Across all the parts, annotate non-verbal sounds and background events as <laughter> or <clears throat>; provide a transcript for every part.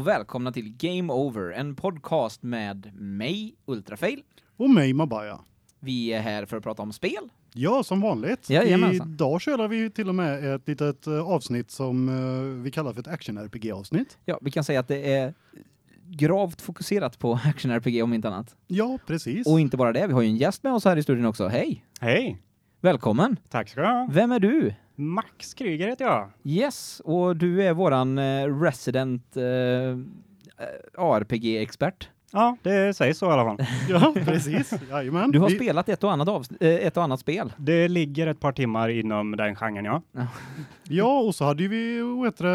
och välkomna till Game Over, en podcast med mig, Ultrafail. Och mig, Mabaya. Vi är här för att prata om spel. Ja, som vanligt. Jajamensan. Idag kör vi till och med ett litet eh, avsnitt som eh, vi kallar för ett action-RPG-avsnitt. Ja, vi kan säga att det är gravt fokuserat på <laughs> action-RPG om inte annat. Ja, precis. Och inte bara det, vi har ju en gäst med oss här i studion också. Hej! Hej! Välkommen! Tack ska du ha. Vem är du? Max Kryger heter jag. Yes, och du är våran eh, resident eh, eh ARPG-expert. Ja, det sägs så i alla fall. <laughs> ja, precis. Jajamän. Du har Vi- spelat ett och annat, avs- eh, ett och annat spel. Det ligger ett par timmar inom den genren, ja. Ja, och så hade ju vi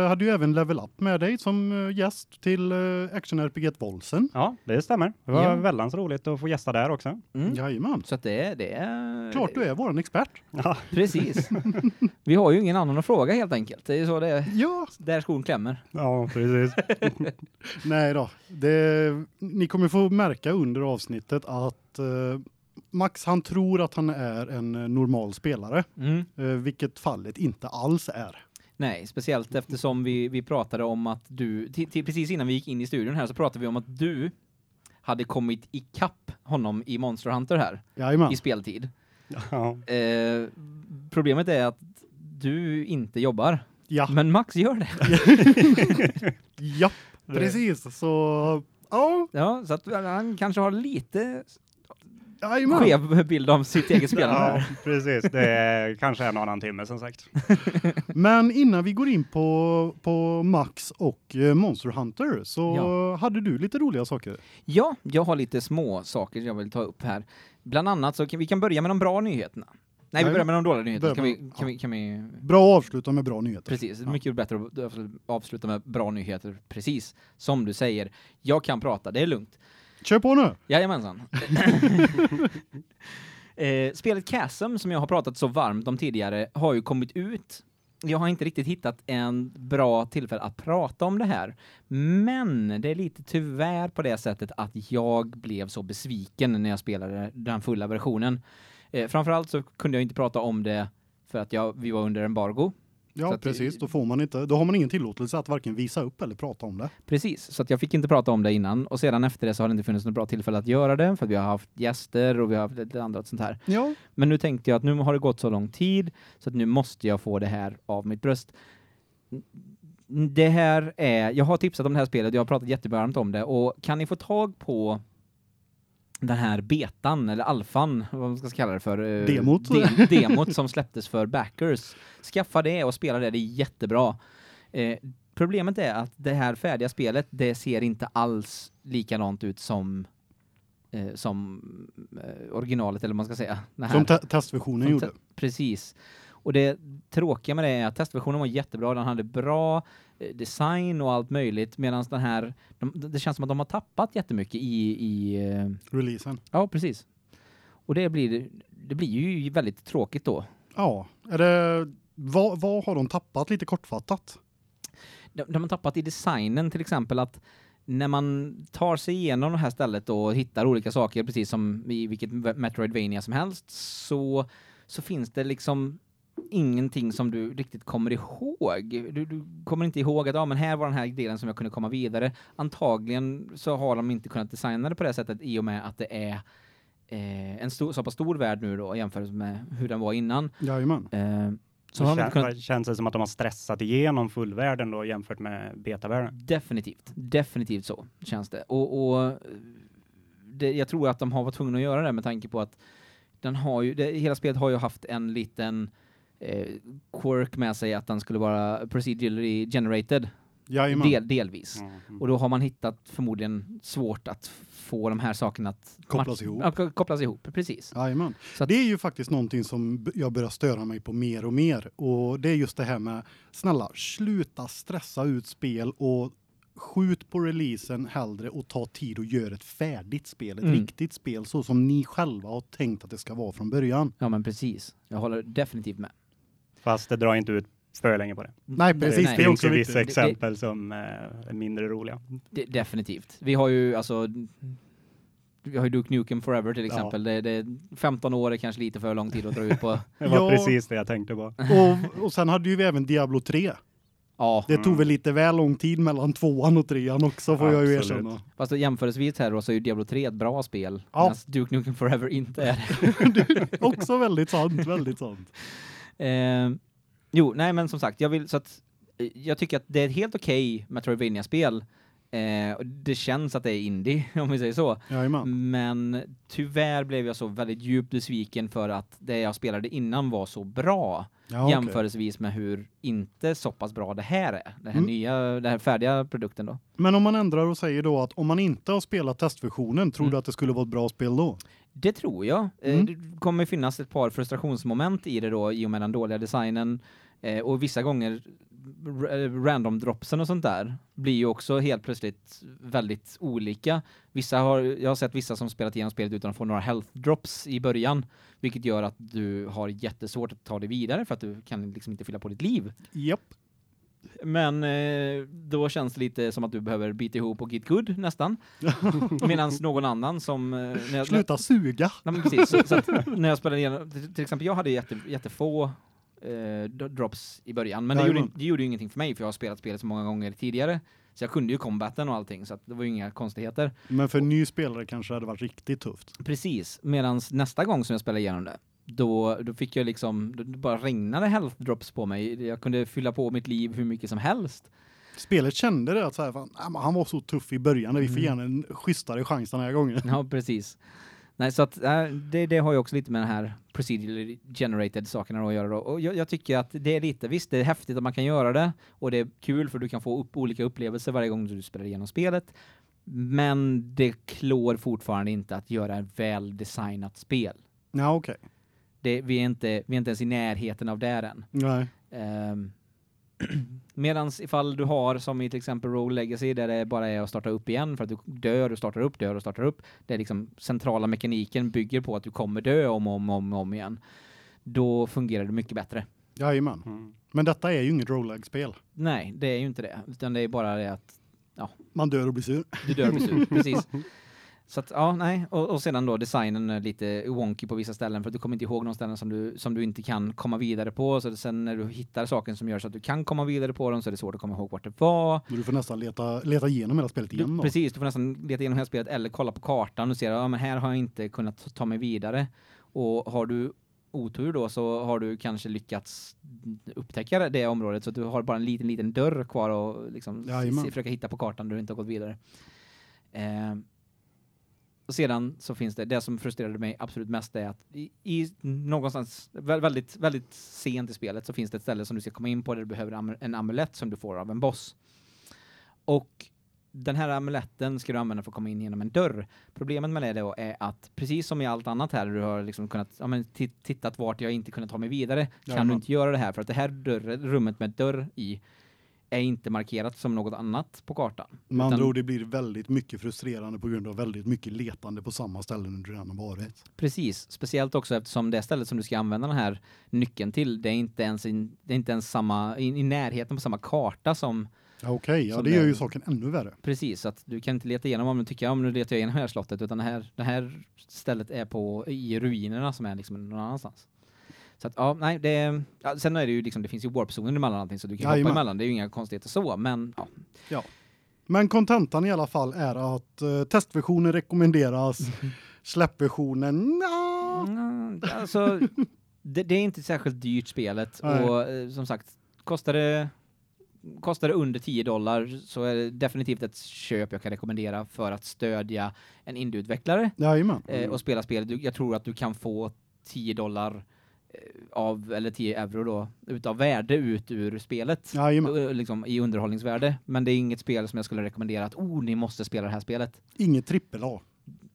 hade ju även Level Up med dig som eh, gäst till eh, action-RPG Volsen. Ja, det stämmer. Det var Ja. väldigt roligt att få gästa där också. Mm. Jajamän. Så att det är... Det är Klart du är våran expert. Ja, Precis. <laughs> Vi har ju ingen annan att fråga helt enkelt. Det är så det är. Ja, Där skon klämmer. ja precis. <laughs> nej då. Det, ni kommer få märka under avsnittet att eh, Max han tror att han är en eh, normal spelare, Mm. eh, vilket fallet inte alls är. Nej, speciellt eftersom vi, vi pratade om att du, precis innan vi gick in i studion här så pratade vi om att du hade kommit ikapp honom i Monster Hunter här Jajamän. i speltid. Ja. Eh, problemet är att du inte jobbar, Ja, men Max gör det. <laughs> ja, precis. Så ja, Ja, så att han kanske har lite jajamän. skev bild av sitt eget spelande Ja, precis. Det är kanske en annan timme som sagt. <laughs> Men innan vi går in på på Max och eh, Monster Hunter så Ja. hade du lite roliga saker. Ja, jag har lite små saker jag vill ta upp här. Bland annat så kan vi kan börja med de bra nyheterna. Nej, vi börjar med de dåliga nyheterna. Kan vi, kan vi, kan vi Bra att avsluta med bra nyheter. Precis, Ja. mycket bättre att avsluta med bra nyheter. Precis, som du säger. Jag kan prata, det är lugnt. Kör på nu. Jajamensan. <laughs> eh, spelet Chasm, som jag har pratat så varmt om tidigare, har ju kommit ut. Jag har inte riktigt hittat en bra tillfälle att prata om det här. Men det är lite tyvärr på det sättet att jag blev så besviken när jag spelade den fulla versionen. Eh, framförallt så kunde jag inte prata om det för att jag, vi var under embargo. Ja, precis. Då får man inte då har man ingen tillåtelse att varken visa upp eller prata om det. Precis, så att jag fick inte prata om det innan och sedan efter det så har det inte funnits något bra tillfälle att göra det för att vi har haft gäster och vi har haft lite annat sånt här. Ja. Men nu tänkte jag att nu har det gått så lång tid så att nu måste jag få det här av mitt bröst. Det här är, jag har tipsat om det här spelet, jag har pratat jättevarmt om det och kan ni få tag på den här betan eller alfan, vad man ska kalla det för. eh, Demot. De, demot som släpptes för backers. Skaffa det och spela det, det är jättebra. Eh, problemet är att det här färdiga spelet, det ser inte alls likadant ut som eh, som eh, originalet eller man ska säga. Som te testversionen som gjorde. Precis. Och det tråkiga med det är att testversionen var jättebra, den hade bra design och allt möjligt medan den här de, det känns som att de har tappat jättemycket i i eh, Releasen. ja, precis. Och det blir det blir ju väldigt tråkigt då. Ja, är det vad, vad har de tappat lite kortfattat? De, de har tappat i designen till exempel att när man tar sig igenom det här stället och hittar olika saker precis som i vilket Metroidvania som helst så så finns det liksom ingenting som du riktigt kommer ihåg. Du, du kommer inte ihåg att ja, men här var den här delen som jag kunde komma vidare. Antagligen så har de inte kunnat designa det på det sättet i och med att det är eh, en stor, så pass stor värld nu då jämfört med hur den var innan. Jajamän. Eh, så Så har de inte kän, kunnat Känns det som att de har stressat igenom fullvärlden då jämfört med betavärlden? Definitivt, definitivt så känns det. Och, och det, jag tror att de har varit tvungna att göra det med tanke på att den har ju, det, hela spelet har ju haft en liten eh, quirk med sig att den skulle vara procedurally generated, Jajamän. del, delvis. Mm. Och då har man hittat förmodligen svårt att få de här sakerna att Kopplas ihop. Ja, ko- kopplas ihop, precis. Jajamän. Så att- Det är ju faktiskt någonting som jag börjar störa mig på mer och mer och det är just det här med snälla sluta stressa ut spel och skjut på releasen hellre och ta tid och gör ett färdigt spel, ett Mm. riktigt spel så som ni själva har tänkt att det ska vara från början. Ja men precis. Jag håller definitivt med. Fast det drar inte ut för länge på det. Nej, precis. Nej. Det är finns också ju vissa exempel som eh, är mindre roliga. De, definitivt. Vi har ju alltså vi har ju Duke Nukem Forever till Ja. exempel. Det, det 15 år är kanske lite för lång tid att dra ut på. <laughs> Det var Ja. precis det jag tänkte på. Och, och sen hade ju vi även Diablo 3. Ja, Det tog väl lite väl lång tid mellan tvåan och trean också får jag ju Absolut. erkänna. fast jämförelsevis här då så är ju Diablo 3 ett bra spel. Ja. Medan Duke Nukem Forever inte är det. <laughs> Också väldigt sant, väldigt sant. Eh, jo, nej men som sagt, jag vill så att eh, jag tycker att det är ett helt okej Metroidvania-spel. Eh, och det känns att det är indie <laughs> om vi säger så. Jajamän. Men tyvärr blev jag så väldigt djupt besviken för att det jag spelade innan var så bra Ja, jämförelsevis med hur inte så pass bra det här är. Den här Mm. nya den här färdiga produkten då. Men om man ändrar och säger då att om man inte har spelat testversionen, tror Mm. du att det skulle vara ett bra spel då? Det tror jag. Eh, Mm. Det kommer finnas ett par frustrationsmoment i det då i och med den dåliga designen eh, och vissa gånger random dropsen och sånt där blir ju också helt plötsligt väldigt olika. Vissa har jag har sett vissa som spelat igenom spelet utan att få några health drops i början, vilket gör att du har jättesvårt att ta dig vidare för att du kan liksom inte fylla på ditt liv. Japp. Men eh, då känns det lite som att du behöver bita ihop och get good nästan. <laughs> Medan någon annan som eh, när jag, Sluta suga. Nej, men precis. Så, så när jag spelade igenom, till, till exempel jag hade jätte, jättefå eh, drops i början, men det gjorde, det gjorde ju ingenting för mig för jag har spelat spelet så många gånger tidigare. Så jag kunde ju combaten och allting så att det var ju inga konstigheter. Men för en ny spelare kanske det hade varit riktigt tufft. Precis, medan nästa gång som jag spelade igenom det då, då fick jag liksom, det bara regnade health drops på mig. Jag kunde fylla på mitt liv hur mycket som helst. Spelet kände det att så här, fan, "Ah, han var så tuff i början, vi får Mm. gärna en schysstare chans den här gången. Ja, precis. Nej, så att det, det har ju också lite med den här procedurally generated sakerna att göra då. Och jag, jag tycker att det är lite, visst det är häftigt att man kan göra det och det är kul för du kan få upp olika upplevelser varje gång du spelar igenom spelet. Men det klår fortfarande inte att göra ett väl designat spel. Ja, okej. Det, vi, är inte, vi är inte ens i närheten av det än. Nej. Um, <clears throat> Medans ifall du har som i till exempel Roll Legacy där det bara är att starta upp igen för att du dör och startar upp, dör och startar upp. Det är liksom centrala mekaniken bygger på att du kommer dö om och om, om, om igen. Då fungerar det mycket bättre. Jajamän. Mm. Men detta är ju inget roguelike-spel. Nej, det är ju inte det. Utan det är bara det att Man dör och blir sur. du dör och blir sur. <laughs> Precis. Så att, ja, nej. Och, och sedan då designen är lite wonky på vissa ställen för att du kommer inte ihåg de ställen som du, som du inte kan komma vidare på. Så sen när du hittar saken som gör så att du kan komma vidare på dem så är det svårt att komma ihåg vart det var. Du får nästan leta, leta igenom hela spelet igen Du, precis, du får nästan leta igenom hela spelet eller kolla på kartan och se att ja, men här har jag inte kunnat ta mig vidare. Och har du otur då så har du kanske lyckats upptäcka det- det området så att du har bara en liten liten dörr kvar och liksom se, försöka hitta på kartan där du inte har gått vidare. Eh, sedan så finns det det som frustrerade mig absolut mest är att i, i någonstans vä- väldigt väldigt sent i spelet så finns det ett ställe som du ska komma in på där du behöver en amulett som du får av en boss. Och den här amuletten ska du använda för att komma in genom en dörr. Problemet med det då är att precis som i allt annat här du har liksom kunnat ja men ti- tittat vart jag inte kunnat ta mig vidare kan Jajamän. du inte göra det här för att det här dörr, rummet med dörr i är inte markerat som något annat på kartan. Med andra ord, det blir väldigt mycket frustrerande på grund av väldigt mycket letande på samma ställen du redan har varit. Precis, speciellt också eftersom det stället som du ska använda den här nyckeln till, det är inte ens, in, det är inte ens samma, i, i närheten på samma karta som Ja, Okej, ja Som det gör ju saken ännu värre. Precis, så att du kan inte leta igenom om du tycker om nu letar jag igenom här slottet utan det här, det här stället är på i ruinerna som är liksom någon annanstans. Så att ja, nej, det ja, sen är det ju liksom det finns ju warpzoner emellan allting så du kan Jajamän. hoppa emellan, det är ju inga konstigheter så, men ja. Men kontentan i alla fall är att uh, testversionen rekommenderas, <laughs> släppversionen nja. Mm, alltså det, det är inte särskilt dyrt spelet Nej. och eh, som sagt, kostar det kostar det under 10 dollar så är det definitivt ett köp jag kan rekommendera för att stödja en indieutvecklare Jajamän. eh, och spela spelet. Du, jag tror att du kan få 10 dollar eh, av eller 10 euro då utav värde ut ur spelet. Jajamän. Eh, Liksom i underhållningsvärde, men det är inget spel som jag skulle rekommendera att oh ni måste spela det här spelet. Inget trippel A.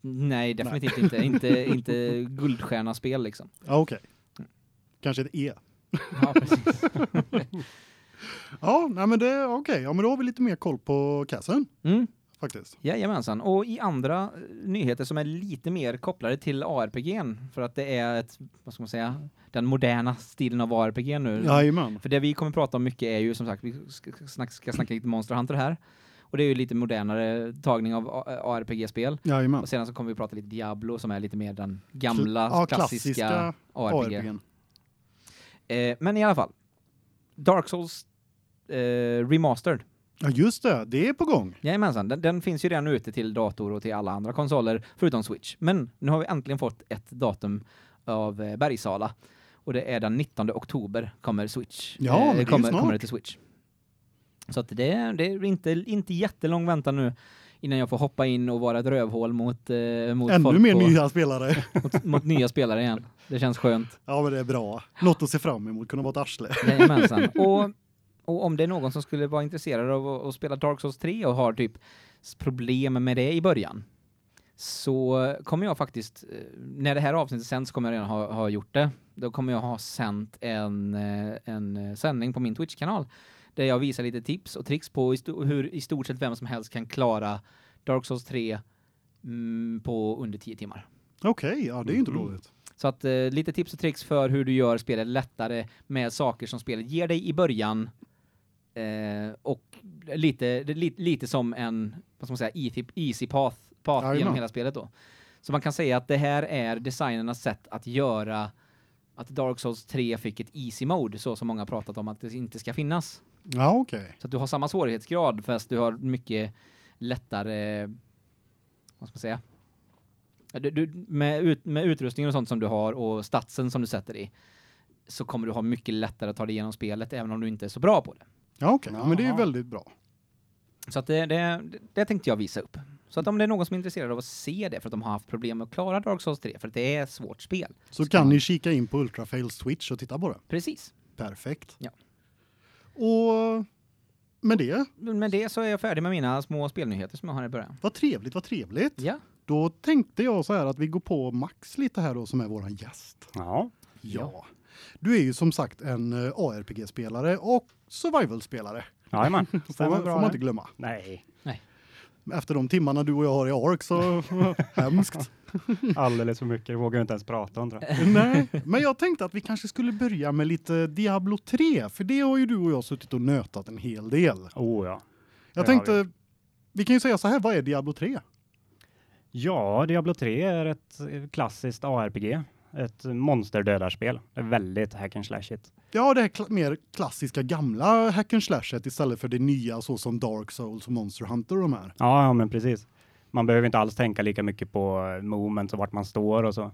Nej, definitivt inte. <laughs> Inte inte guldstjärna spel liksom. Ja, okej. Kanske ett E. Ja, precis. <laughs> Ja, nej men det okej. Ja, men då har vi lite mer koll på kassen Mm. Faktiskt. Jajamensan. Och i andra eh, nyheter som är lite mer kopplade till ARPG'n för att det är ett, vad ska man säga, den moderna stilen av ARPG nu. Jajamän. För det vi kommer prata om mycket är ju som sagt, vi ska snacka, ska snacka lite Monster Hunter här. Och det är ju lite modernare tagning av ARPG-spel. Jajamän. Och sedan så kommer vi prata lite Diablo som är lite mer den gamla Ja, klassiska, klassiska ARPG. ARPG'n. Eh, men i alla fall. Dark Souls eh, remastered. Ja, just det. Det är på gång. Jajamensan, den, den finns ju redan ute till dator och till alla andra konsoler förutom Switch. Men nu har vi äntligen fått ett datum av eh, Bergsala och det är den 19 oktober kommer Switch. Ja, men det är kommer, snart. kommer det till Switch. Så att det, är- det är inte inte jättelång väntan nu innan jag får hoppa in och vara ett rövhål mot eh, mot Ännu mer på, nya spelare. <laughs> Mot, mot nya spelare igen. Det känns skönt. Ja, men det är bra. Något att se fram emot. Kunna vara ett arsle. Jajamensan. <laughs> Och, och om det är någon som skulle vara intresserad av att, att spela Dark Souls 3 och har typ problem med det i början så kommer jag faktiskt, eh, när det här avsnittet sänds kommer jag redan ha, ha gjort det. Då kommer jag ha sänt en, eh, en eh, sändning på min Twitch-kanal där jag visar lite tips och tricks på hur i stort sett vem som helst kan klara Dark Souls 3 mm, på under 10 timmar. Okej, ja det är inte Mm. dåligt. Så att eh, lite tips och tricks för hur du gör spelet lättare med saker som spelet ger dig i början. Eh, och lite, lite, lite som en, vad ska man säga, easy, easy path, path Jajamän. genom hela spelet då. Så man kan säga att det här är designernas sätt att göra att Dark Souls 3 fick ett easy mode, så som många pratat om att det inte ska finnas. Ja, okej. Så att du har samma svårighetsgrad fast du har mycket lättare vad ska man säga? Ja, Du, du, med, ut, med utrustningen och sånt som du har och statsen som du sätter i så kommer du ha mycket lättare att ta dig igenom spelet även om du inte är så bra på det. Ja, okej. Ja, men det är väldigt bra. Så att det, det, det tänkte jag visa upp. Så att om det är någon som är intresserad av att se det för att de har haft problem med att klara Dark Souls 3 för att det är ett svårt spel. Så kan ni kika in på Ultrafails Twitch och titta på det. Precis. Perfekt. Ja. Och med det, Men med det så är jag färdig med mina små spelnyheter som jag har i början. vad trevligt, vad trevligt. Ja. Då tänkte jag så här att vi går på Max lite här då som är våran gäst. Ja. Ja. Du är ju som sagt en eh, ARPG-spelare och survival-spelare. Jajamän. <laughs> Får Stämmer man, får man inte glömma. Nej, Efter de timmarna du och jag har i ARK så <laughs> hemskt. <laughs> alldeles för mycket. Det vågar jag inte ens prata om tror jag. Nej, men jag tänkte att vi kanske skulle börja med lite Diablo 3 för det har ju du och jag suttit och nötat en hel del. Oh ja. Jag Det tänkte har vi kan ju säga så här, vad är Diablo 3? Ja, Diablo 3 är ett eh, klassiskt ARPG. Ett monsterdödarspel. Det är väldigt hack and slashigt. Ja, det är kla mer klassiska gamla hack and slashet istället för det nya så som Dark Souls och Monster Hunter och de här. Ja, ja, men precis. Man behöver inte alls tänka lika mycket på eh, movements och vart man står och så.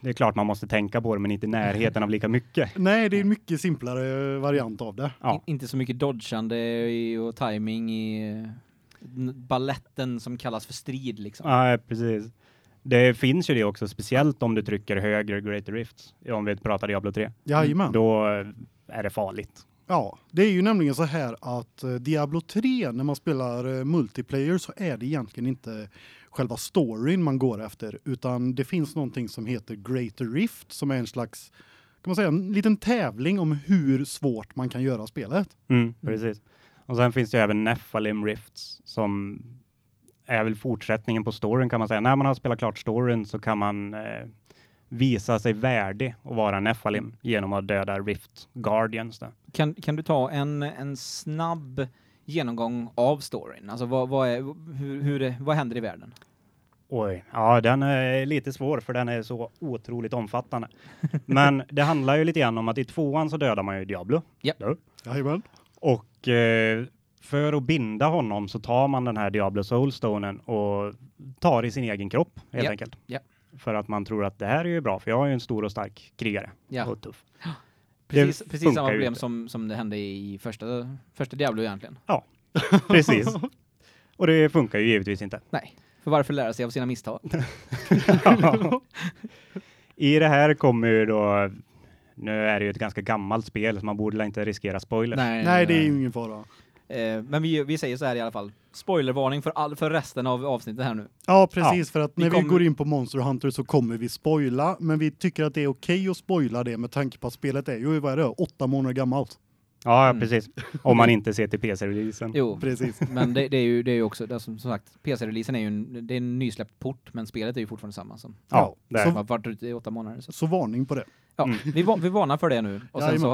Det är klart man måste tänka på det, men inte i närheten av lika mycket. <laughs> Nej, det är en mycket simplare variant av det. Ja. In, inte så mycket dodgande och timing i eh, balletten som kallas för strid liksom. Ja, precis. Det finns ju det också, speciellt om du trycker högre Greater Rifts, om vi pratar Diablo 3. Jajamän. Då eh, är det farligt. Ja, det är ju nämligen så här att eh, Diablo 3 när man spelar eh, multiplayer så är det egentligen inte själva storyn man går efter utan det finns någonting som heter Greater Rift som är en slags kan man säga en liten tävling om hur svårt man kan göra spelet. Mm, precis. Och sen finns det ju även Nephilim Rifts som är väl fortsättningen på storyn kan man säga. När man har spelat klart storyn så kan man eh, visa sig värdig att vara Nephilim genom att döda Rift Guardians. Där. Kan, kan du ta en, en snabb genomgång av storyn? Alltså vad, vad, är, hur, hur vad händer i världen? Oj, ja den är lite svår för den är så otroligt omfattande. <laughs> Men det handlar ju lite grann om att i tvåan så dödar man ju Diablo. Ja. Ja. Jajamän. Och eh, för att binda honom så tar man den här Diablo Soulstonen och tar i sin egen kropp helt Ja. enkelt. Ja. För att man tror att det här är ju bra, för jag är ju en stor och stark krigare Ja. och tuff. Precis, Det precis samma problem som, som det hände i första, första Diablo egentligen. Precis. <laughs> och det funkar ju givetvis inte. Nej, för varför lära sig av sina misstag? <laughs> I det här kommer ju då, nu är det ju ett ganska gammalt spel så man borde inte riskera spoilers. Nej, det är ju ingen fara. Eh, men vi, vi säger så här i alla fall. Spoilervarning för, all, för resten av avsnittet här nu. Ja, precis för att Vi när vi kommer- går in på Monster Hunter så kommer vi spoila, men vi tycker att det är okej att spoila det med tanke på att spelet är ju vad är det, åtta månader gammalt. Ja, Mm. precis. Om man <laughs> inte ser till PC-releasen. Jo, Precis. men det, det är ju det är ju också, som, som sagt, PC-releasen är ju en, det är en nysläppt port, men spelet är ju fortfarande samma som Ja, det det. har varit ute i åtta månader. Så. Så varning på det. Ja, Mm. vi, vi varnar för det nu, och sen så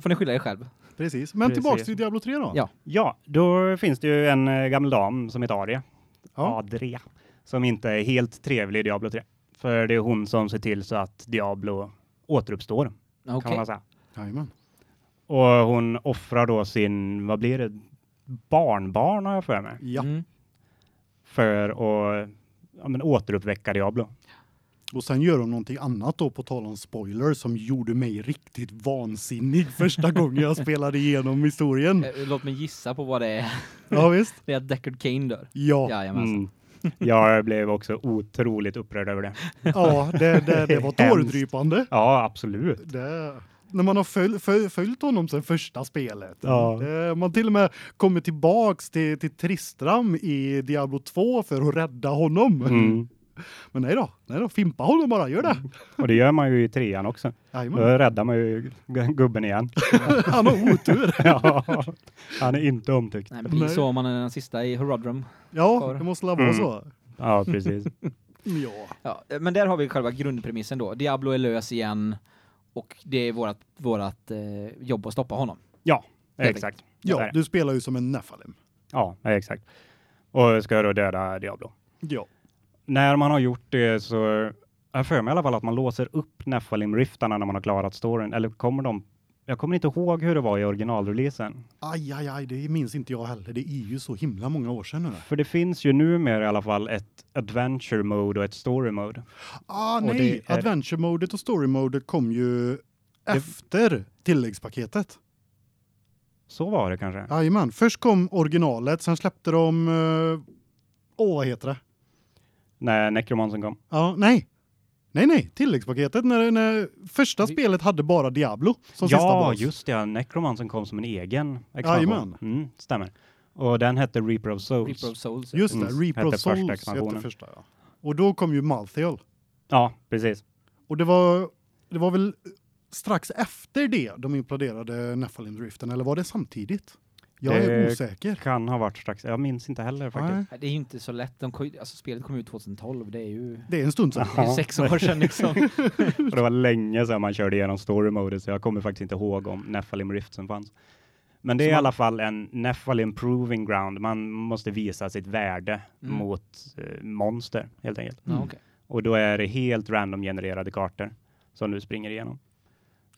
får ni skylla er själv. Precis. Men Precis. tillbaks till Diablo 3 då. Ja. Ja, då finns det ju en eh, gammal dam som heter Aria. Ja. Adria. Som inte är helt trevlig i Diablo 3. För det är hon som ser till så att Diablo återuppstår, Okej. kan man säga. Jajamän. Och hon offrar då sin, vad blir det, barnbarn har jag för mig, Ja. Mm. för att ja, men återuppväcka Diablo. Och sen gör de någonting annat då på tal om spoiler som gjorde mig riktigt vansinnig <laughs> första gången jag spelade igenom historien. Eh, Låt mig gissa på vad det är. Ja visst. <laughs> Det är att Deckard Kane dör. Ja. Jajamensan. Mm. Jag blev också otroligt upprörd över det. Ja, det det det var <laughs> tårdrypande. Ja, absolut. Det när man har föl, föl, följt honom sen första spelet. Ja. Det, man till och med kommer tillbaks till till Tristram i Diablo 2 för att rädda honom. Mm. <laughs> Men nej då. Nej då, fimpa honom bara, gör det. Och det gör man ju i trean också. Då Jajamän. räddar man ju gu- gubben igen. <laughs> Han har otur. <laughs> ja, han är inte omtyckt. Nej, men Nej. så man är den sista i Horodrum. Ja, det måste vara Mm. så. Ja, precis. Ja. Ja, eh, men där har vi själva grundpremissen då. Diablo är lös igen och det är vårat vårat eh, jobb att stoppa honom. Ja, exakt. Ja, du spelar ju som en Nephilim. Ja, exakt. Och ska då döda Diablo. Ja. När man har gjort det så jag för mig i alla fall att man låser upp Nephilim-riftarna när man har klarat storyn. Eller kommer de? Jag kommer inte ihåg hur det var i originalreleasen. Aj, aj, aj, det minns inte jag heller. Det är ju så himla många år sedan nu. För det finns ju numera i alla fall ett adventure mode och ett story mode. Ah, Och nej. det är- Adventure-modet och story-modet kom ju efter tilläggspaketet. Så var det kanske. Jajamän. Först kom originalet, sen släppte de... eh, Åh, vad heter det? När Necromansen kom. Ja, nej. Nej, nej. Tilläggspaketet när, när första spelet hade bara Diablo som sista Ja, bas. just det. Necromansen kom som en egen expansion. Mm, stämmer. Och den hette Reaper of Souls. Reaper of Souls. Just det, Mm, Reaper of Souls hette första, ja. Och då kom ju Malthael. Ja, precis. Och det var det var väl strax efter det de imploderade Nephilim-driften eller var det samtidigt? Jag är Det- osäker. Kan ha varit strax. Jag minns inte heller faktiskt. Nej, Det är ju inte så lätt. De alltså, spelet kom ut 2012. Det är ju det är en stund sedan. det är ju sex år sedan liksom. <laughs> Och det var länge sedan man körde igenom story mode så jag kommer faktiskt inte ihåg om Nephilim Riften fanns. Men det är Så i man- alla fall en Nephilim proving ground. Man måste visa sitt värde Mm. mot eh, monster helt enkelt. Ja, okej. Och då är det helt random genererade kartor som du springer igenom.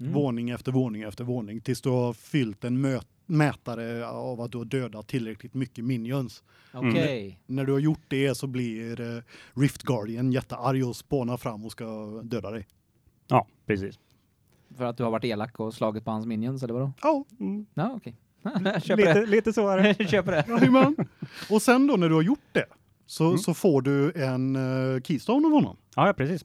Mm. Våning efter våning efter våning tills du har fyllt en mö- mätare av att du har dödat tillräckligt mycket minions. Okej. När du har gjort det så blir eh, Rift Guardian jättearg och spånar fram och ska döda dig. Ja, precis. För att du har varit elak och slagit på hans minions eller vadå? Ja, Mm. Ja, okej. <laughs> Köper Lite, lite så är det. <laughs> Köper det. jajamän. Och sen då när du har gjort det så, Mm. så får du en uh, keystone av honom. Ja, ja, precis.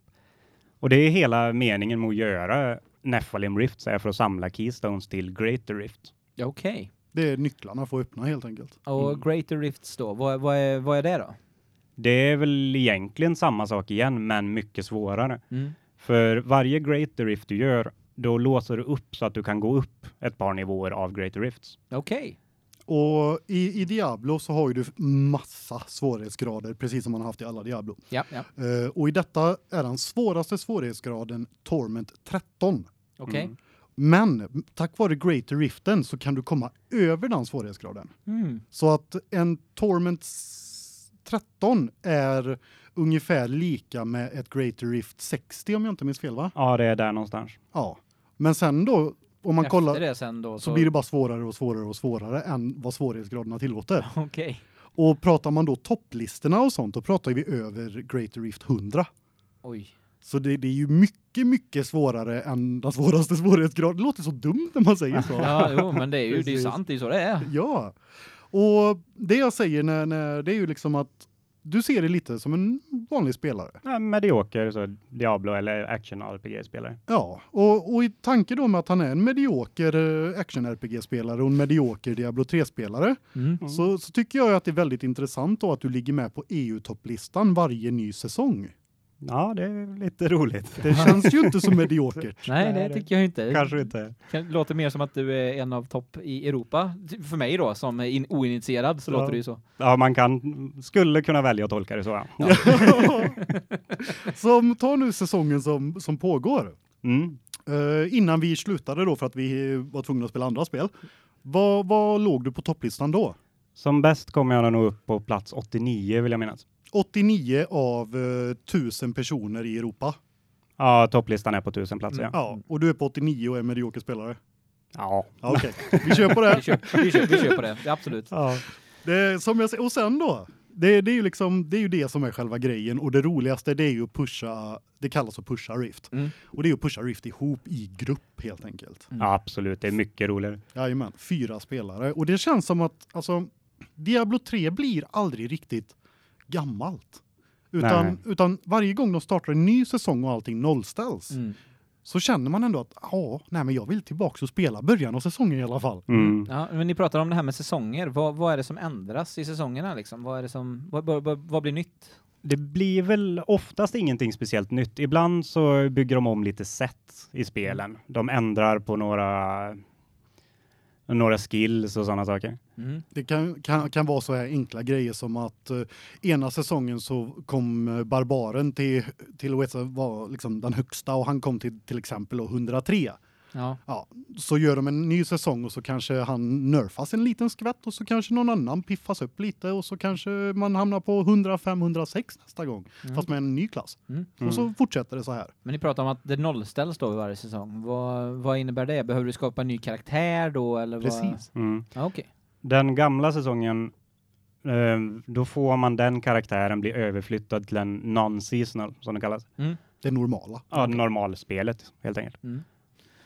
Och det är hela meningen med att göra Nephilim Rifts är för att samla keystones till Greater Rift. Ja, Okej. Det är nycklarna för att öppna helt enkelt. Och Mm. Greater Rifts då, vad, vad, är, vad är det då? Det är väl egentligen samma sak igen, men mycket svårare. Mm. För varje Greater Rift du gör, då låser du upp så att du kan gå upp ett par nivåer av Greater Rifts. Okej. Och i, i Diablo så har ju du massa svårighetsgrader precis som man har haft i alla Diablo. Ja, ja. Eh, och i detta är den svåraste svårighetsgraden Torment 13. Okej. Mm. Men tack vare Greater Riften så kan du komma över den svårighetsgraden. Mm. Så att en Torment s- 13 är ungefär lika med ett Greater Rift 60 om jag inte minns fel va? Ja, det är där någonstans. Ja. Men sen då om man Efter kollar då så blir det bara svårare och svårare och svårare än vad svårighetsgraderna tillåter. <laughs> Okej. Och pratar man då topplistorna och sånt då pratar vi över Greater Rift 100. Oj. Så det, det är ju mycket mycket svårare än den svåraste <laughs> svårighetsgraden. Det låter så dumt när man säger så. <laughs> Ja, jo, men det är ju det är sant, det är så det är. Ja. Och det jag säger när, när det är ju liksom att du ser det lite som en vanlig spelare. Ja, medioker, så Diablo eller action-RPG-spelare. Ja, och, och i tanke då med att han är en medioker eh, action-RPG-spelare och en medioker Diablo 3-spelare Mm. Mm. så, så tycker jag att det är väldigt intressant då att du ligger med på EU-topplistan varje ny säsong. Ja, det är lite roligt. <laughs> Det känns ju inte så mediokert. Nej, det tycker jag inte. Kanske inte. Det låter mer som att du är en av topp i Europa. För mig då, som är in, oinitierad, så Ja. låter det ju så. Ja, man kan, skulle kunna välja att tolka det så. Ja. som tar nu säsongen som, som pågår. Mm. Eh, innan vi slutade då för att vi var tvungna att spela andra spel. Vad, vad låg du på topplistan då? Som bäst kommer jag nog upp på plats 89 vill jag minnas. 89 av eh, 1000 personer i Europa. Ja, topplistan är på tusen platser. Mm. Ja. Ja, och du är på 89 och är medioker spelare. Ja. Ja, Okej, vi kör på det. <laughs> Vi kör, vi kör, vi kör på det, ja, absolut. ja. Det är som jag säger och sen då. Det, det är ju liksom det är ju det som är själva grejen och det roligaste det är ju att pusha det kallas att pusha Rift. Mm. Och det är ju att pusha Rift ihop i grupp helt enkelt. Mm. ja, absolut. Det är mycket roligare. Jajamän, fyra spelare och det känns som att alltså Diablo 3 blir aldrig riktigt gammalt. Nej. Utan utan varje gång de startar en ny säsong och allting nollställs Mm. så känner man ändå att ja, nej men jag vill tillbaka och spela början av säsongen i alla fall. Mm. Ja, men ni pratar om det här med säsonger. Vad, vad är det som ändras i säsongerna liksom? Vad är det som vad, vad, vad, vad blir nytt? Det blir väl oftast ingenting speciellt nytt. Ibland så bygger de om lite sätt i spelen. De ändrar på några några skills och sådana saker. Mm. Det kan, kan, kan vara så här enkla grejer som att uh, ena säsongen så kom uh, barbaren till till att vara liksom den högsta och han kom till till exempel då 103. Ja. Ja, så gör de en ny säsong och så kanske han nerfas en liten skvätt och så kanske någon annan piffas upp lite och så kanske man hamnar på 105 106 nästa gång Mm. fast med en ny klass. Mm. Och så fortsätter det så här. Men ni pratar om att det nollställs då i varje säsong. Vad, vad innebär det? Behöver du skapa en ny karaktär då eller vad? Precis. Mm. Ja, okej. Den gamla säsongen, eh, då får man den karaktären bli överflyttad till en non-seasonal, som det kallas. Mm. Det normala. Ja, normalspelet helt enkelt. Mm.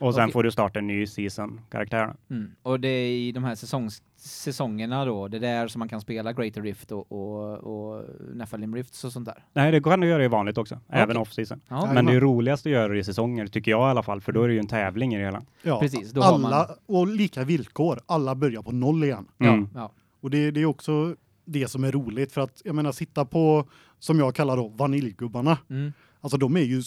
Och sen Okej. får du starta en ny season-karaktär. Mm. Och det är i de här säsongs säsongerna då, det är där som man kan spela Greater Rift och, och, och Nephilim Rifts och sånt där. Nej, det kan du göra i vanligt också, även off-season. Ja. Men det är roligast att göra det i säsonger, tycker jag i alla fall, för då är det ju en tävling i det hela. Ja, Precis, då har alla och lika villkor. Alla börjar på noll igen. Mm. ja. Och det, det är också det som är roligt för att jag menar sitta på som jag kallar då vaniljgubbarna. Mm. Alltså de är ju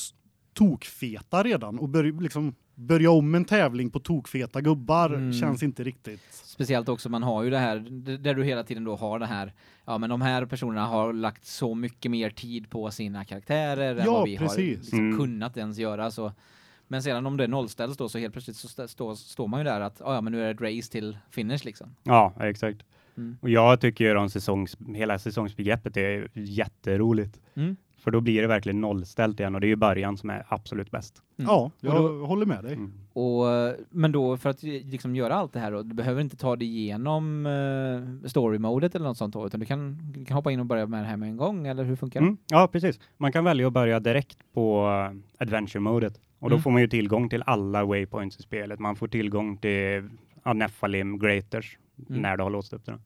tokfeta redan och börja liksom börja om en tävling på tokfeta gubbar Mm. känns inte riktigt. Speciellt också man har ju det här där du hela tiden då har det här ja men de här personerna har lagt så mycket mer tid på sina karaktärer än Ja, vad vi har precis. liksom Mm. kunnat ens göra så men sedan om det nollställs då så helt plötsligt så st- står står man ju där att ja ja men nu är det ett race till finish liksom. Ja, exakt. Mm. Och jag tycker ju om säsongs, hela säsongsbegreppet är jätteroligt. Mm. För då blir det verkligen nollställt igen och det är ju början som är absolut bäst. Mm. Ja, jag då- håller med dig. Mm. Och men då för att liksom göra allt det här då, du behöver inte ta dig igenom uh, story modet eller något sånt då, utan du kan, du kan hoppa in och börja med det här med en gång eller hur funkar det? Mm. Ja, precis. Man kan välja att börja direkt på uh, adventure-modet. Och då Mm. får man ju tillgång till alla waypoints i spelet. Man får tillgång till ja, Nephilim Graters Mm. när du har låst upp det.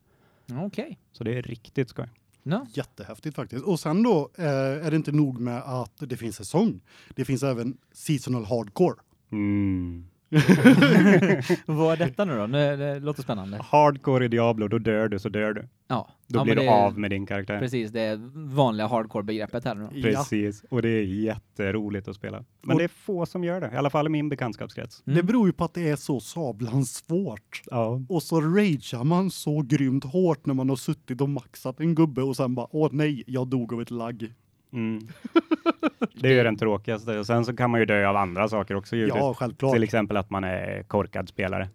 Ja, Okej. Så det är riktigt skoj. Ja. Jättehäftigt faktiskt. Och sen då eh, är det inte nog med att det finns säsong. Det finns även seasonal hardcore. Mm. <laughs> Vad är detta nu då? Det, det låter spännande. Hardcore i Diablo, då dör du så dör du. Ja. Då ja, blir du av med din karaktär. Precis, det är vanliga hardcore-begreppet här nu då. Ja. Precis, och det är jätteroligt att spela. Men Och- det är få som gör det, i alla fall i min bekantskapskrets. Mm. Det beror ju på att det är så sablans svårt. Ja. Och så ragear man så grymt hårt när man har suttit och maxat en gubbe och sen bara åh nej, jag dog av ett lagg. Mm. <laughs> Det är ju den tråkigaste. Och sen så kan man ju dö av andra saker också givetvis. Ja, självklart. Till exempel att man är korkad spelare.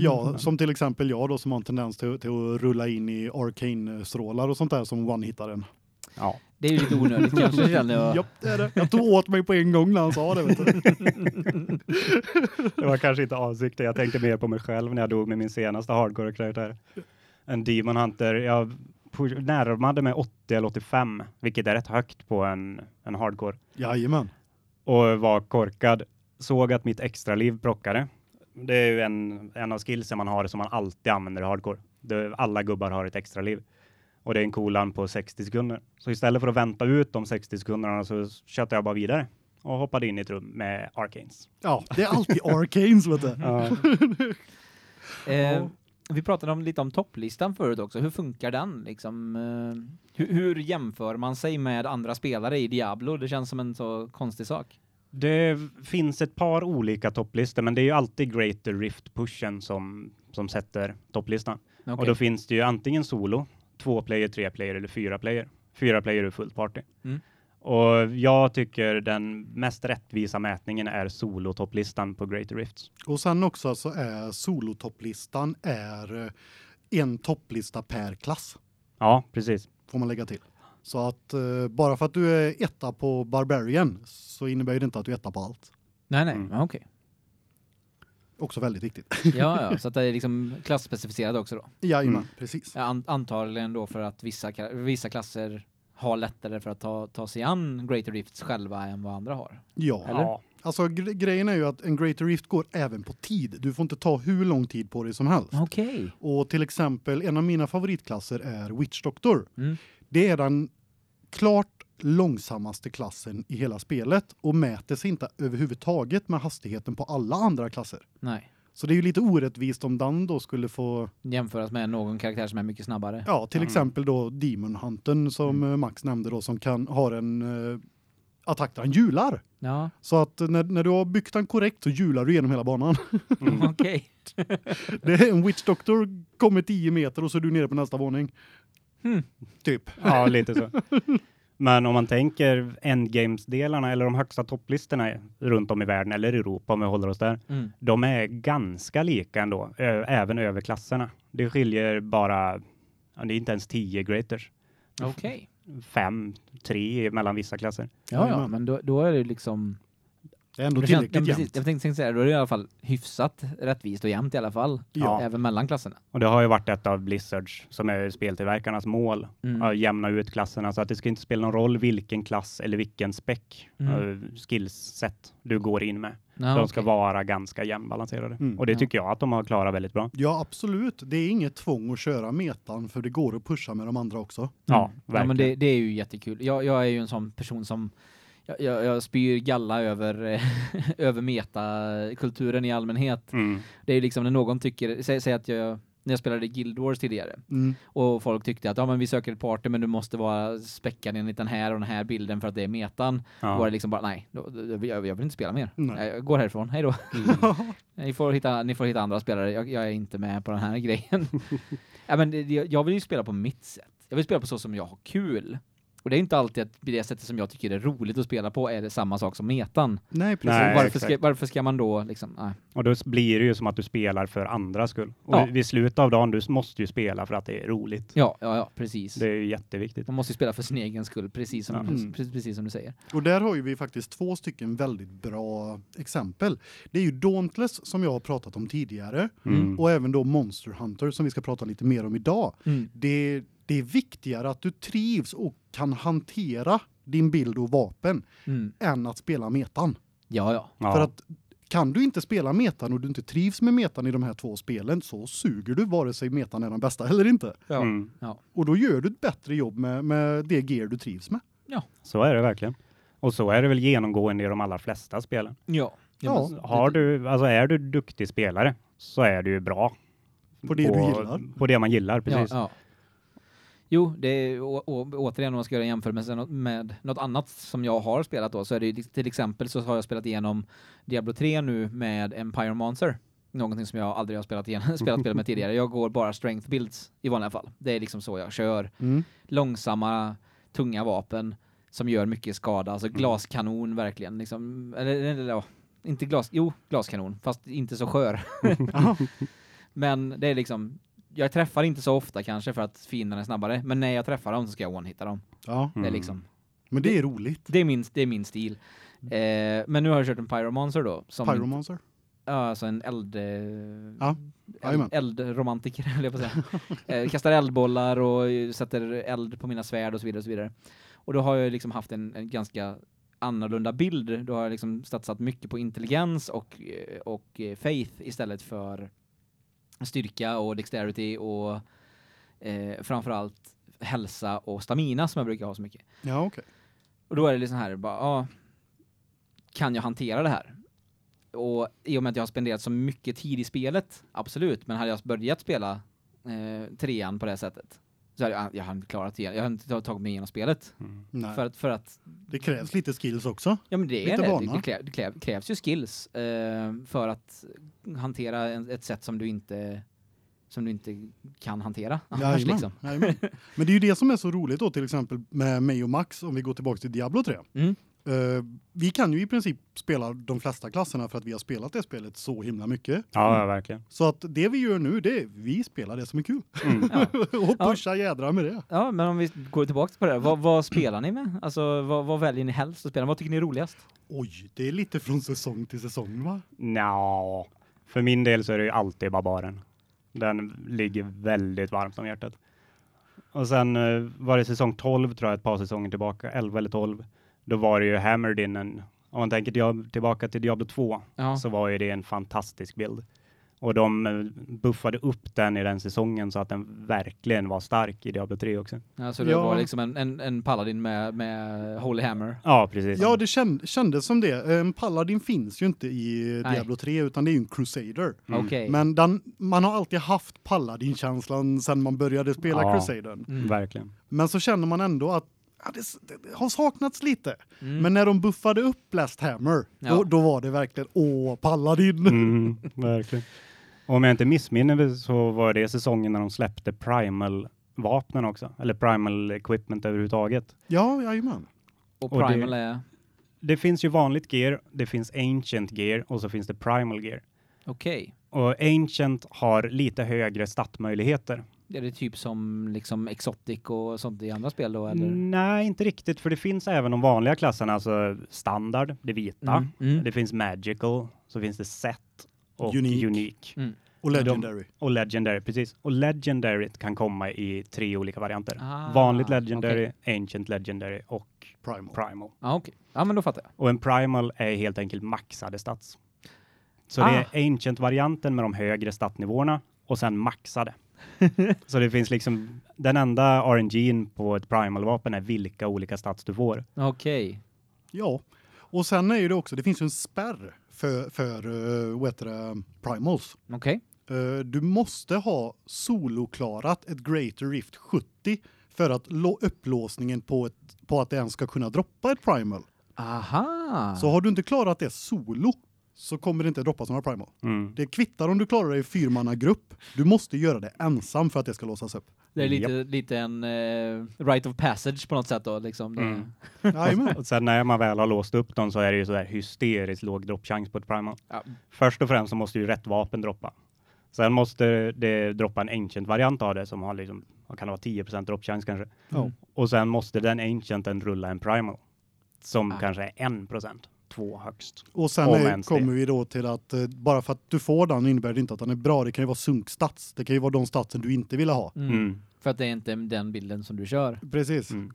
Ja, som till exempel jag då som har en tendens till, till att rulla in i arcane strålar och sånt där som one-hittar en. Ja. Det är ju lite onödigt kanske <laughs> känner jag. Japp, det är det. Jag tog åt mig på en gång när han sa det. Vet du. Det var kanske inte avsikten. Jag tänkte mer på mig själv när jag dog med min senaste hardcore-karaktär. En Demon Hunter. Jag närmade mig 80 eller 85, vilket är rätt högt på en, en hardcore. Jajamän. och var korkad. Såg att mitt extra liv prockade. Det är ju en, en av skillsen man har som man alltid använder i hardcore. Det, alla gubbar har ett extra liv. Och det är en cooldown på 60 sekunder. Så istället för att vänta ut de 60 sekunderna så köttade jag bara vidare och hoppade in i ett rum med Arcanes. Ja, det är alltid arcanes vet du. Ja. <laughs> Eh, vi pratade om lite om topplistan förut också. Hur funkar den liksom? Eh, hur, hur jämför man sig med andra spelare i Diablo? Det känns som en så konstig sak. Det finns ett par olika topplistor, men det är ju alltid Greater Rift-pushen som, som sätter topplistan. Okej. Och då finns det ju antingen solo, två player, tre player eller fyra player. Fyra player är fullt party. Mm. Och jag tycker den mest rättvisa mätningen är solo-topplistan på Greater Rifts. Och sen också så är solotopplistan är eh, en topplista per klass Ja, precis. får man lägga till. Så att eh, bara för att du är etta på Barbarian så innebär det inte att du är etta på allt. Nej, nej. Mm. Ja, Okej. Också väldigt viktigt. Ja, ja, <laughs> så att det är liksom klasspecificerat också då. Jajamän, Mm. precis. Ja, an antagligen då för att vissa vissa klasser har lättare för att ta ta sig an Greater Rifts själva än vad andra har. Ja, Eller? Ja. alltså gre grejen är ju att en Greater Rift går även på tid. Du får inte ta hur lång tid på dig som helst. Okej. Och till exempel en av mina favoritklasser är Witch Doctor. Mm. Det är den klart långsammaste klassen i hela spelet och mäter sig inte överhuvudtaget med hastigheten på alla andra klasser. Nej. Så det är ju lite orättvist om den då skulle få Jämföras med någon karaktär som är mycket snabbare. ja, till Mm. exempel då Demon Hunten som eh, Max nämnde då som kan ha en uh, attack där han hjular. Ja, Så att när, när du har byggt den korrekt så hjular du genom hela banan. <laughs> Mm. okej. <laughs> Det är en Witch Doctor kommer 10 meter och så är du nere på nästa våning. Hmm. Typ. Ja, lite så. <laughs> Men om man tänker endgames-delarna eller de högsta topplistorna runt om i världen eller Europa om vi håller oss där. Mm. De är ganska lika ändå, även över klasserna. Det skiljer bara, det är inte ens 10 graters. Okej. Fem, tre mellan vissa klasser. Ja, ja, men då, då är det liksom Det är ändå tillräckligt precis, jämnt. jag tänkte säga då är det i alla fall hyfsat rättvist och jämnt i alla fall. Ja. Även mellan klasserna. Och det har ju varit ett av Blizzards, som är speltillverkarnas mål, Mm. att jämna ut klasserna så att det ska inte spela någon roll vilken klass eller vilken spec, Mm. mm. skillset du går in med. Ja, De ska okej. vara ganska jämnbalanserade. Mm. Och det tycker jag att de har klarat väldigt bra. Ja, absolut. Det är inget tvång att köra metan för det går att pusha med de andra också. Ja, Mm. ja verkligen. men det, det är ju jättekul. Jag, jag är ju en sån person som jag, jag, jag spyr galla över eh, <laughs> över metakulturen i allmänhet. Mm. Det är liksom när någon tycker säg, säg att jag när jag spelade Guild Wars tidigare Mm. och folk tyckte att ja men vi söker ett party men du måste vara späckad enligt den här och den här bilden för att det är metan. Då var Ja. det liksom bara nej, då, då, jag, jag vill inte spela mer. Nej. Jag går härifrån. Hej då. Mm. <laughs> Ni får hitta ni får hitta andra spelare. Jag, jag är inte med på den här <laughs> grejen. ja, men jag vill ju spela på mitt sätt. Jag vill spela på så som jag har kul. Och det är inte alltid att det sättet som jag tycker är roligt att spela på är det samma sak som metan. Nej, precis. Nej, varför, ska, varför ska man då liksom, nej. Och då blir det ju som att du spelar för andras skull. Och Ja. vid slutet av dagen, du måste ju spela för att det är roligt. Ja, ja, ja, precis. Det är ju jätteviktigt. Man måste ju spela för sin egen skull, precis som, Ja. Mm. precis, precis som du säger. Och där har ju vi faktiskt två stycken väldigt bra exempel. Det är ju Dauntless som jag har pratat om tidigare Mm. och även då Monster Hunter som vi ska prata lite mer om idag. Det, det är viktigare att du trivs och kan hantera din bild och vapen Mm. än att spela metan. Ja, ja. Ja. För att kan du inte spela metan och du inte trivs med metan i de här två spelen så suger du vare sig metan är den bästa eller inte. Ja. Mm. Och då gör du ett bättre jobb med, med det gear du trivs med. Så är det verkligen. Och så är det väl genomgående i de allra flesta spelen. Ja. Ja. men- Har du, alltså är du duktig spelare så är du ju bra. På det du gillar. På det man gillar, precis. Ja, ja. Jo, det är återigen om man ska göra en jämförelse med, med något annat som jag har spelat då så är det till exempel så har jag spelat igenom Diablo 3 nu med Empire Monster. Någonting som jag aldrig har spelat igen <laughs> spelat spel med tidigare. Jag går bara strength builds i vanliga fall. Det är liksom så jag kör. Mm. Långsamma, tunga vapen som gör mycket skada, alltså Mm. glaskanon verkligen liksom eller, eller ja, inte glas, jo, glaskanon, fast inte så skör. <laughs> <laughs> Men det är liksom jag träffar inte så ofta kanske för att fienderna är snabbare, men när jag träffar dem så ska jag one-hitta dem. Ja, Det är Mm. liksom men det är roligt. det är min det är min stil. Eh, men nu har jag kört en Pyromancer då som Pyromancer. ja, alltså en eld eh, Ja, eld, jajamän. eldromantiker <laughs> höll jag på att säga. eh, kastar eldbollar och eh, sätter eld på mina svärd och så vidare och så vidare. Och då har jag liksom haft en, en ganska annorlunda bild. Då har jag liksom satsat mycket på intelligens och eh, och eh, faith istället för styrka och dexterity och eh, framförallt hälsa och stamina som jag brukar ha så mycket. Ja, okej. Och då är det liksom här bara ja kan jag hantera det här? Och i och med att jag har spenderat så mycket tid i spelet, absolut, men hade jag börjat spela eh, trean på det sättet så hade jag, jag hade inte klarat det. Jag hade inte tagit mig igenom spelet Mm. Nej. för att för att Det krävs lite skills också. ja men det är Lite det. vana. Det, klä, det krävs ju skills eh, för att hantera en, ett sätt som du inte som du inte kan hantera annars Jajamän, liksom. jajamän. <laughs> Men det är ju det som är så roligt då till exempel med mig och Max om vi går tillbaka till Diablo 3. Mm. Eh, vi kan ju i princip spela de flesta klasserna för att vi har spelat det spelet så himla mycket. Ja, ja, verkligen. Så att det vi gör nu det är vi spelar det som är kul Mm. Ja. <laughs> och Ja. pusha jädra med det. Ja, men om vi går tillbaka på det, vad, vad spelar ni med? Alltså, vad, vad väljer ni helst att spela? Vad tycker ni är roligast? Oj, det är lite från säsong till säsong va? Nja, För min del så är det ju alltid Barbaren. Den ligger väldigt varmt om hjärtat. Och sen eh, var det säsong 12 tror jag, ett par säsonger tillbaka, 11 eller 12. Då var det ju Hammered in en, om man tänker tillbaka till Diablo 2, Ja. så var ju det en fantastisk bild. Och de eh, buffade upp den i den säsongen så att den verkligen var stark i Diablo 3 också. Alltså det Ja. var liksom en, en, en paladin med, med Holy Hammer. Ja, precis. Ja, det känd, kändes som det. En Paladin finns ju inte i Nej. Diablo 3 utan det är ju en Crusader. Mm. Okej. Men den, man har alltid haft Paladin-känslan sedan man började spela Ja. Crusadern. Mm. Verkligen. Men så känner man ändå att ja, det, det, det har saknats lite. Mm. Men när de buffade upp Blast Hammer, Ja. då, då var det verkligen åh, Paladin. Mm, <laughs> verkligen. Och om jag inte missminner mig så var det säsongen när de släppte Primal-vapnen också, eller Primal-equipment överhuvudtaget. Ja, jajamän. och och det- Primal är... Det finns ju vanligt gear, det finns ancient gear och så finns det primal gear. Okej. Och ancient har lite högre startmöjligheter. Är det typ som liksom Exotic och sånt i andra spel då eller? Nej, inte riktigt, för det finns även de vanliga klasserna, alltså standard, det vita. Mm, mm. Det finns magical, så finns det set och Unique. unique. Mm. Och Legendary. Och legendary, precis. Och legendary kan komma i tre olika varianter. Ah, Vanligt legendary, ancient legendary och Primal. primal. Ja, okej. Ja, men då fattar jag. Och en primal är helt enkelt maxade stats. Så Ah. det är ancient-varianten med de högre statnivåerna och sen maxade. <laughs> så det finns liksom, den enda RNG'n på ett primal-vapen är vilka olika stats du får. Okej. Ja. Och sen är ju det också, det finns ju en spärr för, för uh, vad heter det, Primals. Okej. Eh, du måste ha soloklarat ett Greater Rift 70 för att upplåsningen på, ett, på att det ens ska kunna droppa ett Primal. Aha. Så har du inte klarat det solo så kommer det inte droppa som en Primal. Mm. Det kvittar om du klarar det i fyrmanna grupp. Du måste göra det ensam för att det ska låsas upp. Det är lite lite en uh, right of passage på något sätt då liksom. Mm. <laughs> Och sen när man väl har låst upp dem så är det ju sådär hysteriskt låg droppchans på ett primal. Ja. Först och främst så måste ju rätt vapen droppa. Sen måste det droppa en ancient-variant av det som har liksom, kan vara, 10% droppchans kanske. Ja. Och sen måste den ancienten rulla en primal. Som Ah. kanske är 1%, två högst. Och sen är, kommer vi då till att eh, bara för att du får den innebär det inte att den är bra. Det kan ju vara sunkstats. Det kan ju vara de statsen du inte ville ha. Mm. Mm. För att det är inte den bilden som du kör. Precis. Mm.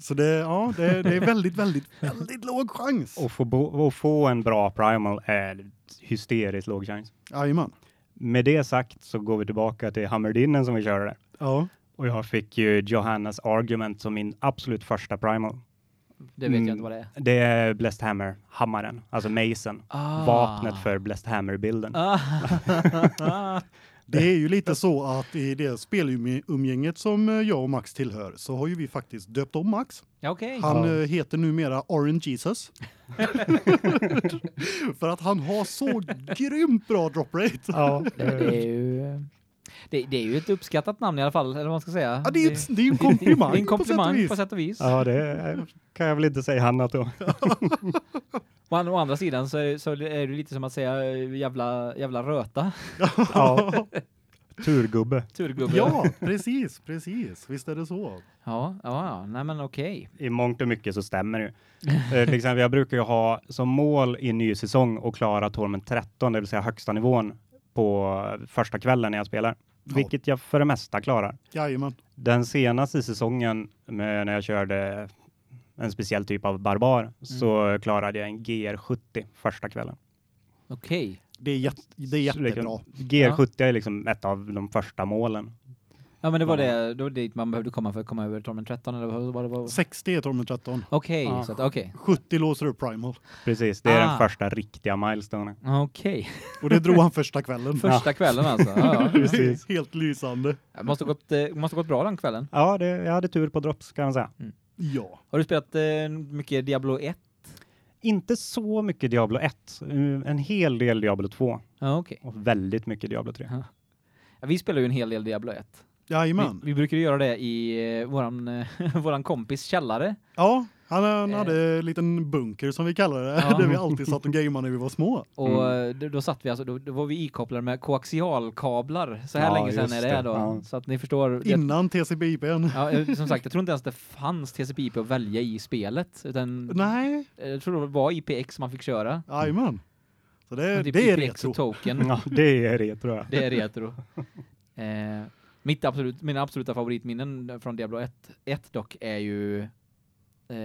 Så det ja, det, det är väldigt väldigt väldigt låg chans. Och få, få en bra primal är hysteriskt låg chans. Jajamän. Med det sagt så går vi tillbaka till Hammerdinnen som vi körde där. Ja. Och jag fick ju Johannas Argument som min absolut första primal. Det vet jag Mm. inte vad det är. Det är Blessed Hammer, hammaren, alltså Mason. Ah. Vapnet för Blessed Hammer-bilden. Ah. <laughs> Det är ju lite så att i det spelumgänget som eh, jag och Max tillhör så har ju vi faktiskt döpt om Max. okej. Han Ja. eh, heter numera Orange Jesus. <laughs> För att han har så <laughs> grymt bra drop rate. Ja, Det är ju det, det är ju ett uppskattat namn i alla fall, eller vad man ska säga. Ja, det är ju ett- det är ju en komplimang <laughs> Det en på sätt och komplimang vis. på sätt och vis. ja, det kan jag väl inte säga annat då. Å andra- å andra sidan så är, så är det lite som att säga eh, jävla, jävla röta. Ja. Turgubbe. Turgubbe. Ja, precis, precis. Visst är det så. Ja, ja, ja. Nej men okej. I mångt och mycket så stämmer det. Eh, till exempel, jag brukar ju ha som mål i en ny säsong att klara Torment 13, det vill säga högsta nivån på första kvällen när jag spelar. Ja. Vilket jag för det mesta klarar. Jajamän. Den senaste säsongen med, när jag körde en speciell typ av barbar så klarade jag en GR70 första kvällen. Okej. Det är, det är Så liksom, jättebra. GR70 är liksom ett av de första målen. Ja men det var det, var dit man behövde komma för att komma över Torment 13 eller vad vad det var? 60 är Torment 13. Okej, Ja. så att okej. 70 låser upp Primal. Precis, det är Ah. den första riktiga milestonen. Okej. Och det drog han <laughs> första kvällen. Första kvällen alltså. Ja. <laughs> Precis. Helt lysande. Det måste ha gått eh, måste ha gått bra den kvällen. Ja, det, jag hade tur på drops kan man säga. Ja. Har du spelat eh, mycket Diablo 1? Inte så mycket Diablo 1, eh, en hel del Diablo 2 Ja, okej. och väldigt mycket Diablo 3. Ja, vi spelar ju en hel del Diablo 1. Vi, Jajamän. vi brukar ju göra det i eh, våran eh, <laughs> våran kompis källare. Ja, han, han Eh. hade en liten bunker som vi kallar det. Ja. <laughs> Där vi alltid satt och gameade när vi var små. Och Mm. eh, då, satt vi alltså då, då var vi ikopplade med koaxialkablar. Så här Ja, länge sedan är det, det. då. Ja. Så att ni förstår. Innan TCP/IPn. ja, eh, som sagt, jag tror inte ens det fanns TCP/IP att välja i spelet utan Nej, jag tror det var IPX man fick köra. jajamän. Så det, Typ det är IPX retro. Token. <laughs> Ja, det är jag. Det är retro. Eh, mitt absolut, mina absoluta favoritminnen från Diablo 1, 1 dock är ju eh,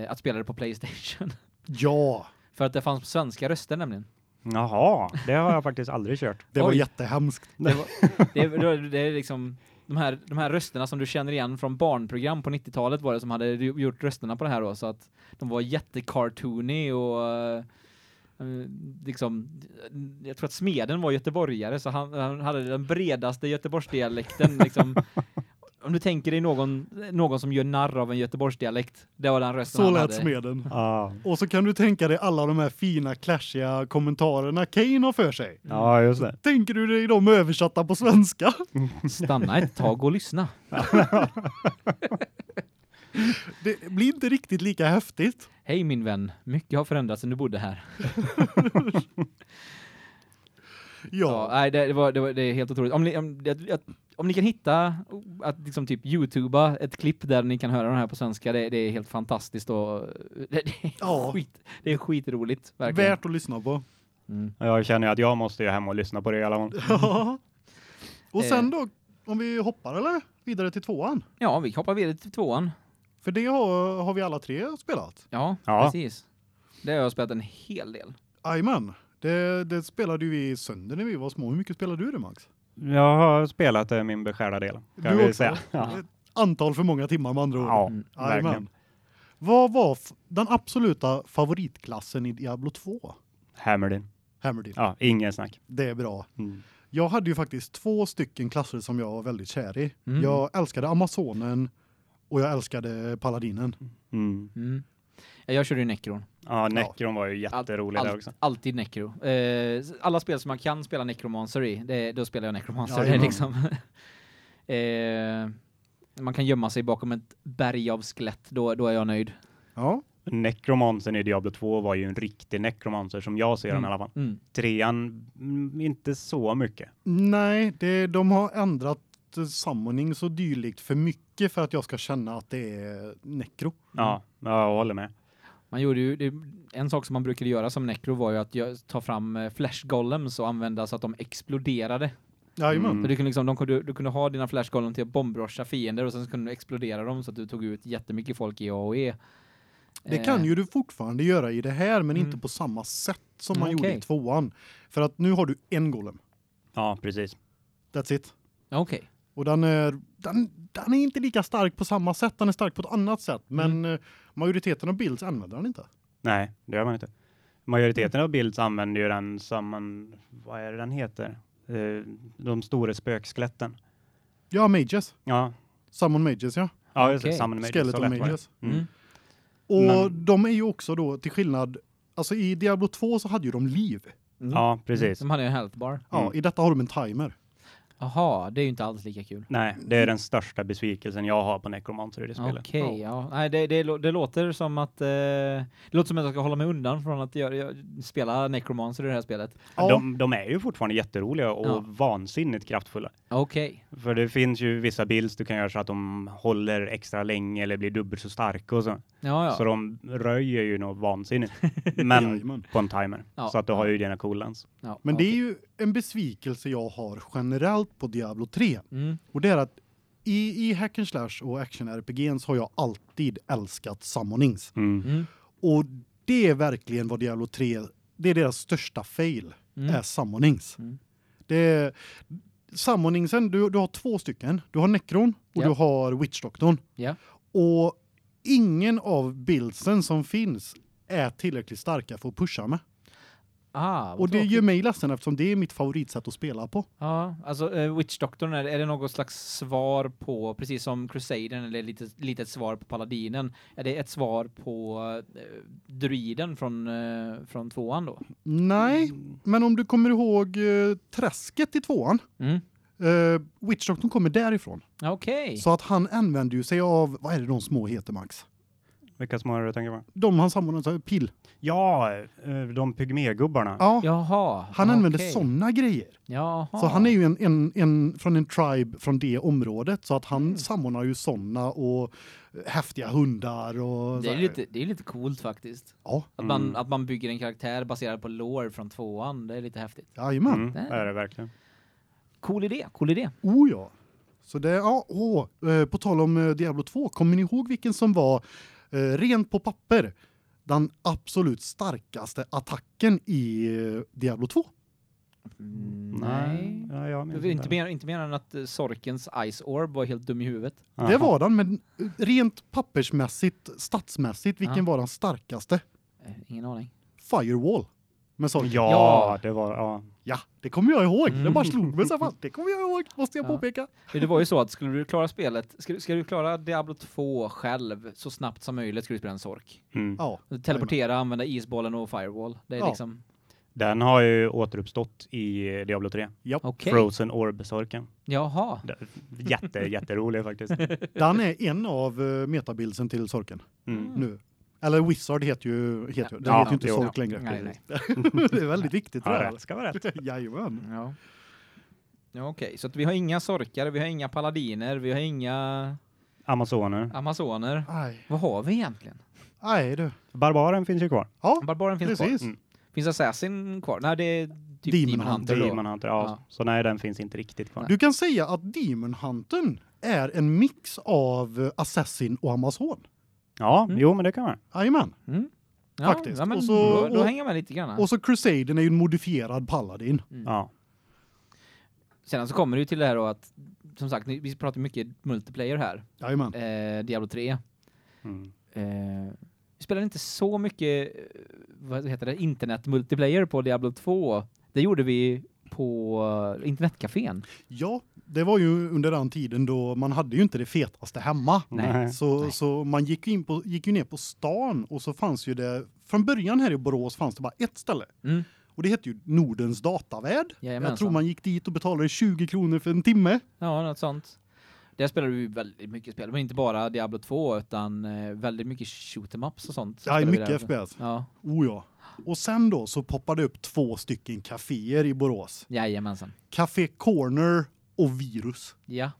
att spela det på Playstation. <laughs> Ja, För att det fanns svenska röster nämligen. Jaha, det har jag faktiskt aldrig kört. det var Oj. jättehemskt. Det, var, det, är- det är liksom de här, de här rösterna som du känner igen från barnprogram på 90-talet var det som hade gjort rösterna på det här då, så att de var jättecartoony och eh, liksom, jag tror att smeden var göteborgare så han, han hade den bredaste göteborgsdialekten <laughs> liksom. Om du tänker dig någon, någon som gör narr av en göteborgsdialekt, det var den rösten Så han lät hade. smeden. Ja, Och så kan du tänka dig alla de här fina clashiga kommentarerna Kane har för sig. ja just det. Tänker du dig de översatta på svenska? <laughs> Stanna ett tag och lyssna. <laughs> Det blir inte riktigt lika häftigt. Hej min vän, mycket har förändrats sen du bodde här. <laughs> Ja, Ja, nej, det, det, var, det, var, det är helt otroligt. Om ni, om, det, om ni kan hitta att liksom typ YouTubea ett klipp där ni kan höra de här på svenska, det, det är helt fantastiskt och <laughs> det, det, är, Ja. skit, det är skitroligt. Verkligen. värt att lyssna på. Mm. Jag känner ju att jag måste ju hem och lyssna på det i alla fall. <laughs> Ja. Och Eh. sen då, om vi hoppar eller? Vidare till tvåan. Ja, vi hoppar vidare till tvåan. För det har, har vi alla tre spelat. Ja, Ja. precis. Det har jag spelat en hel del. Jajamän. Det, det spelade ju vi sönder när vi var små. Hur mycket spelade du det Max? Jag har spelat det min beskärda del, kan du vi säga. Ja, antal för många timmar med andra ord. ja Mm. verkligen. Vad var den absoluta favoritklassen i Diablo 2? Hammerdin. Hammerdin. Ja, ingen snack. Det är bra. Mm. Jag hade ju faktiskt två stycken klasser som jag var väldigt kär i. Mm. Jag älskade Amazonen och jag älskade Paladinen. Mm. Mm. Jag körde ju Necron. Ja, Necron var ju jätterolig Allt- där också. Alltid Necro. Eh, alla spel som man kan spela Necromancer i, det, då spelar jag Necromancer. Jajamän. <laughs> liksom eh, man kan gömma sig bakom ett berg av skelett, då, då är jag nöjd. Ja. Necromancer i Diablo 2 var ju en riktig necromancer som jag ser den Mm. i alla fall. Mm. Trean, mm, inte så mycket. Nej, det, de har ändrat eh, summoning så dylikt för mycket för att jag ska känna att det är nekro. Ja, jag håller med. Man gjorde ju, det, en sak som man brukade göra som Necro var ju att jag, ta fram eh, flash golems och använda så att de exploderade. Jajamän. Mm. Så du kunde liksom, de kunde, du kunde ha dina flash golem till att bombroscha fiender och sen så kunde du explodera dem så att du tog ut jättemycket folk i AOE. Det Eh, kan ju du fortfarande göra i det här men Mm. inte på samma sätt som man Mm, gjorde i tvåan. För att nu har du en golem. Ja, precis. That's it. Okej. Och den är den, den är inte lika stark på samma sätt, den är stark på ett annat sätt, men Mm. eh, majoriteten av builds använder den inte. Nej, det gör man inte. Majoriteten av builds använder ju den som man, vad är det den heter? Eh, de stora spökskeletten. Ja, mages. Ja, Summon mages, ja. ja. Okej. Summon Mages, Skeleton mages. Mm. Mm. Och Men- de är ju också då till skillnad alltså i Diablo 2 så hade ju de liv. Ja, precis. De hade ju en health bar. Ja, Mm. i detta har de en timer. Jaha, det är ju inte alls lika kul. Nej, det är den största besvikelsen jag har på Necromancer i det spelet. Okej, ja. Nej, det, det, det låter som att eh, det låter som att jag ska hålla mig undan från att göra, jag, spela Necromancer i det här spelet. Ja, De, de är ju fortfarande jätteroliga och Ja. vansinnigt kraftfulla. Okej. För det finns ju vissa builds du kan göra så att de håller extra länge eller blir dubbelt så starka och så. Ja, ja. Så de röjer ju något vansinnigt. Men <laughs> på en timer. Ja, så att du har ju dina cooldowns. ja, Men det är ju en besvikelse jag har generellt på Diablo 3. Mm. Och det är att i, i hack and slash och action RPGs har jag alltid älskat summonings. Mm. Mm. Och det är verkligen vad Diablo 3, det är deras största fail, Mm. är summonings. Mm. Det är, summoningsen, du, du har två stycken. Du har Necron och Ja. du har Witchdoktorn. Ja. Och ingen av bildsen som finns är tillräckligt starka för att pusha med. Ah, Och det tråkigt. gör mig ledsen eftersom det är mitt favoritsätt att spela på. Ja, alltså uh, Witch Doctorn, är, är det något slags svar på, precis som Crusaden, eller lite, lite ett svar på Paladinen, är det ett svar på uh, Druiden från, uh, från tvåan då? Nej, men om du kommer ihåg uh, träsket i tvåan, Mm. uh, Witchdoktorn kommer därifrån. Okej. Så att han använder ju sig av, vad är det de små heter Max? Vilka är det du tänker på? De han samordnade, pil. Ja, eh, de pygmégubbarna. Ja, Jaha. han använder okej. såna grejer. Jaha. Så han är ju en, en, en från en tribe från det området så att han Mm. samordnar ju såna och häftiga hundar och det är lite det är lite coolt faktiskt. Ja, Att man Mm. att man bygger en karaktär baserad på lore från tvåan, det är lite häftigt. jajamän. Mm, det är det verkligen. Cool idé, cool idé. Oh ja. Så det ja, åh, eh, på tal om eh, Diablo 2, kommer ni ihåg vilken som var rent på papper den absolut starkaste attacken i eh, Diablo 2? Mm, Nej, ja, jag Det var inte mer inte mer än att eh, Sorkens Ice Orb var helt dum i huvudet. Det Aha. var den men eh, rent pappersmässigt, statsmässigt, vilken Ja. var den starkaste? Eh, Ingen aning. Firewall. Med Sorken. Ja, Ja. det var ja. Ja, det kommer jag ihåg. Det Mm. bara slog mig så fan, Det kommer jag ihåg, måste jag Ja. påpeka. Det var ju så att skulle du klara spelet, ska, du- ska du klara Diablo 2 själv så snabbt som möjligt ska du spela en Sork. Mm. Ja. Teleportera, använda isbollen och firewall. Det är Ja. liksom Den har ju återuppstått i Diablo 3. okej. Frozen Orb-sorken. Jaha. Jätte, jätterolig faktiskt. <laughs> Den är en av uh, metabildsen till Sorken Mm. nu. Eller Wizard heter ju heter ju. Den Ja, heter ju inte jo. Sork längre. Nej, nej. <laughs> det är väldigt viktigt. Ja, det här. rätt ska vara rätt. <laughs> Jajamän. Ja. Ja, okej. Så att vi har inga sorkar, vi har inga paladiner, vi har inga Amazoner. amazoner. Nej, Vad har vi egentligen? nej du. Barbaren finns ju kvar. Ja, Barbaren finns precis. kvar. Mm. Finns Assassin kvar? Nej, det är typ Demon Demon, Hunter, Hunter då. Demon Hunter, ja. Ja. Så nej, den finns inte riktigt kvar. Du kan säga att Demon Huntern är en mix av Assassin och Amazon. Ja, Mm. jo men det kan vara. Jajamän. Mm. Ja, Faktiskt. Ja, men Och så- då, då och- hänger med lite grann. Och så Crusaden är ju en modifierad paladin. Mm. Ja. Sen så kommer det ju till det här då att som sagt, vi pratar mycket multiplayer här. Jajamän. Eh, Diablo 3. Mm. Eh, vi spelar inte så mycket eh, vad heter det internet multiplayer på Diablo 2. Det gjorde vi på eh, internetcafén. Ja, det var ju under den tiden då man hade ju inte det fetaste hemma. Nej. Så, Nej. så man gick ju in på gick ju ner på stan och så fanns ju det från början här i Borås fanns det bara ett ställe Mm. och det hette ju Nordens datavärld. Jajamensan. Jag tror man gick dit och betalade 20 kronor för en timme. Ja, något sånt. Där spelade vi väldigt mycket spel, men inte bara Diablo 2 utan eh, väldigt mycket shoot 'em ups och sånt. Så Ja, mycket. FPS. Ja, Oh ja. Och sen då så poppade det upp två stycken kaféer i Borås. jajamensan. Café Corner och Virus. Ja,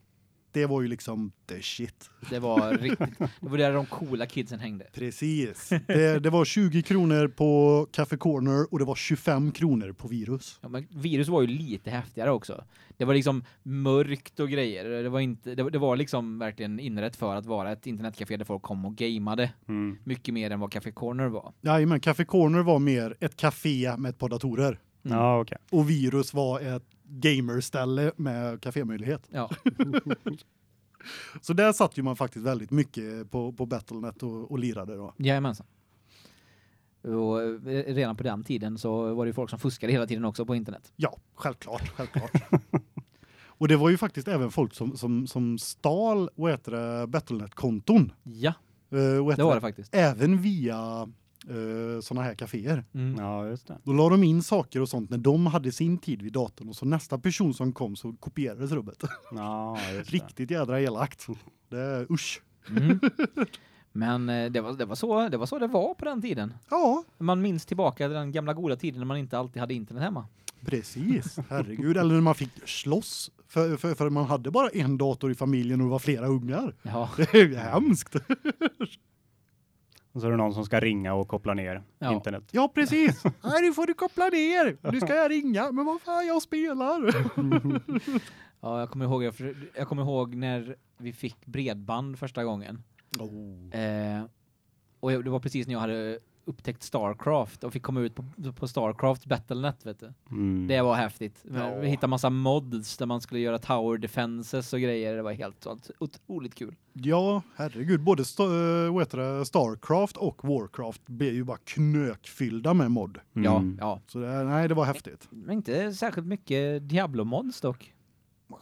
Det var ju liksom the shit. det var <laughs> riktigt. Det var där de coola kidsen hängde. Precis. Det, det var 20 kronor på Café Corner och det var 25 kronor på Virus. Ja, men virus var ju lite häftigare också. Det var liksom mörkt och grejer. Det var inte det var, det var liksom verkligen inrätt för att vara ett internetcafé där folk kom och gameade Mm. mycket mer än vad Café Corner var. Jajamän, Café Corner var mer ett café med ett par datorer. Mm. Ja, okej. Och Virus var ett gamerställe med kafémöjlighet. Ja. <laughs> Så där satt ju man faktiskt väldigt mycket på, på Battlenet och, och lirade då. Jajamensan. Och eh, redan på den tiden så var det ju folk som fuskade hela tiden också på internet. Ja, självklart, självklart. <laughs> och det var ju faktiskt även folk som som som stal vad heter det Battlenet-konton. Ja, Uh, det var det faktiskt. Även via uh, såna här kaféer. Mm. Ja, just det. Då la de in saker och sånt när de hade sin tid vid datorn och så nästa person som kom så kopierades rubbet. Ja, just <laughs> det. Riktigt jädra elakt. Det är usch. Mm. <laughs> Men eh, det var det var så det var så det var på den tiden. Ja, Man minns tillbaka till den gamla goda tiden när man inte alltid hade internet hemma. precis. <laughs> Herregud, eller när man fick slåss för, för för man hade bara en dator i familjen och det var flera ungar. Ja. Det är ju hemskt. Och så är det någon som ska ringa och koppla ner Ja. internet. Ja, precis. <laughs> Nej, nu får du koppla ner. Nu ska jag ringa. Men vad fan, jag spelar. <laughs> Ja, jag kommer ihåg jag, jag kommer ihåg när vi fick bredband första gången. Oh. Eh, och jag, det var precis när jag hade upptäckt Starcraft och fick komma ut på, på Starcraft Battlenet, vet du. Mm. Det var häftigt. Ja. Vi hittade massa mods där man skulle göra tower defenses och grejer. Det var helt sånt otroligt kul. Ja, herregud. Både vad heter det, Starcraft och Warcraft blir ju bara knökfyllda med mod. Ja, Mm. ja. Så det, nej, det var häftigt. Men inte särskilt mycket Diablo mods dock.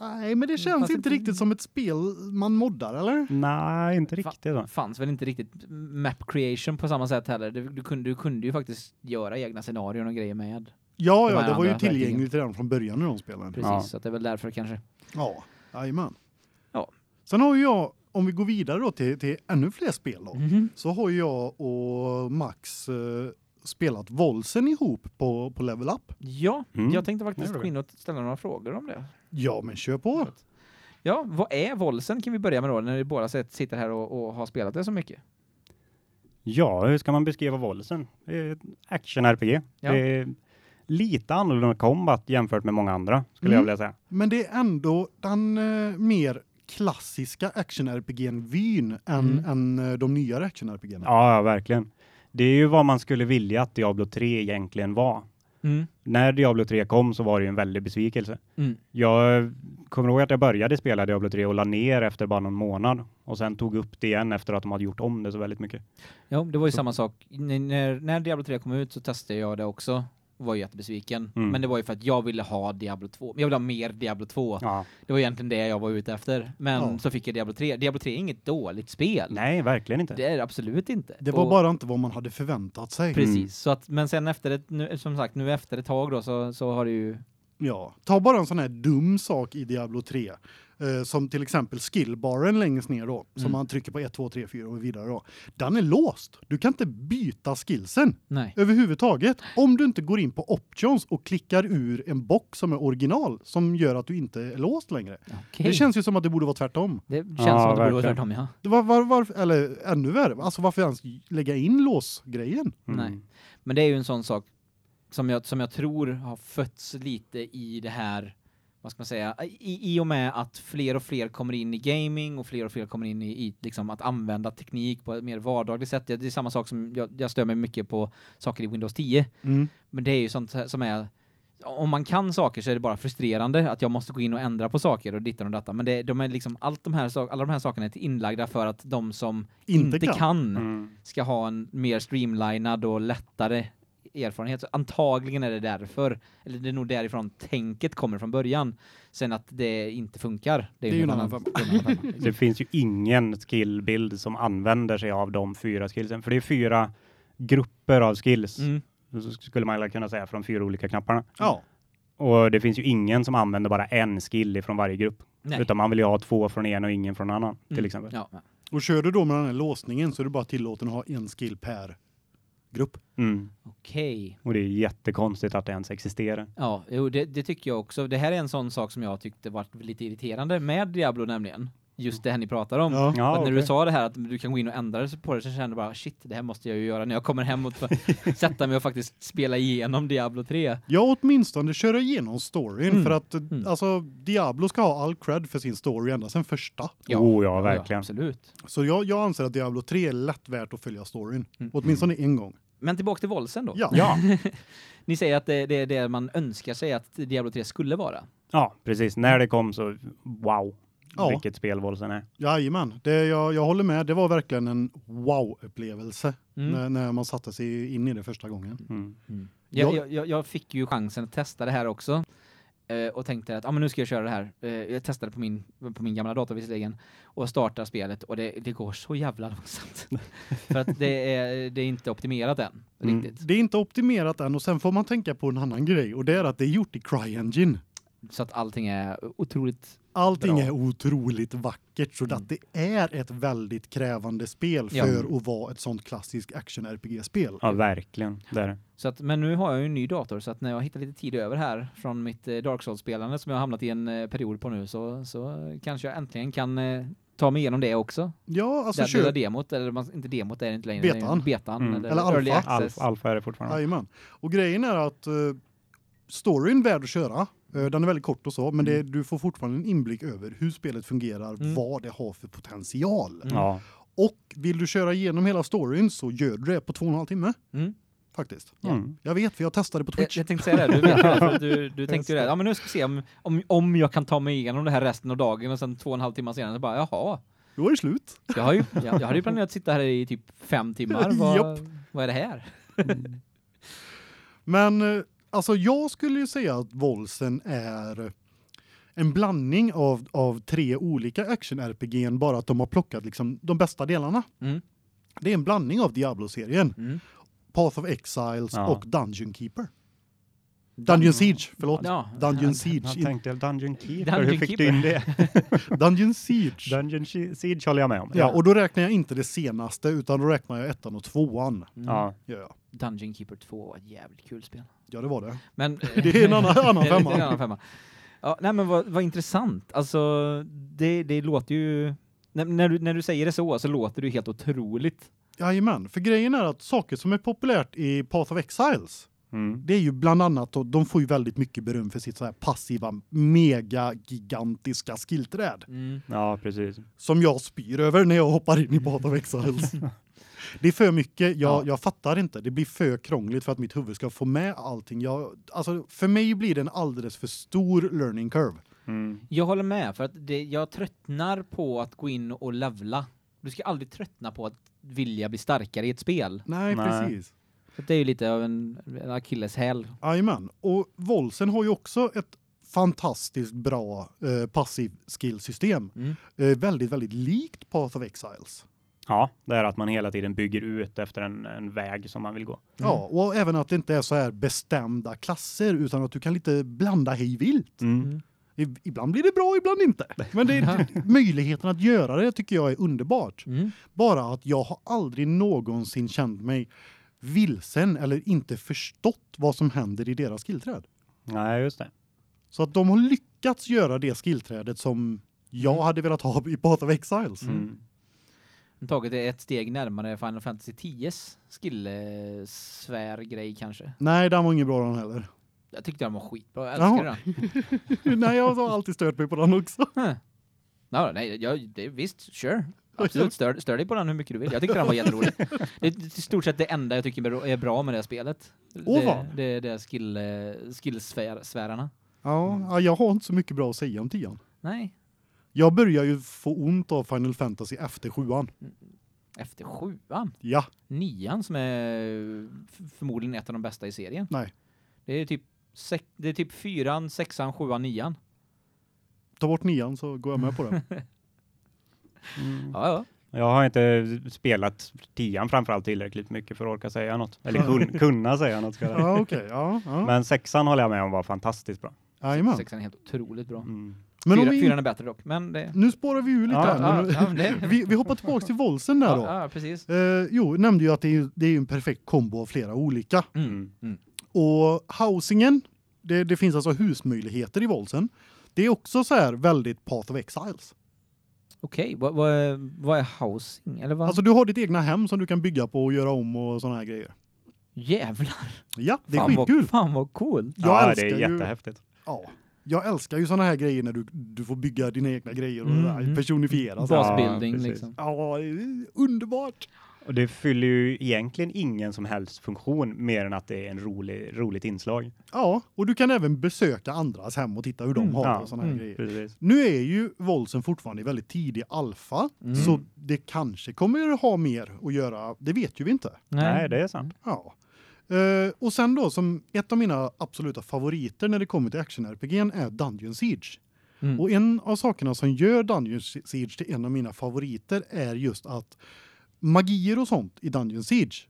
Nej, men det känns Fast inte det- riktigt som ett spel man moddar, eller? Nej, inte riktigt då. fanns väl inte riktigt map creation på samma sätt heller. Du, du, kunde, du kunde ju faktiskt göra egna scenarion och grejer med. Ja, De ja, det var ju tillgängligt redan från början i de spelen. Precis, Ja. så att det är väl därför kanske. Ja, jajamän. Ja. Sen har ju jag om vi går vidare då till till ännu fler spel då. Mhm. Så har jag och Max eh, spelat Volsen ihop på på Level Up. Ja, Mm. jag tänkte Det faktiskt gå in och ställa några frågor om det. Ja, men kör på. Ja, vad är Volsen kan vi börja med då när vi båda sett- sitter här och, och har spelat det så mycket? Ja, hur ska man beskriva Volsen? Action-RPG. Ja. Det är lite annorlunda combat jämfört med många andra, skulle Mm. jag vilja säga. Men det är ändå den eh, mer klassiska action-RPG:n vyn än Mm. än eh, de nyare action-RPG:na. Ja, ja, verkligen. Det är ju vad man skulle vilja att Diablo 3 egentligen var. Mm. När Diablo 3 kom så var det ju en väldig besvikelse. Mm. Jag kommer ihåg att jag började spela Diablo 3 och la ner efter bara någon månad och sen tog upp det igen efter att de hade gjort om det så väldigt mycket. Ja, det var ju Så- samma sak. N- när, när Diablo 3 kom ut så testade jag det också. Var jättebesviken. Mm. Men det var ju för att jag ville ha Diablo 2. Jag ville ha mer Diablo 2. Ja, Det var egentligen det jag var ute efter. Men Ja. så fick jag Diablo 3. Diablo 3 är inget dåligt spel. nej, verkligen inte. Det är absolut inte. Det var Och- bara inte vad man hade förväntat sig. Precis. Mm. Så att, men sen efter ett, nu, som sagt, nu efter ett tag då så, så har det ju... Ja, ta bara en sån här dum sak i Diablo 3. Eh, som till exempel skillbaren längst ner då, som Mm. man trycker på 1 2 3 4 och vidare då. Den är låst. Du kan inte byta skillsen Nej. överhuvudtaget om du inte går in på options och klickar ur en box som är original som gör att du inte är låst längre. Okej. Det känns ju som att det borde vara tvärtom. Det känns Ja, som att det borde vara verkligen. tvärtom, ja. Det var, var, var, eller ännu värre, alltså varför ens lägga in låsgrejen? Mm. Nej. Men det är ju en sån sak som jag, som jag tror har fötts lite i det här, vad ska man säga, i, i och med att fler och fler kommer in i gaming och fler och fler kommer in i, i liksom att använda teknik på ett mer vardagligt sätt. Det är samma sak som jag, jag stör mig mycket på saker i Windows 10. Mm. Men det är ju sånt som är om man kan saker så är det bara frustrerande att jag måste gå in och ändra på saker och dittan och detta. Men det, de är liksom allt de här alla de här sakerna är inlagda för att de som Inte inte, kan. kan, Mm. ska ha en mer streamlinad och lättare erfarenhet. Så antagligen är det därför, eller det är nog därifrån tänket kommer från början. Sen att det inte funkar, det är, Det är ju en något annan. Det annan. <laughs> Det finns ju ingen skillbild som använder sig av de fyra skillsen, för det är fyra grupper av skills, Mm. så skulle man kunna säga, från fyra olika knapparna. Ja. Och det finns ju ingen som använder bara en skill ifrån varje grupp, Nej. utan man vill ju ha två från en och ingen från annan, till Mm. exempel. Ja. ja. Och kör du då med den här låsningen så är du bara tillåten att ha en skill per grupp. Mm. Okej. Och det är jättekonstigt att det ens existerar. Ja, jo, det, det tycker jag också. Det här är en sån sak som jag tyckte var lite irriterande med Diablo nämligen. Just det här ni pratar om. Ja. Ja, när du okej. sa det här att du kan gå in och ändra på det så kände jag bara shit, det här måste jag ju göra när jag kommer hem och <laughs> sätta mig och faktiskt spela igenom Diablo 3. Ja, åtminstone köra igenom storyn Mm. för att Mm. alltså Diablo ska ha all cred för sin story ända sen första. Oh, ja, verkligen. absolut. Så jag, jag anser att Diablo 3 är lätt värt att följa storyn. Mm. Åtminstone en gång. Men tillbaka till våldsen då. Ja. Ja, <laughs> Ni säger att det, det är det man önskar sig att Diablo 3 skulle vara. ja, precis. När det kom så, wow, Ja. vilket spel Volsen är. Jajamän, det, jag, jag håller med. Det var verkligen en wow-upplevelse Mm. när, när man satte sig in i det första gången. Mm. Jag, Jag- jag, jag, jag fick ju chansen att testa det här också. eh, Och tänkte att ah, men nu ska jag köra det här. Eh, Jag testade på min, på min gamla dator visserligen. Och startar spelet och det, det går så jävla långsamt. <laughs> För att det är, det är inte optimerat än. Mm. Riktigt. Det är inte optimerat än och sen får man tänka på en annan grej och det är att det är gjort i CryEngine. Så att allting är otroligt... Allting Bra. är otroligt vackert så att det är ett väldigt krävande spel Ja. för att vara ett sånt klassiskt action-RPG-spel. Ja, verkligen. Det är det. Så att, men nu har jag ju en ny dator så att när jag hittar lite tid över här från mitt eh, Dark Souls-spelande som jag har hamnat i en eh, period på nu så, så kanske jag äntligen kan eh, ta mig igenom det också. Ja, alltså det, det där kör. demot, eller man, inte demot är det inte längre. det Betan. betan Mm. eller, Eller early alpha. access. Alf, alfa är det fortfarande. Jajamän. Och grejen är att uh, storyn värd att köra. Eh, den är väldigt kort och så, men det, du får fortfarande en inblick över hur spelet fungerar, Mm. vad det har för potential. Mm. Ja, Och vill du köra igenom hela storyn så gör du det på två och en halv timme Mm. faktiskt. mm. Jag vet för jag testade på Jag, Twitch. jag tänkte säga det, du, vet, för du, du <laughs> tänkte ju det. Ja men nu ska vi se om, om, om jag kan ta mig igenom det här resten av dagen och sen två och en halv timme senare så bara jaha. Då är det slut. Jag, har ju, <laughs> jag, jag hade ju planerat att sitta här i typ fem timmar. <laughs> Vad, vad är det här? Men eh, alltså jag skulle ju säga att Volsen är en blandning av av tre olika action RPG bara att de har plockat liksom de bästa delarna. Mm. Det är en blandning av Diablo-serien, Mm. Path of Exiles Ja. och Dungeon Keeper. Dungeon Siege, förlåt. Ja. Dungeon <laughs> Siege. Jag tänkte Dungeon Keeper, Dungeon hur fick du in det? <laughs> <laughs> Dungeon Siege. Dungeon Siege håller jag med om. Ja, och då räknar jag inte det senaste utan då räknar jag ettan och tvåan. Mm. Ja. Ja, ja. Dungeon Keeper 2 var ett jävligt kul spel. Ja det var det. Men <laughs> Det är en annan, annan <laughs> Det är femma. en annan femma. Ja, nej men vad, vad intressant. Alltså det, det låter ju när, när, du, när du säger det så så låter det ju helt otroligt. Jajamän, för grejen är att saker som är populärt i Path of Exiles Mm. det är ju bland annat och de får ju väldigt mycket beröm för sitt så här passiva mega gigantiska skillträd Ja, precis. som jag spyr över när jag hoppar in i Path of Exiles. <laughs> det är för mycket. Jag Ja. jag fattar inte. Det blir för krångligt för att mitt huvud ska få med allting. Jag alltså för mig blir det en alldeles för stor learning curve. Mm. Jag håller med för att det, jag tröttnar på att gå in och levla. Du ska aldrig tröttna på att vilja bli starkare i ett spel. Nej, Nej. precis. För det är ju lite av en, en akilleshäl. Jajamän. Och Volsen har ju också ett fantastiskt bra eh, passiv skillsystem. Mm. Eh, väldigt väldigt likt Path of Exiles. Ja, det är att man hela tiden bygger ut efter en, en väg som man vill gå. Ja, och även att det inte är så här bestämda klasser utan att du kan lite blanda hej vilt. Mm. I- Ibland blir det bra, ibland inte. Men det är, <laughs> möjligheten att göra det tycker jag är underbart. Mm. Bara att jag har aldrig någonsin känt mig vilsen eller inte förstått vad som händer i deras skillträd. Nej, just det. Så att de har lyckats göra det skillträdet som jag Mm. hade velat ha i Path of Exiles. Mm. Tagit det ett steg närmare Final Fantasy 10s skillsvär grej kanske. Nej, den var ingen bra den heller. Jag tyckte den var skitbra. Jag älskar den. <laughs> Nej, jag har alltid stört mig på den också. Huh. Nej, jag, det, visst, sure. Absolut, stör, stör dig på den hur mycket du vill. Jag tyckte den var jätterolig. Det är i stort sett det enda jag tycker är bra med det här spelet. Åh, det, det, det är skill, eh, skillsfärarna. Ja, ja, jag har inte så mycket bra att säga om tian. Nej, Jag börjar ju få ont av Final Fantasy efter sjuan. efter sjuan. Ja, Nian som är förmodligen ett av de bästa i serien. nej. Det är typ, sek, det är typ fyran, sexan, sjuan, nian. Ta bort nian så går jag med på det. <laughs> Mm. Ja, ja. Jag har inte spelat tian framförallt tillräckligt mycket för att orka säga något. Eller kun, kunna säga något. Ska. Ja, okej. Ja, ja. Men sexan håller jag med om var fantastiskt bra. Jajamän. Sexan är helt otroligt bra. Mm. Men om Fyra, vi, Fyran är bättre dock, men det... nu spårar vi ur lite Ja, här. ja, men- ja, <laughs> vi, vi hoppar tillbaka till Volsen där då. Ja, ja precis. Eh, jo, nämnde ju att det är, ju- det är ju en perfekt kombo av flera olika. Mm. Och housingen, det, det finns alltså husmöjligheter i Volsen. Det är också så här väldigt Path of Exiles. Okej, vad, vad, är, vad är housing? Eller vad? Alltså du har ditt egna hem som du kan bygga på och göra om och såna här grejer. Jävlar! Ja, det är fan skitkul. Vad, fan vad coolt! Jag Ja, det är ju- jättehäftigt. Ja. Jag älskar ju såna här grejer när du, du får bygga dina egna grejer och Mm, det där, mm. personifiera. så. Basbuilding precis. liksom. Ja, det är underbart. Och det fyller ju egentligen ingen som helst funktion mer än att det är en rolig, roligt inslag. Ja, och du kan även besöka andras hem och titta hur de Mm, har ja, och såna här mm, grejer. Precis. Nu är ju Volsen fortfarande i väldigt tidig alfa, Mm. så det kanske kommer att ha mer att göra, det vet ju vi inte. Nej, det är sant. Ja. Eh, och sen då som ett av mina absoluta favoriter när det kommer till action-RPG är Dungeon Siege. Mm. Och en av sakerna som gör Dungeon Siege till en av mina favoriter är just att magier och sånt i Dungeon Siege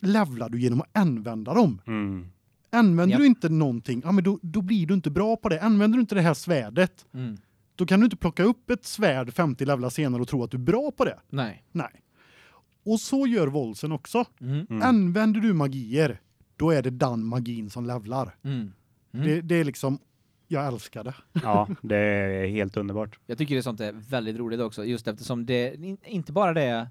levlar du genom att använda dem. Mm. Använder Japp. du inte någonting, ja men då, då blir du inte bra på det. Använder du inte det här svärdet, Mm. då kan du inte plocka upp ett svärd 50 levlar senare och tro att du är bra på det. Nej. Nej. Och så gör Volsen också. Mm. Mm. Använder du magier, då är det den magin som levlar. Mm. Mm. Det, det är liksom, jag älskar det. Ja, det är helt underbart. Jag tycker det sånt är väldigt roligt också, just eftersom det in- inte bara det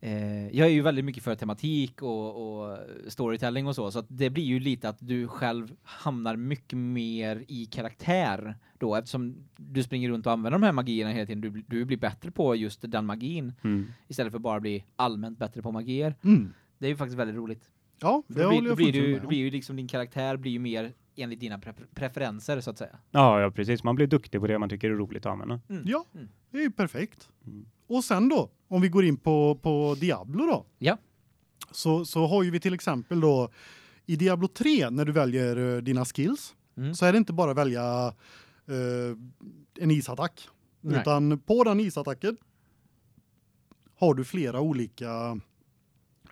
eh, jag är ju väldigt mycket för tematik och, och storytelling och så, så att det blir ju lite att du själv hamnar mycket mer i karaktär då, eftersom du springer runt och använder de här magierna hela tiden. Du, du blir bättre på just den magin Mm. istället för bara bli allmänt bättre på magier. Mm. Det är ju faktiskt väldigt roligt. Ja, För det håller blir, då jag blir, du, med då blir ju liksom din karaktär blir ju mer enligt dina pre preferenser så att säga. Ja, ja, precis. Man blir duktig på det man tycker är roligt att använda. Ja, Mm. det är ju perfekt. Mm. Och sen då, om vi går in på, på Diablo då. Ja. Så, så har ju vi till exempel då i Diablo 3 när du väljer eh, dina skills Mm. så är det inte bara att välja eh, en isattack. Nej. Utan på den isattacken har du flera olika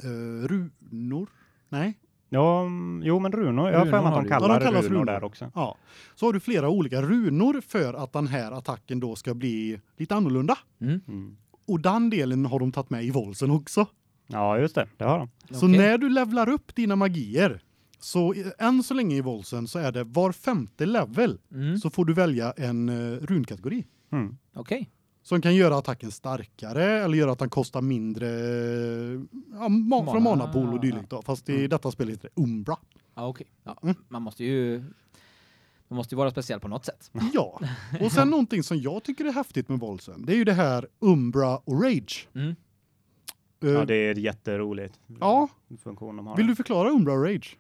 eh, runor. Nej, Ja, mm, jo men runor, jag har för mig att de kallar Ja, de kallas runor runor. där också. Ja. Så har du flera olika runor för att den här attacken då ska bli lite annorlunda. Mm. Mm. Och den delen har de tagit med i volsen också. Ja, just det. Det har de. Så Okej. när du levlar upp dina magier så än så länge i volsen så är det var femte level Mm. så får du välja en uh, runkategori Mm. Okej. som kan göra attacken starkare eller göra att den kostar mindre ja, ma från Mana, manapool och dylikt då. Fast i Mm. detta spelet heter det Umbra. Ja, okej. Ja, Mm. man måste ju man måste ju vara speciell på något sätt. Ja. Och sen <laughs> någonting som jag tycker är häftigt med volsen, det är ju det här Umbra och Rage. Mm. Eh, Ja, det är jätteroligt. ja, Funktion de har. vill du förklara Umbra och Rage?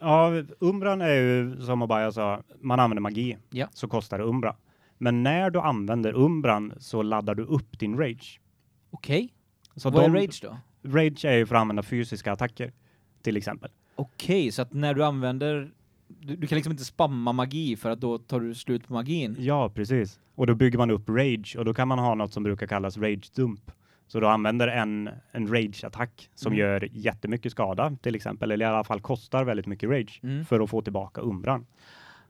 Ja, umbran är ju som Abaya sa, man använder magi Ja. så kostar det umbra. Men när du använder umbran så laddar du upp din rage. Okej. Så Vad är de- rage då? Rage är ju för att använda fysiska attacker till exempel. Okej, så att när du använder du, du kan liksom inte spamma magi för att då tar du slut på magin. Ja, precis. Och då bygger man upp rage och då kan man ha något som brukar kallas rage dump. Så du använder en, en rage-attack som Mm. gör jättemycket skada till exempel, eller i alla fall kostar väldigt mycket rage Mm. för att få tillbaka umbran.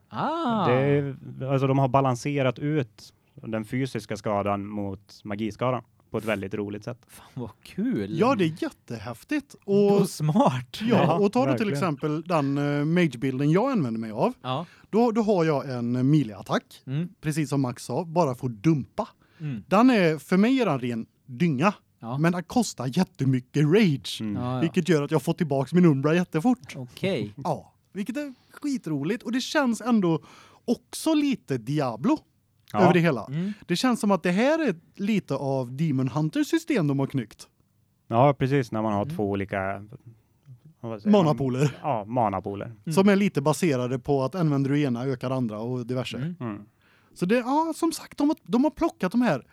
Ah. Det alltså de har balanserat ut den fysiska skadan mot magiskadan på ett väldigt roligt sätt. Fan vad kul. Ja, det är jättehäftigt. och Och smart. ja, och tar du till exempel den uh, mage-bilden jag använder mig av, Ja. då, då har jag en melee-attack, Mm. precis som Max sa, bara för dumpa. Mm. Den är, för mig är den ren dynga, Ja. men den kostar jättemycket rage. Mm. Ja, ja. Vilket gör att jag får tillbaks min Umbra jättefort. Okej. Ja, vilket är skitroligt och det känns ändå också lite Diablo Ja. över det hela. Mm. Det känns som att det här är lite av Demon Hunter system de har knyckt. Ja, precis. När man har Mm. två olika? Manapoler Ja, manapoler. Mm. som är lite baserade på att använder du ena ökar andra och diverse. Mm. Mm. Så det ja, som sagt de har, de har plockat de här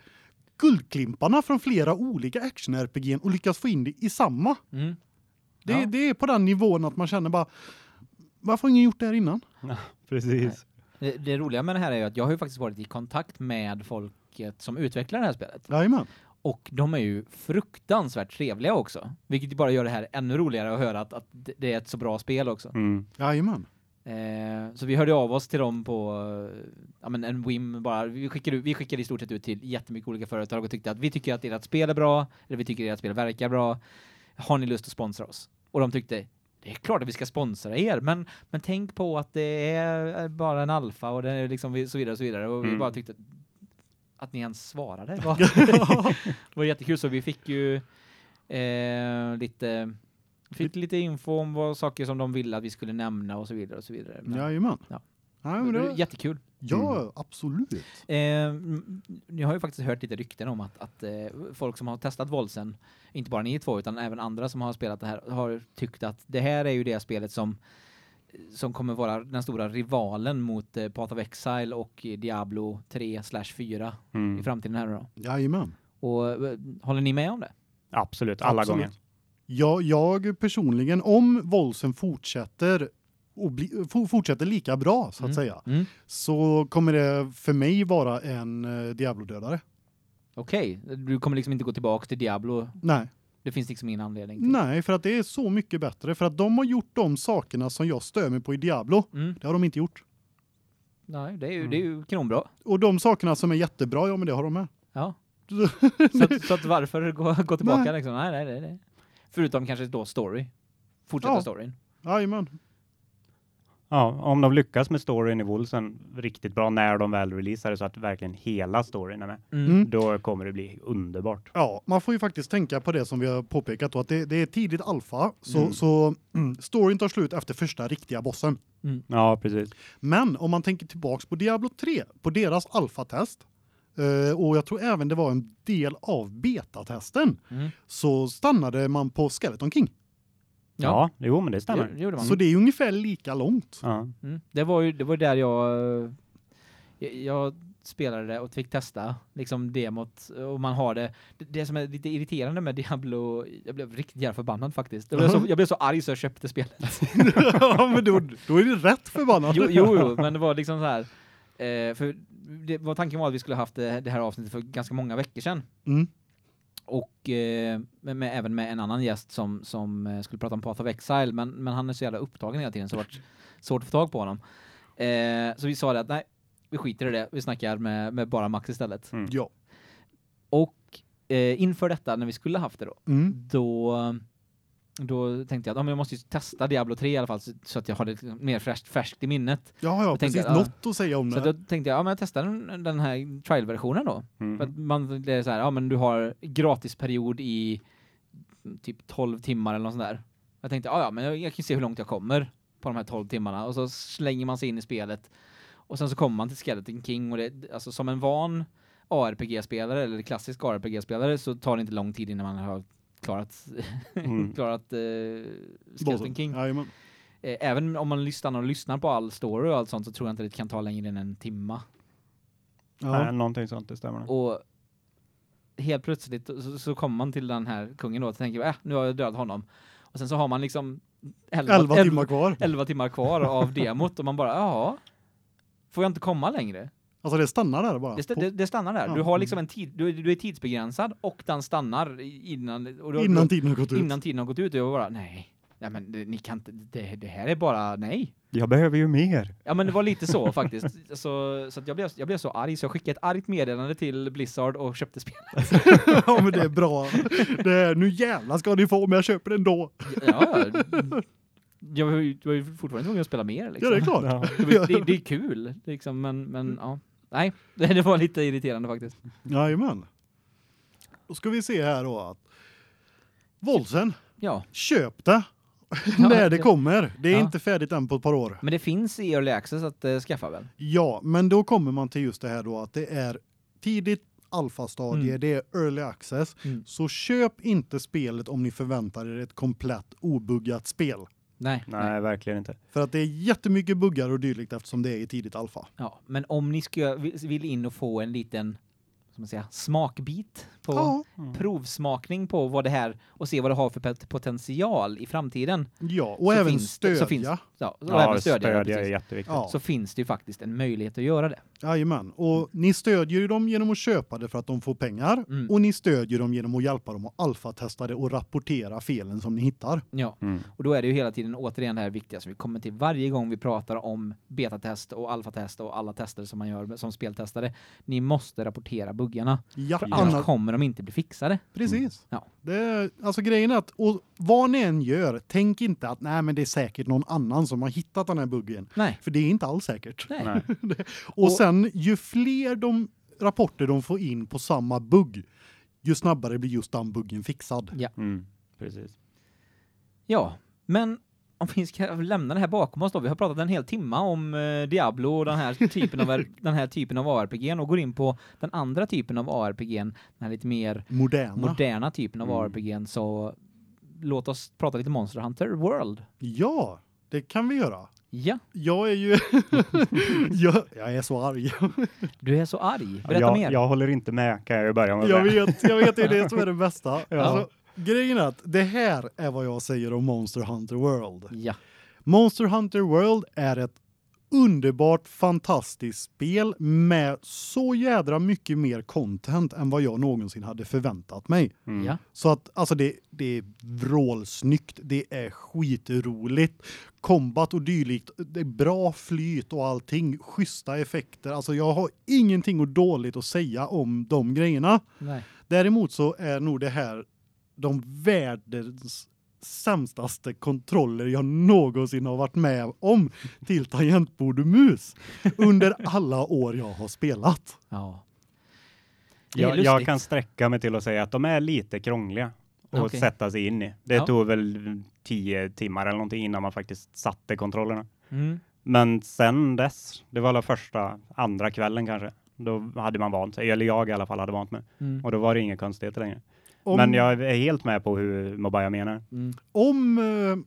guldklimparna från flera olika action RPG och lyckats få in det i samma. Mm. Det, Ja. det är på den nivån att man känner bara varför har ingen gjort det här innan? <laughs> Precis. Det, det roliga med det här är ju att jag har ju faktiskt varit i kontakt med folket som utvecklar det här spelet. Jajamän. Och de är ju fruktansvärt trevliga också. Vilket bara gör det här ännu roligare att höra att, att det är ett så bra spel också. Mm. Jajamän. Eh, så vi hörde av oss till dem på ja, men en whim bara. Vi skickade, vi skickade i stort sett ut till jättemycket olika företag och tyckte att vi tycker att ert spel är bra, eller vi tycker att ert spel verkar bra. Har ni lust att sponsra oss? Och de tyckte det är klart att vi ska sponsra er, men, men tänk på att det är bara en alfa och det är liksom vi- så vidare och så vidare. Och vi Mm. bara tyckte att ni ens svarade. <laughs> Det var, det var jättekul, så vi fick ju eh, lite fick lite info om vad saker som de ville att vi skulle nämna och så vidare och så vidare. Men, Jajamän. Ja. Ja, men det var, Jättekul. Ja absolut. Eh, mm, jag har ju faktiskt hört lite rykten om att, att eh, folk som har testat Volsen, inte bara ni två utan även andra som har spelat det här, har tyckt att det här är ju det spelet som som kommer vara den stora rivalen mot eh, Path of Exile och Diablo 3 4 i Mm. framtiden här då. Jajamän. Och eh, håller ni med om det? Absolut, alla Absolut. gånger. Ja, jag personligen, om Volsen fortsätter och bli, for, fortsätter lika bra så att Mm. säga, Mm. så kommer det för mig vara en uh, Diablo-dödare. Okej, du kommer liksom inte gå tillbaka till Diablo. Nej. Det finns liksom ingen anledning till. Nej, för att det är så mycket bättre. För att de har gjort de sakerna som jag stör mig på i Diablo. Mm. Det har de inte gjort. Nej, det är ju Mm. det är ju kanonbra. Och de sakerna som är jättebra, ja men det har de med. Ja. <laughs> Så, att, så att varför gå, gå tillbaka Nej. liksom? Nej, nej, nej, nej. Förutom kanske då story. Fortsätta Ja. storyn. Jajamän. Ja, om de lyckas med storyn i Wolsen riktigt bra när de väl releasar det så att verkligen hela storyn är med, Mm. Mm. då kommer det bli underbart. Ja, man får ju faktiskt tänka på det som vi har påpekat då, att det, det är tidigt alfa, så, Mm. så mm, storyn tar slut efter första riktiga bossen. Ja, precis. Men om man tänker tillbaks på Diablo 3, på deras alfatest, eh, och jag tror även det var en del av betatesten, Mm. så stannade man på Skeleton King. Ja, jo, men det det, stämmer. det man. Så det är ungefär lika långt. Ja. Mm. Det var ju det var där jag jag, jag spelade det och fick testa liksom demot och man har det. det det som är lite irriterande med Diablo jag blev riktigt jävla förbannad faktiskt. Jag blev så jag blev så arg så jag köpte spelet. <laughs> ja, men då, då är det rätt förbannat. jo, jo, jo, men det var liksom så här eh, för det var tanken var att vi skulle haft det, det här avsnittet för ganska många veckor sedan. Mm. Och eh, med, med, även med en annan gäst som som eh, skulle prata om Path of Exile men men han är så jävla upptagen hela tiden så det har varit svårt att få tag på honom. Eh, så vi sa det att nej, vi skiter i det. Vi snackar med med bara Max istället. Mm. Ja. Och eh, inför detta när vi skulle haft det då Mm. då då tänkte jag att ja, men jag måste ju testa Diablo 3 i alla fall så, så att jag har det liksom mer färskt, färskt i minnet. Ja, ja, Jag tänkte, precis. ja. Något att säga om Så det. då tänkte jag ja men jag testar den, den här trial-versionen då. Mm. För att man det är så här ja men du har gratisperiod i typ 12 timmar eller något sånt där. Jag tänkte ja ja men jag, jag kan se hur långt jag kommer på de här 12 timmarna och så slänger man sig in i spelet. Och sen så kommer man till Skeleton King och det alltså som en van ARPG-spelare eller klassisk ARPG-spelare så tar det inte lång tid innan man har klarat Mm. <laughs> klarat eh, Skeleton Bossen. King. Jajamän. Eh, även om man lyssnar och lyssnar på all story och allt sånt så tror jag inte det kan ta längre än en timma. Nej, Ja. någonting sånt, det stämmer. Och helt plötsligt så, så kommer man till den här kungen då och tänker äh, nu har jag dödat honom. Och sen så har man liksom 11, 11 timmar kvar. 11 timmar kvar av <laughs> demot och man bara ja. Får jag inte komma längre? Alltså det stannar där bara. Det, st- det, det stannar där. Ja. Du har liksom en tid du, du är tidsbegränsad och den stannar innan och då, innan tiden har gått ut. innan tiden har gått ut och jag bara nej. Nej men det, ni kan inte det, det här är bara nej. Jag behöver ju mer. Ja men det var lite så <laughs> faktiskt. Så, så att jag blev jag blev så arg så jag skickade ett argt meddelande till Blizzard och köpte spelet. <laughs> ja men det är bra. Det är, nu jävlar ska ni få om jag köper den då. Ja. Jag var ju, fortfarande tvungen att spela mer liksom. Ja det är klart. Ja. Det, <laughs> det är kul liksom men men ja. Nej, <laughs> det, var lite irriterande faktiskt. Jajamän. Då ska vi se här då att Volsen, Ja, köp det <laughs> Ja, när det kommer. Det är Ja. inte färdigt än på ett par år. men det finns i early access att uh, skaffa väl? Ja, men då kommer man till just det här då att det är tidigt alfastadie, Mm. det är early access. Mm. Så köp inte spelet om ni förväntar er ett komplett obuggat spel. Nej, Nej, verkligen inte. För att det är jättemycket buggar och dylikt eftersom det är i tidigt alfa. Ja, men om ni ska vill in och få en liten som man säga, smakbit på Ja, provsmakning på vad det här och se vad det har för pot- potential i framtiden. ja, och Så även finns det- stödja. så finns- Ja, och Ja, även stödja, det, är jätteviktigt. Ja. Så finns det ju faktiskt en möjlighet att göra det. Jajamän. Och ni stödjer ju dem genom att köpa det för att de får pengar. Mm. Och ni stödjer dem genom att hjälpa dem att alfatesta det och rapportera felen som ni hittar. Ja, Mm. och då är det ju hela tiden återigen det här viktiga som vi kommer till varje gång vi pratar om betatest och alfatest och alla tester som man gör som speltestare. Ni måste rapportera buggarna, Ja, för Ja. annars annars, kommer de inte bli fixade. precis. Ja. Det alltså grejen är att och vad ni än gör, tänk inte att nej men det är säkert någon annan som har hittat den här buggen. Nej. För det är inte alls säkert. Nej. Nej. <laughs> Och, Och- sen ju fler de rapporter de får in på samma bugg, ju snabbare blir just den buggen fixad. Ja. Mm. Precis. Ja, men om vi ska lämna det här bakom oss då. Vi har pratat en hel timma om eh, Diablo och den här typen av den här typen av ARPG och går in på den andra typen av ARPG, den här lite mer Moderna. moderna typen av Mm. ARPG så låt oss prata lite Monster Hunter World. ja, det kan vi göra. Ja, Jag är ju <laughs> jag, jag är så arg. du är så arg. Berätta jag, mer. jag håller inte med kan jag ju börja med Jag vet, jag vet är det som är det <laughs> bästa. Ja. Alltså, grejen är att det här är vad jag säger om Monster Hunter World. Ja. Monster Hunter World är ett underbart fantastiskt spel med så jädra mycket mer content än vad jag någonsin hade förväntat mig. Mm. Ja. Så att alltså det det är vrålsnyggt, det är skitroligt. Combat och dylikt, det är bra flyt och allting, schyssta effekter. Alltså jag har ingenting dåligt att säga om de grejerna. Nej. Däremot så är nog det här de världens sämstaste kontroller jag någonsin har varit med om till tangentbord och mus under alla år jag har spelat. Ja. Jag, jag kan sträcka mig till att säga att de är lite krångliga att Okej. sätta sig in i. Det Ja. tog väl tio timmar eller någonting innan man faktiskt satte kontrollerna. Mm. Men sen dess, det var alla första, andra kvällen kanske, då hade man vant sig, eller jag i alla fall hade vant mig. Mm. Och då var det inga konstigheter längre. Om, Men jag är helt med på hur Mobaya menar. Mm. om eh,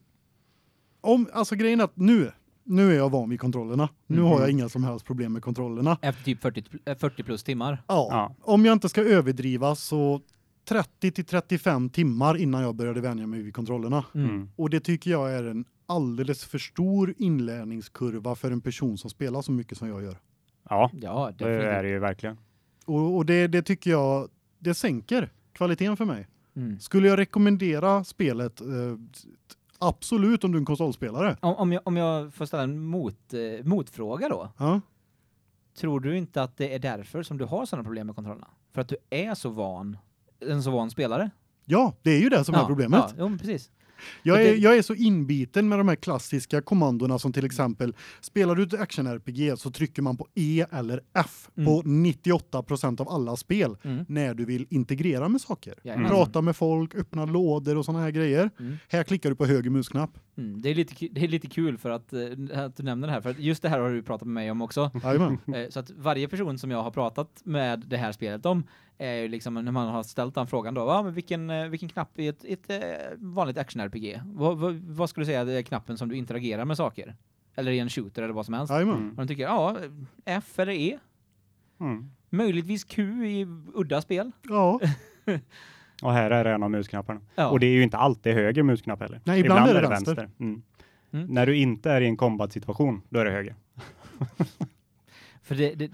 om alltså grejen är att nu nu är jag van vid kontrollerna. Nu har jag inga som helst problem med kontrollerna. Efter typ 40, eh, 40 plus timmar. Ja. Ja. Om jag inte ska överdriva så 30 till 35 timmar innan jag började vänja mig vid kontrollerna. Mm. Mm. Och det tycker jag är en alldeles för stor inlärningskurva för en person som spelar så mycket som jag gör. Ja, Ja, det är det ju verkligen. Och, och det, det tycker jag det sänker kvaliteten för mig. Mm. Skulle jag rekommendera spelet eh, absolut om du är en konsolspelare. Om, om, jag, om jag får ställa en mot, eh, motfråga då. Ja. Tror du inte att det är därför som du har sådana problem med kontrollerna? För att du är så van, en så van spelare? Ja, det är ju det som ja, är problemet. Ja, jo, precis. Jag är, jag är så inbiten med de här klassiska kommandona som till exempel spelar du ett action-RPG så trycker man på E eller F Mm. på 98% av alla spel Mm. när du vill integrera med saker. Prata med folk, öppna lådor och såna här grejer. Mm. Här klickar du på höger musknapp. Mm. Det, är lite, det är lite kul för att, eh, att du nämner det här, för att just det här har du pratat med mig om också. <laughs> Eh, Så att varje person som jag har pratat med det här spelet om är ju liksom när man har ställt den frågan då, ja, men vilken eh, vilken knapp i ett, ett vanligt action RPG? Vad, vad, vad skulle du säga är knappen som du interagerar med saker? Eller i en shooter eller vad som helst? Mm. Och de tycker ja, F eller E, Mm. möjligtvis Q i udda spel. Ja. <laughs> Och här är det en av musknapparna. Ja. Och det är ju inte alltid höger musknapp heller. Nej, ibland är det vänster. Mm. Mm. När du inte är i en combat situation, då är det höger. <laughs> För det, det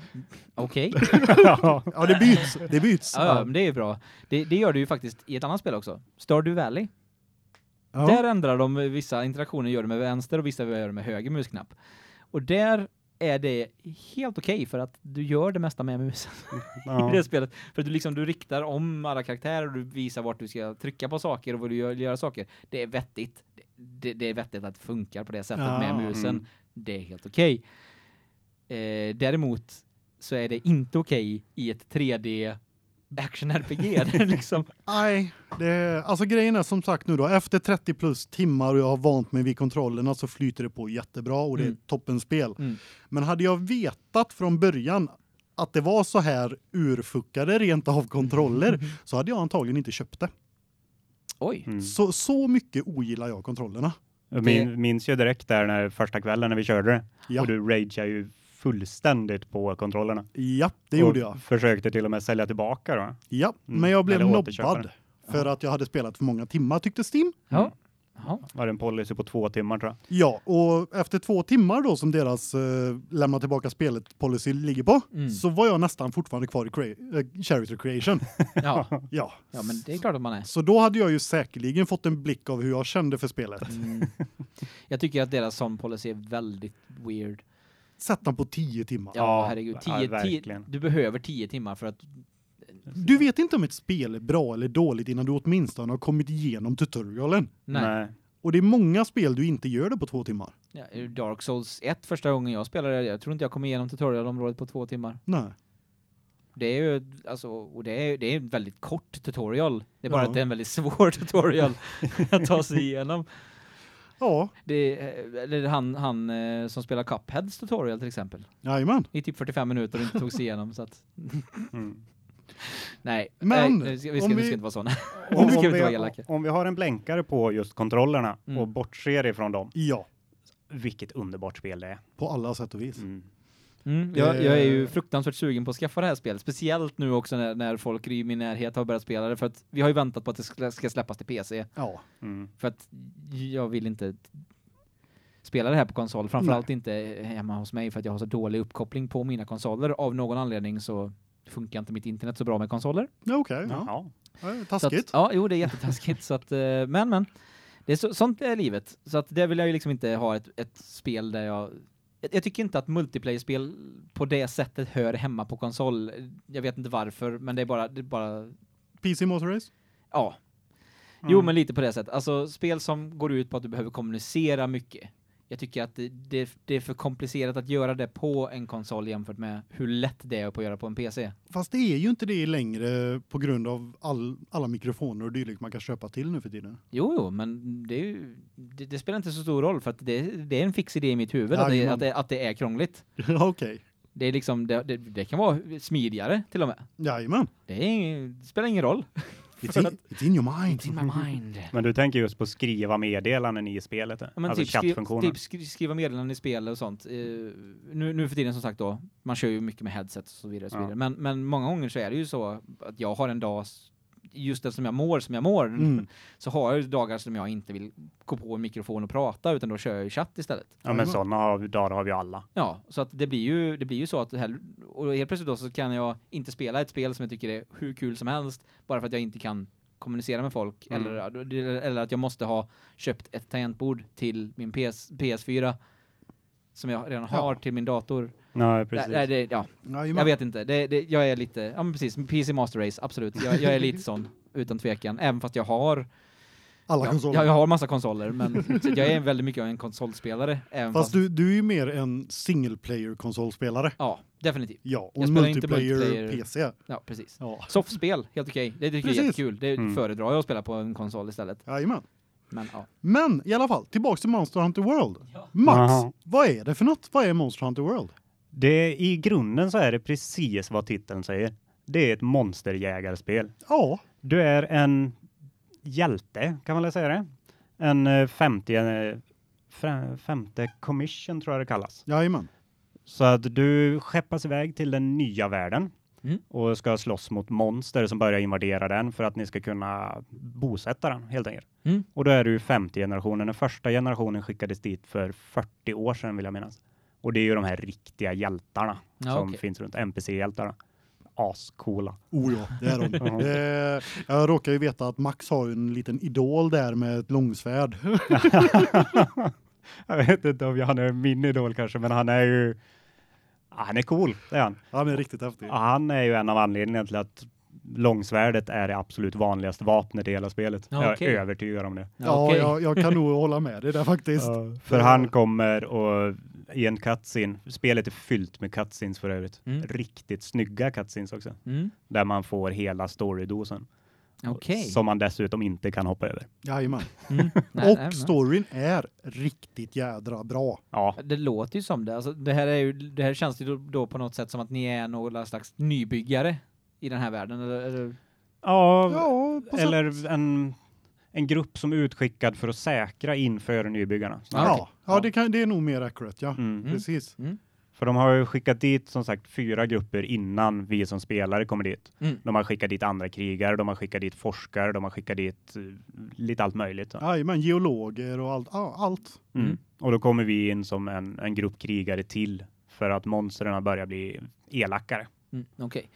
okej. <laughs> ja. ja, det byts. Det byts. Ja, ja, men det är ju bra. Det, det gör du ju faktiskt i ett annat spel också. Stardew Valley. Ja. Där ändrar de vissa interaktioner gör det med vänster och vissa gör det med höger musknapp. Och där är det helt okej för att du gör det mesta med musen <laughs> i Ja. det spelet. För att du liksom du riktar om alla karaktärer och du visar vart du ska trycka på saker och vad du gör, göra saker. Det är vettigt. Det, det är vettigt att det funkar på det sättet Ja, med musen. mm. Det är helt okej. Eh, däremot så är det inte okej i ett 3D action RPG. Det är liksom Nej, det alltså grejen är som sagt nu då efter 30 plus timmar och jag har vant mig vid kontrollerna så flyter det på jättebra och det är Mm. ett toppenspel. Mm. Men hade jag vetat från början att det var så här urfuckade rent av kontroller <laughs> så hade jag antagligen inte köpt det. oj. Mm. Så så mycket ogillar jag kontrollerna. Jag min, minns ju direkt där när första kvällen när vi körde det. Ja. Och du rageade ju fullständigt på kontrollerna. Ja, det och gjorde jag. försökte till och med sälja tillbaka då. Ja, Mm. men jag blev Eller nobbad för att jag hade spelat för många timmar tyckte Steam. Ja. Ja. Var det en policy på två timmar tror jag. Ja, och efter två timmar då som deras eh, lämna tillbaka spelet policy ligger på Mm. så var jag nästan fortfarande kvar i crea- eh, character creation. <laughs> Ja. Ja, ja, men det är klart att man är. så då hade jag ju säkerligen fått en blick av hur jag kände för spelet. Mm. Jag tycker att deras sån policy är väldigt weird. Sätt den på 10 timmar. Ja, Ja, herregud. ja, Tio, tio, verkligen. du behöver tio timmar för att... Du vet inte om ett spel är bra eller dåligt innan du åtminstone har kommit igenom tutorialen. Nej. Och det är många spel du inte gör det på två timmar. Ja, Dark Souls 1 första gången jag spelade, jag tror inte jag kom igenom tutorialområdet på två timmar. Nej. Det är ju, alltså, och det är, det är en väldigt kort tutorial. Det är bara Ja. att det är en väldigt svår <laughs> tutorial <laughs> att ta sig igenom. Ja, Det är, eller han, han eh, som spelar Cupheads tutorial till exempel. jajamän. I typ 45 minuter och inte tog sig igenom så att Mm. nej. Men, nej, nu ska, vi ska, vi- ska inte vara såna. Om, <laughs> vi om, inte vara vi, elaka. om vi har en blänkare på just kontrollerna Mm. och bortser ifrån dem. Ja, Vilket underbart spel det är. på alla sätt och vis. Mm. Mm, jag, jag är ju Eh. fruktansvärt sugen på att skaffa det här spelet, speciellt nu också när, när folk i min närhet har börjat spela det för att vi har ju väntat på att det ska, släppas till PC Ja. Mm. för att jag vill inte spela det här på konsol, framförallt inte hemma hos mig för att jag har så dålig uppkoppling på mina konsoler av någon anledning så funkar inte mitt internet så bra med konsoler. Okej. Ja. Jaha. Ja, Taskigt. Att, ja, jo det är jättetaskigt så att eh, men men det är så, sånt är livet. Så att det vill jag ju liksom inte ha ett, ett spel där jag jag, jag tycker inte att multiplayer-spel på det sättet hör hemma på konsol. Jag vet inte varför, men det är bara det är bara PC Motor Race? ja. Jo, Mm. men lite på det sättet. Alltså spel som går ut på att du behöver kommunicera mycket. Jag tycker att det, det, det är för komplicerat att göra det på en konsol jämfört med hur lätt det är att göra på en PC. Fast det är ju inte det längre på grund av all, alla mikrofoner och dylikt man kan köpa till nu för tiden. Jo, jo, men det, ju, det, det spelar inte så stor roll för att det, det är en fix idé i mitt huvud att det, Jajamän. att, det, att det är krångligt. Ja, <laughs> okej. Det är liksom det, det, det kan vara smidigare till och med. Jajamän. Det, är, det spelar ingen roll. <laughs> It's in, it's in your mind. It's in my mind. Men du tänker just på skriva meddelanden i spelet? Ja, men alltså typ, chattfunktionen? typ skri, skriva meddelanden i spel och sånt. Eh, nu, nu för tiden som sagt då, man kör ju mycket med headset och så vidare. Och så Ja. vidare. Men, men många gånger så är det ju så att jag har en dag just eftersom jag mår som jag mår Mm. så har jag dagar som jag inte vill gå på en mikrofon och prata utan då kör jag ju chatt istället. Ja, men sådana dagar har vi alla. Ja, så att det blir ju det blir ju så att här och helt plötsligt då så kan jag inte spela ett spel som jag tycker är hur kul som helst bara för att jag inte kan kommunicera med folk Mm. eller eller att jag måste ha köpt ett tangentbord till min PS, PS4 som jag redan Ja. har till min dator. Nej, precis. Nej, det, ja, Jajamän. jag vet inte. Det, det, jag är lite, ja men precis, PC Master Race, absolut. Jag, jag är lite sån, utan tvekan. Även fast jag har, Alla ja, konsoler. jag, jag har massa konsoler, men så <laughs> jag är väldigt mycket en konsolspelare. Även Fast fast, du, du är ju mer en single player konsolspelare. ja, definitivt. Ja, och Jag spelar inte multiplayer, multiplayer. PC. Ja, precis. Ja. Softspel, helt okej. Det tycker jag är jättekul. Det Mm. föredrar jag att spela på en konsol istället. Jajamän. Men ja. Men i alla fall, tillbaks till Monster Hunter World. Ja. Max, Jaha. vad är det för något? Vad är Monster Hunter World? Det, I grunden så är det precis vad titeln säger. Det är ett monsterjägarspel. Ja, Du är en hjälte, kan man väl säga det? En eh, 50, eh, fra- femte commission tror jag det kallas. jajamän. Så att du skeppas iväg till den nya världen Mm. och ska slåss mot monster som börjar invadera den för att ni ska kunna bosätta den helt enkelt. Mm. Och då är du 50 generationen. Den första generationen skickades dit för 40 år sedan vill jag minnas. Och det är ju de här riktiga hjältarna Ja, som okej. finns runt NPC-hjältarna. Ascoola. Oh ja, det är de. <laughs> Ja. det, jag råkar ju veta att Max har ju en liten idol där med ett långsvärd. <laughs> <laughs> jag vet inte om han är min idol kanske, men han är ju han är cool, det är han. Han är riktigt häftig. Han är ju en av anledningarna till att långsvärdet är det absolut vanligaste vapnet i hela spelet. Ja, Jag är övertygad om det. Ja, okej. jag, jag kan nog <laughs> hålla med dig där faktiskt. För han kommer och i en cutscene, spelet är fyllt med cutscenes för övrigt. Mm. Riktigt snygga cutscenes också, Mm. där man får hela storydosen. Okej. Som man dessutom inte kan hoppa över. Jajamän. <laughs> Mm. Och storyn är riktigt jädra bra. Ja, Det låter ju som det. Alltså, det här är ju det här känns ju då, då på något sätt som att ni är några slags nybyggare i den här världen eller, eller ja, Ja, eller en, en grupp som är utskickad för att säkra inför nybyggarna. Ja, Ja, ja det, kan, det är nog mer accurate, ja. Mm. Mm. Precis. För de har ju skickat dit som sagt fyra grupper innan vi som spelare kommer dit. Mm. De har skickat dit andra krigare, de har skickat dit forskare, de har skickat dit eh, lite allt möjligt. Jajamän, geologer och allt. Ja, allt. Mm. Mm. Och då kommer vi in som en, en grupp krigare till för att monstren börjar bli elakare. Mm, Okej. Eh,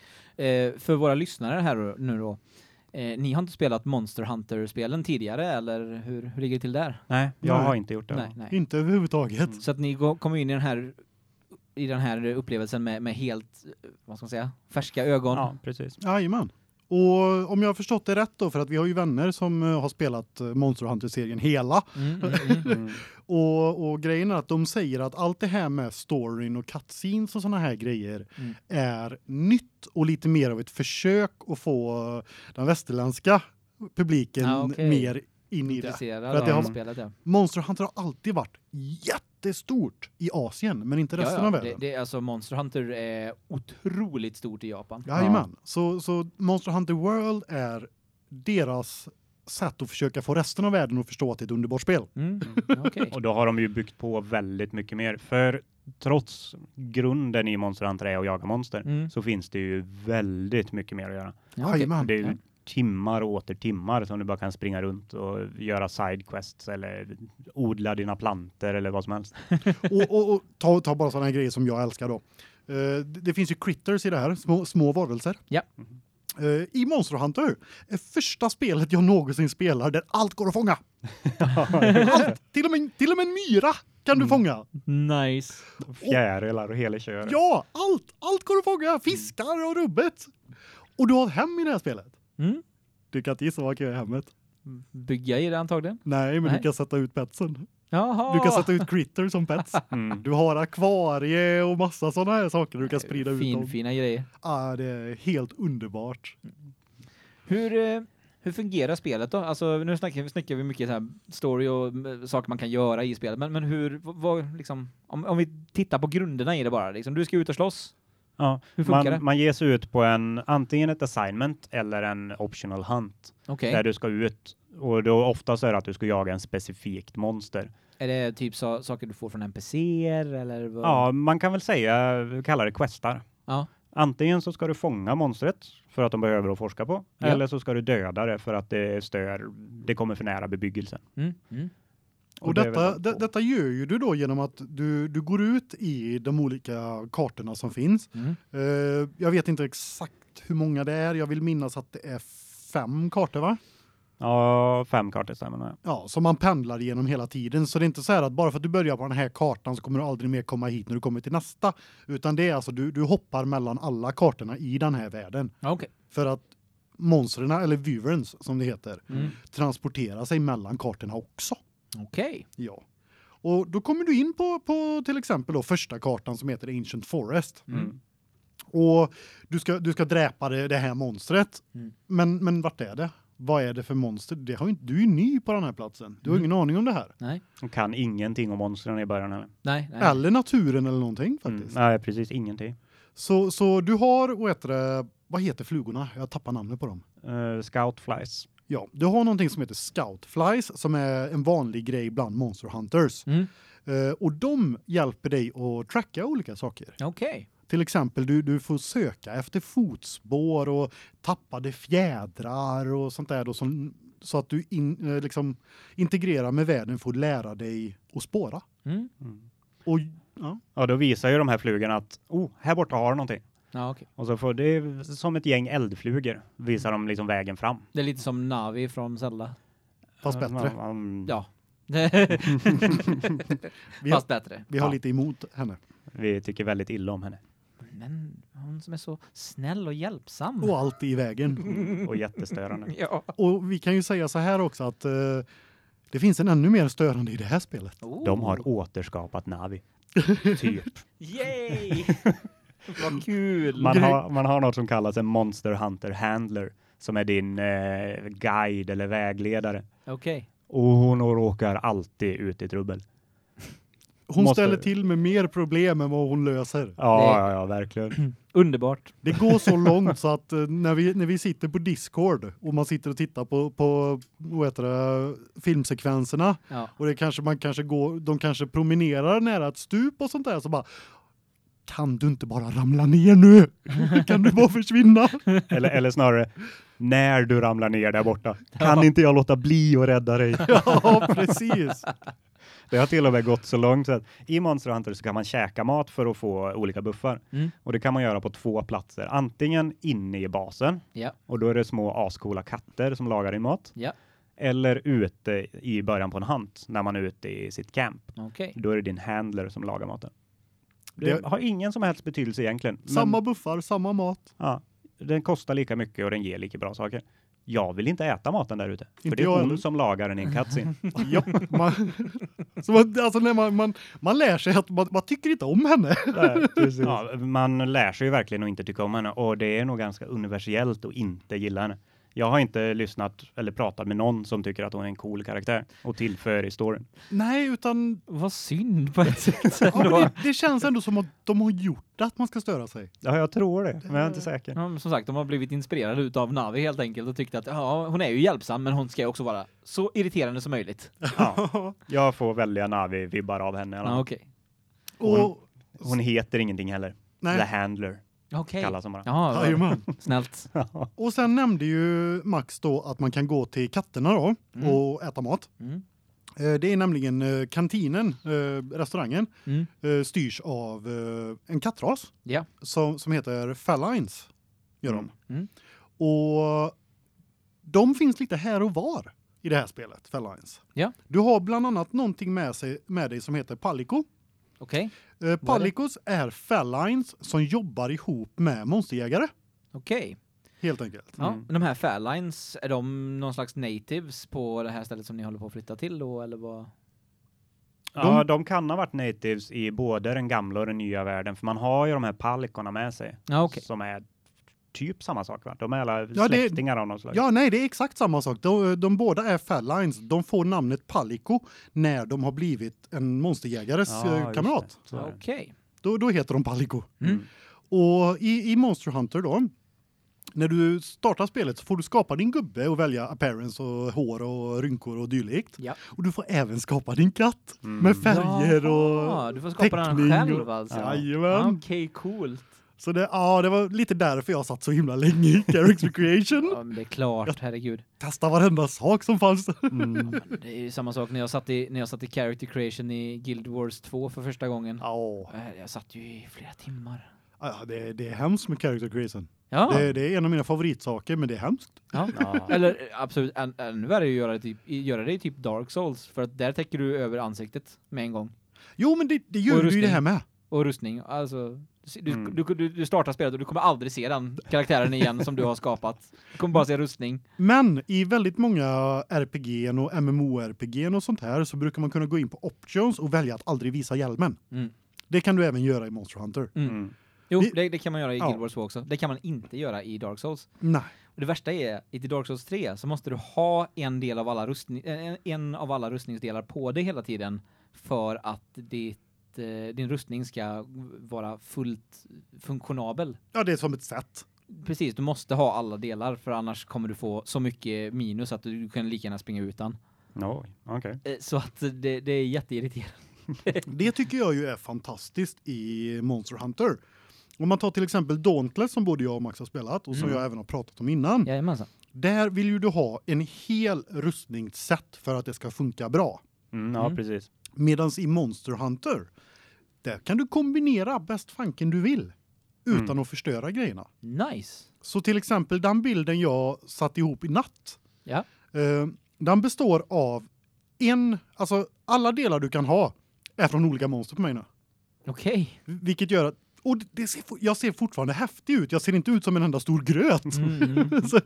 för våra lyssnare här nu då. Eh, ni har inte spelat Monster Hunter-spelen tidigare eller hur, hur ligger det till där? Nej, jag Nej. har inte gjort det. Nej, nej. Inte överhuvudtaget. Så att ni går, kommer in i den här i den här upplevelsen med, med helt eh, vad ska man säga, färska ögon. Ja, precis. Jajamän. Och om jag har förstått det rätt då, för att vi har ju vänner som eh, har spelat eh, Monster Hunter-serien hela. Mm, mm, <laughs> mm. Mm. Och, och grejen är att de säger att allt det här med storyn och cutscenes och såna här grejer Mm. är nytt och lite mer av ett försök att få den västerländska publiken Ja, okej. mer in i det. För att det har- spelet ja. Monster Hunter har alltid varit jättestort i Asien, men inte resten ja, ja. av Det, världen. det, alltså Monster Hunter är otroligt stort i Japan. Jajamän. Så, så Monster Hunter World är deras sätt att försöka få resten av världen att förstå att det är ett underbart spel. Mm. Okej. <laughs> Och då har de ju byggt på väldigt mycket mer. För trots grunden i Monster Hunter är att jaga monster Mm. så finns det ju väldigt mycket mer att göra. Ja. Jajamän. Det är ju Ja. Timmar och åter timmar som du bara kan springa runt och göra sidequests eller odla dina planter eller vad som helst. <laughs> och och, och ta, ta bara sådana grejer som jag älskar då. Eh, det, det finns ju critters i det här, små, små varelser. Ja. Eh, I Monster Hunter är första spelet jag någonsin spelar där allt går att fånga. <laughs> Allt, till, och med, till och med en myra kan du Mm. fånga. Nice. Fjärilar och hela köret. Ja, allt, allt går att fånga. Fiskar och rubbet. Och du har hem i det här spelet. Mm. Du kan inte gissa vad jag göra i hemmet. Bygga i det antagligen. Nej, men Nej. du kan sätta ut petsen. Jaha. Du kan sätta ut critter som pets. <laughs> Mm. Du har akvarie och massa sådana här saker du kan sprida ut fin, dem. fina grejer. Ah, det är helt underbart. Hur eh, hur fungerar spelet då? Alltså nu snackar vi snackar vi mycket så här story och eh, saker man kan göra i spelet, men men hur vad liksom om om vi tittar på grunderna i det bara liksom du ska ut och slåss. Ja, Hur funkar det? man, man ger sig ut på en antingen ett assignment eller en optional hunt Okej. där du ska ut och då oftast är det att du ska jaga en specifikt monster. Är det typ så, saker du får från NPCer eller vad? Ja, man kan väl säga kalla det questar. Ja. Antingen så ska du fånga monstret för att de behöver att forska på, Ja. eller så ska du döda det för att det stör, det kommer för nära bebyggelsen. Mm. Mm. Och, det är väl detta, de det, detta gör ju du då genom att du, du går ut i de olika kartorna som finns. Mm. Eh, jag vet inte exakt hur många det är. Jag vill minnas att det är fem kartor va? Ja, fem kartor stämmer nog. Ja, som man pendlar igenom hela tiden. Så det är inte så här att bara för att du börjar på den här kartan så kommer du aldrig mer komma hit när du kommer till nästa. Utan det är alltså du, du hoppar mellan alla kartorna i den här världen. Okej. För att monstren eller vyverns som det heter Mm. transporterar sig mellan kartorna också. Okej. Ja. Och då kommer du in på på till exempel då första kartan som heter Ancient Forest. Mm. Och du ska du ska dräpa det, det här monstret. Mm. Men men vart är det? Vad är det för monster? Det har ju inte du är ny på den här platsen. Du har Mm. ingen aning om det här. Nej. Och kan ingenting om monstren i början heller. Nej. nej. Eller naturen eller någonting Mm. faktiskt. Nej, precis ingenting. Så så du har vad heter det vad heter flugorna? Jag tappar namnet på dem. Uh, scout flies. Ja, du har någonting som heter scout flies som är en vanlig grej bland monster hunters. Mm. Eh, och de hjälper dig att tracka olika saker. Okej. Till exempel du du får söka efter fotspår och tappade fjädrar och sånt där då som så att du in, eh, liksom integrerar med världen för att lära dig att spåra. Mm. Och ja, Ja, då visar ju de här flugorna att oh, här borta har någonting. Ja, okej. Och så får det som ett gäng eldflugor visar de liksom vägen fram. Det är lite som Navi från Zelda. fast bättre. man- Ja. <laughs> Vi har, Fast bättre. vi har Ja. lite emot henne. Vi tycker väldigt illa om henne Men hon som är så snäll och hjälpsam. Och allt i vägen. och jättestörande. <laughs> Ja. Och vi kan ju säga så här också att eh, det finns en ännu mer störande i det här spelet. Oh. De har återskapat Navi. <laughs> typ. Yay! <laughs> Vad kul! Man har, man har något som kallas en Monster Hunter Handler som är din eh, guide eller vägledare. Okej. Och hon råkar alltid ut i trubbel. <laughs> Hon Måste- ställer till med mer problem än vad hon löser. Ja, Det- ja, ja verkligen. <clears throat> Underbart. Det går så <laughs> långt så att eh, när vi när vi sitter på Discord och man sitter och tittar på på vad heter det filmsekvenserna Ja. och det kanske man kanske går de kanske promenerar nära ett stup och sånt där så bara kan du inte bara ramla ner nu? <laughs> Kan du bara försvinna? Eller, eller snarare, när du ramlar ner där borta, kan inte jag låta bli att rädda dig? <laughs> Ja, precis. Det har till och med gått så långt så att i Monster Hunter så kan man käka mat för att få olika buffar. Mm. Och det kan man göra på två platser. Antingen inne i basen, Ja. och då är det små ascoola katter som lagar din mat. Ja. Eller ute i början på en hunt, när man är ute i sitt camp. Okej. Då är det din handler som lagar maten. Det, Det- har ingen som helst betydelse egentligen. men- Samma buffar, samma mat. Ja, den kostar lika mycket och den ger lika bra saker. Jag vill inte äta maten där ute. För det är hon som lagar den i en cutscene. <laughs> Ja, man, så man, alltså när man, man, man lär sig att man, man tycker inte om henne. <laughs> ja, man lär sig ju verkligen att inte tycka om henne och det är nog ganska universellt att inte gilla henne. Jag har inte lyssnat eller pratat med någon som tycker att hon är en cool karaktär och tillför i storyn. Nej, utan Vad synd på ett sätt <laughs> ja, det, det känns ändå som att de har gjort att man ska störa sig. Ja, jag tror det, men jag är inte säker. Ja, som sagt, de har blivit inspirerade utav Navi helt enkelt och tyckte att ja, hon är ju hjälpsam men hon ska ju också vara så irriterande som möjligt. Ja, jag får välja Navi-vibbar av henne. Ja, fall. okej. Och, Hon heter ingenting heller. The nej, Handler Okej. kallas hon bara. Ja, jajamän. <laughs> snällt. och sen nämnde ju Max då att man kan gå till katterna då Mm. och äta mat. Mm. Eh, Det är nämligen eh, kantinen, eh, restaurangen, Mm. eh, styrs av eh, en kattras Ja. som, som heter Felines. Gör de. Mm. Mm. Och de finns lite här och var i det här spelet, Felines. Ja. Du har bland annat någonting med, sig, med dig som heter Palico. Okej. Eh, Palicos är Felines som jobbar ihop med monsterjägare, Okej. helt enkelt. Ja, Mm. men de här Fairlines, är de någon slags natives på det här stället som ni håller på att flytta till då eller vad? Ja, de kan ha varit natives i både den gamla och den nya världen, för man har ju de här palikorna med sig. Ja, okej. Som är typ samma sak, va? De är alla Ja, det- släktingar av något slag. Ja, nej, det är exakt samma sak. De, de båda är Felines. De får namnet Palico när de har blivit en monsterjägares Ja, eh, kamrat. det. Det. Okej. Då, då heter de Palico. Mm. Och i, i Monster Hunter då, när du startar spelet så får du skapa din gubbe och välja appearance och hår och rynkor och dylikt. Ja. Och du får även skapa din katt Mm. med färger Jaha, och du får skapa den själv och- alltså. Jajamän. Okej, coolt. Så det ja, det var lite därför jag satt så himla länge i Character <laughs> Creation. Ja, men det är klart, herregud. Testa varenda sak som fanns. Mm. <laughs> Det är ju samma sak när jag satt i när jag satt i character creation i Guild Wars 2 för första gången. Ja, Eh, Jag satt ju i flera timmar. ja det, det är hemskt med Character Creation. Ja. Det, det är en av mina favoritsaker, men det är hemskt. ja. <laughs> Ja. Eller absolut än, ännu värre är att göra det typ göra det i typ Dark Souls för att där täcker du över ansiktet med en gång. Jo, men det, det gör du ju det här med. Och rustning. Alltså du, Mm. du, du, du startar spelet och du kommer aldrig se den karaktären igen som du har skapat. Du kommer bara se rustning. Men i väldigt många RPG och MMORPG och sånt här så brukar man kunna gå in på options och välja att aldrig visa hjälmen. Mm. Det kan du även göra i Monster Hunter. Mm. Mm. Jo, Vi- det, det kan man göra i Ja. Guild Wars 2 också. Det kan man inte göra i Dark Souls. Nej. Och det värsta är i Dark Souls 3 så måste du ha en del av alla rustning en, en av alla rustningsdelar på dig hela tiden för att ditt eh, din rustning ska vara fullt funktionabel. Ja, det är som ett sätt. Precis, du måste ha alla delar för annars kommer du få så mycket minus att du kan lika gärna springa utan. Oj, okej. Eh, Så att det, det är jätteirriterande. <laughs> Det tycker jag ju är fantastiskt i Monster Hunter. Om man tar till exempel Dauntless som både jag och Max har spelat och som Mm. jag även har pratat om innan. Jajamensan. Där vill ju du ha en hel rustningsset för att det ska funka bra. Mm, ja, Mm. precis. Medans i Monster Hunter där kan du kombinera bäst fanken du vill utan Mm. att förstöra grejerna. Nice. Så till exempel den bilden jag satt ihop i natt. Ja. Eh, den består av en alltså alla delar du kan ha är från olika monster på mig nu. Okej. Vilket gör att och det ser jag ser fortfarande häftig ut. Jag ser inte ut som en enda stor gröt. Mm. <laughs> Så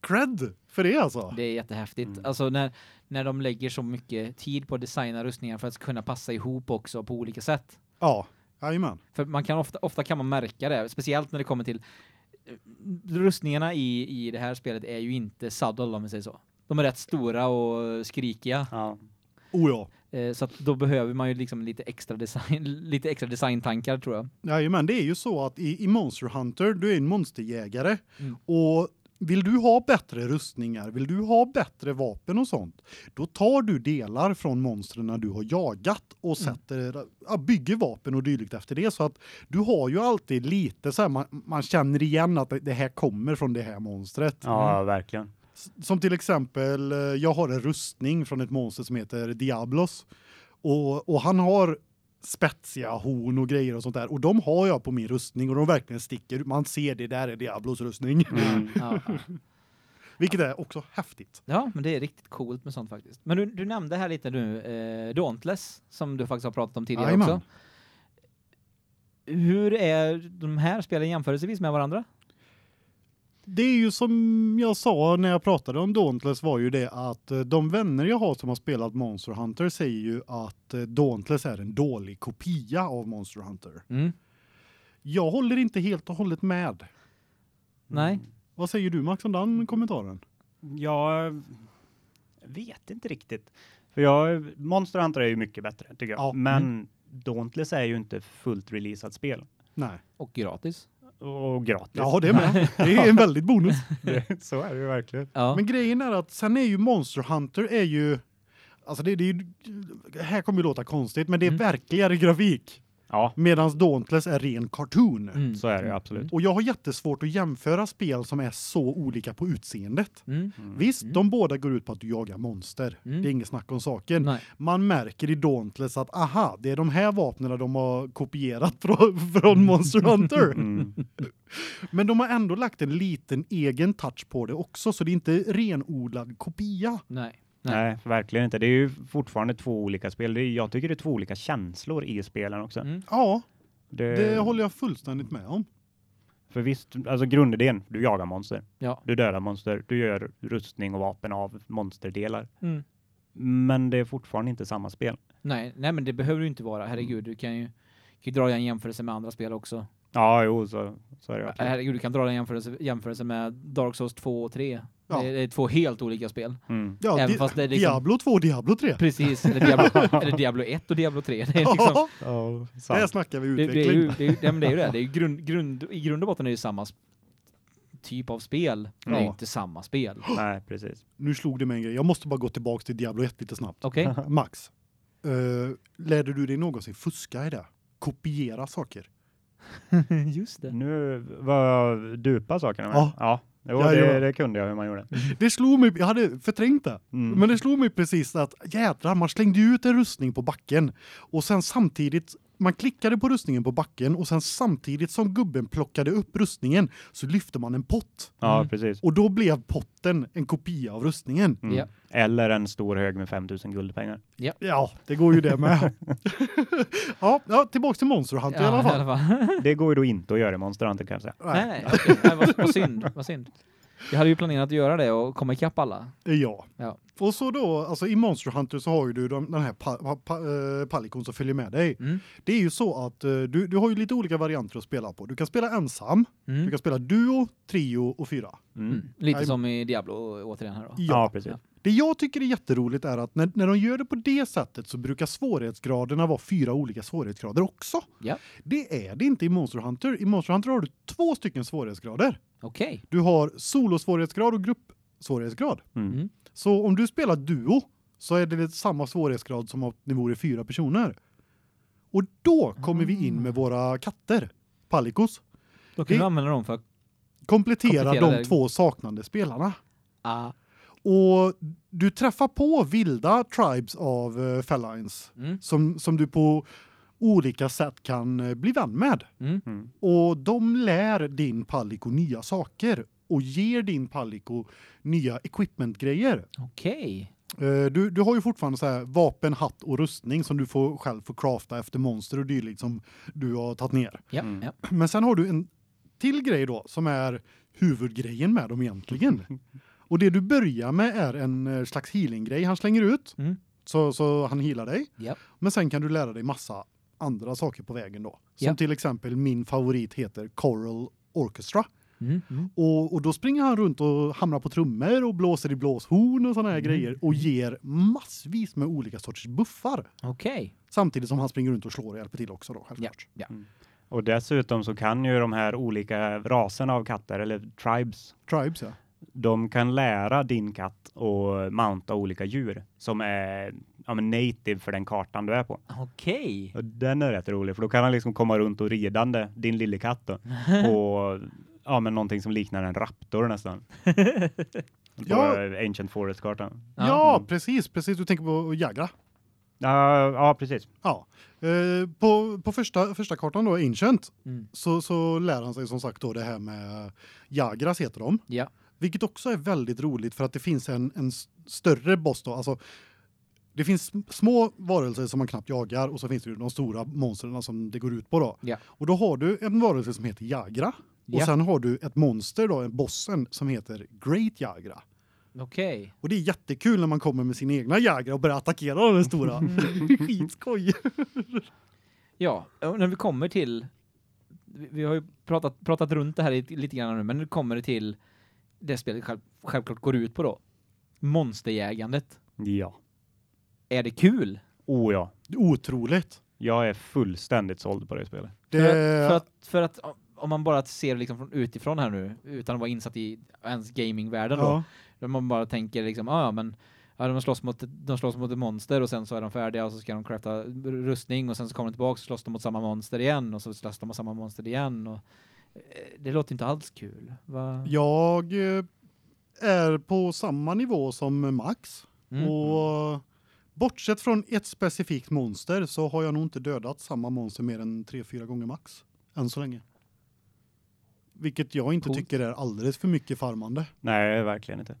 cred för det alltså. Det är jättehäftigt. Mm. Alltså när när de lägger så mycket tid på att designa rustningar för att kunna passa ihop också på olika sätt. Ja, jajamän. För man kan ofta ofta kan man märka det, speciellt när det kommer till eh, rustningarna i i det här spelet är ju inte subtle om man säger så. De är rätt stora och skrikiga Ja. Oh ja. eh, så att då behöver man ju liksom lite extra design <laughs> lite extra designtankar tror jag. Jajamän, det är ju så att i, i Monster Hunter, du är en monsterjägare Mm. och vill du ha bättre rustningar, vill du ha bättre vapen och sånt, då tar du delar från monstren du har jagat och Mm. sätter ja, bygger vapen och dylikt efter det så att du har ju alltid lite så här man, man känner igen att det- här kommer från det här monstret. Ja, verkligen. S- Som till exempel eh, jag har en rustning från ett monster som heter Diablos och och han har spetsiga horn och grejer och sånt där och de har jag på min rustning och de verkligen sticker ut. Man ser det där är Diablos rustning. Mm. Ja, ja. <laughs> Vilket är också häftigt. ja, men det är riktigt coolt med sånt faktiskt. Men du, du nämnde här lite nu eh, Dauntless som du faktiskt har pratat om tidigare Jajamän. också. Hur är de här spelen jämförelsevis med varandra? Det är ju som jag sa när jag pratade om Dauntless var ju det att eh, de vänner jag har som har spelat Monster Hunter säger ju att eh, Dauntless är en dålig kopia av Monster Hunter. Mm. Jag håller inte helt och hållet med. Nej. Vad säger du Max om den kommentaren? Jag vet inte riktigt. För jag, Monster Hunter är ju mycket bättre tycker jag. Ja. Men Dauntless är ju inte fullt releasat spel. Nej. Och gratis. Och gratis. Ja, det är med. Det är en <laughs> väldigt bonus. det, så är det ju verkligen. Ja. Men grejen är att sen är ju Monster Hunter är ju alltså det, det är ju här kommer ju låta konstigt men det är Mm. verkligare grafik Ja, medans Dauntless är ren cartoon. Mm. så är det absolut. Och jag har jättesvårt att jämföra spel som är så olika på utseendet. Mm. Mm. Visst, Mm. de båda går ut på att du jagar monster. Mm. Det är inget snack om saken. Nej. Man märker i Dauntless att aha, det är de här vapnen de har kopierat <laughs> från, från Monster Hunter. <laughs> Mm. Men de har ändå lagt en liten egen touch på det också så det är inte renodlad kopia. Nej. Nej, verkligen inte. Det är ju fortfarande två olika spel. Det är, jag tycker det är två olika känslor i spelen också. Mm. Ja, Det, det håller jag fullständigt med om. För visst, alltså grundidén, du jagar monster. Ja. Du dödar monster. Du gör rustning och vapen av monsterdelar. Mm. Men det är fortfarande inte samma spel. Nej, nej men det behöver du inte vara. Herregud, du kan ju, kan ju dra en jämförelse med andra spel också. Ja, jo, så, så är det verkligen. Herregud, du kan dra en jämförelse, jämförelse med Dark Souls 2 och 3. Ja. Det, är, det är två helt olika spel. Mm. Ja, Även Di- fast det är liksom- Diablo 2 och Diablo 3. Precis, eller Diablo, <laughs> eller Diablo 1 och Diablo 3. Det är liksom, Ja, sant. snackar vi det, utveckling. det är ju, det är, ju- ja, men det är ju det. Det är ju grund, grund, I grund och botten är det ju samma typ av spel. men Det är Ja. inte samma spel. <gasps> Nej, precis. Nu slog det mig en grej. Jag måste bara gå tillbaka till Diablo 1 lite snabbt. Okej? <laughs> Max, uh, lärde du dig någonsin fuska i det? Kopiera saker? <laughs> Just det. Nu var dupa sakerna med. Ja. ja. Jo, Ja, det, det kunde jag hur man gjorde. Det slog mig, jag hade förträngt det. Mm. Men det slog mig precis att jädrar, man slängde ju ut en rustning på backen och sen samtidigt man klickade på rustningen på backen och sen samtidigt som gubben plockade upp rustningen så lyfte man en pott. Ja, Mm. precis. Och då blev potten en kopia av rustningen. Mm. Ja. Eller en stor hög med 5000 guldpengar. Ja, det går ju det med. <laughs> ja, ja, tillbaks till Monster Hunter i alla fall. fall. Det går ju då inte att göra i Monster Hunter kan jag säga. nej, nej, okej. nej vad, vad synd, vad synd. Jag hade ju planerat att göra det och komma ikapp alla. Ja. Ja. Och så då, alltså i Monster Hunter så har ju du de, den här pa, pa, pa, eh, palikon som följer med dig. Mm. Det är ju så att eh, du, du har ju lite olika varianter att spela på. Du kan spela ensam, du Mm. kan spela duo, trio och fyra. Mm. Mm. Lite Nej, som i Diablo återigen här då. Ja, precis. Ja. Det jag tycker är jätteroligt är att när, när de gör det på det sättet så brukar svårighetsgraderna vara fyra olika svårighetsgrader också. Ja. Det är det inte i Monster Hunter. I Monster Hunter har du två stycken svårighetsgrader. Okej. Du har solosvårighetsgrad och gruppsvårighetsgrad. Mm. Mm. Så om du spelar duo så är det samma svårighetsgrad som om ni vore fyra personer. Och då kommer vi in med våra katter, palikos. Då kan Det- du använda dem för att... Komplettera, Komplettera de det. två saknande spelarna. Ah. Och du träffar på vilda tribes av uh, felines Mm. som som du på olika sätt kan eh, bli vän med. Mm. Mm. Och de lär din paliko nya saker och ger din paliko nya equipment-grejer. Okej. Eh, Du, du har ju fortfarande så här vapen, hatt och rustning som du får själv får crafta efter monster och dylikt som du har tagit ner. Ja, Mm. ja. <clears throat> Men sen har du en till grej då som är huvudgrejen med dem egentligen. <laughs> Och det du börjar med är en eh, slags healing-grej han slänger ut Mm. så så han healar dig. Ja. Men sen kan du lära dig massa andra saker på vägen då. Som Ja. till exempel min favorit heter Choral Orchestra. Mm. Mm. Och, och då springer han runt och hamnar på trummor och blåser i blåshorn och såna här Mm. grejer och ger massvis med olika sorters buffar. Okej. Samtidigt som han springer runt och slår och hjälper till också då självklart. Ja. Och dessutom så kan ju de här olika raserna av katter, eller tribes, Tribes ja. de kan lära din katt att mounta olika djur som är ja, men native för den kartan du är på. Okej. Och den är rätt rolig, för då kan han liksom komma runt och ridande, din lille katt då, <laughs> på ja, men någonting som liknar en raptor nästan. <laughs> på Ja. eh, Ancient Forest-kartan. Ja, Ja. precis, precis du tänker på Jagra. Ja, ja, precis. Ja. Eh, på på första första kartan då Ancient Mm. så så lär han sig som sagt då det här med Jagras heter de. Ja. Vilket också är väldigt roligt för att det finns en en större boss då alltså det finns sm- små varelser som man knappt jagar och så finns det ju de stora monstren som det går ut på då. Ja. Och då har du en varelse som heter Jagra och Ja. sen har du ett monster då en bossen som heter Great Jagra. Okej. Och det är jättekul när man kommer med sin egna Jagra och börjar attackera den stora. <laughs> Skitskoj. Ja, och när vi kommer till vi har ju pratat pratat runt det här lite, lite grann nu, men nu kommer det till det spelet själv, självklart går ut på då. Monsterjägandet. Ja. Är det kul? Oh ja. Otroligt. Jag är fullständigt såld på det spelet. Det För, att, för att för att om man bara ser liksom från utifrån här nu utan att vara insatt i ens gamingvärlden då. ja. Där man bara tänker liksom, ah, ja men ja, de slåss mot ett- de slåss mot ett monster och sen så är de färdiga och så ska de crafta rustning och sen så kommer de tillbaka och slåss de mot samma monster igen och så slåss de mot samma monster igen och eh, det låter inte alls kul. Va? Jag eh, är på samma nivå som Max Mm. och bortsett från ett specifikt monster så har jag nog inte dödat samma monster mer än tre fyra gånger max än så länge. Vilket jag inte Coolt. tycker är alldeles för mycket farmande. Nej, verkligen inte.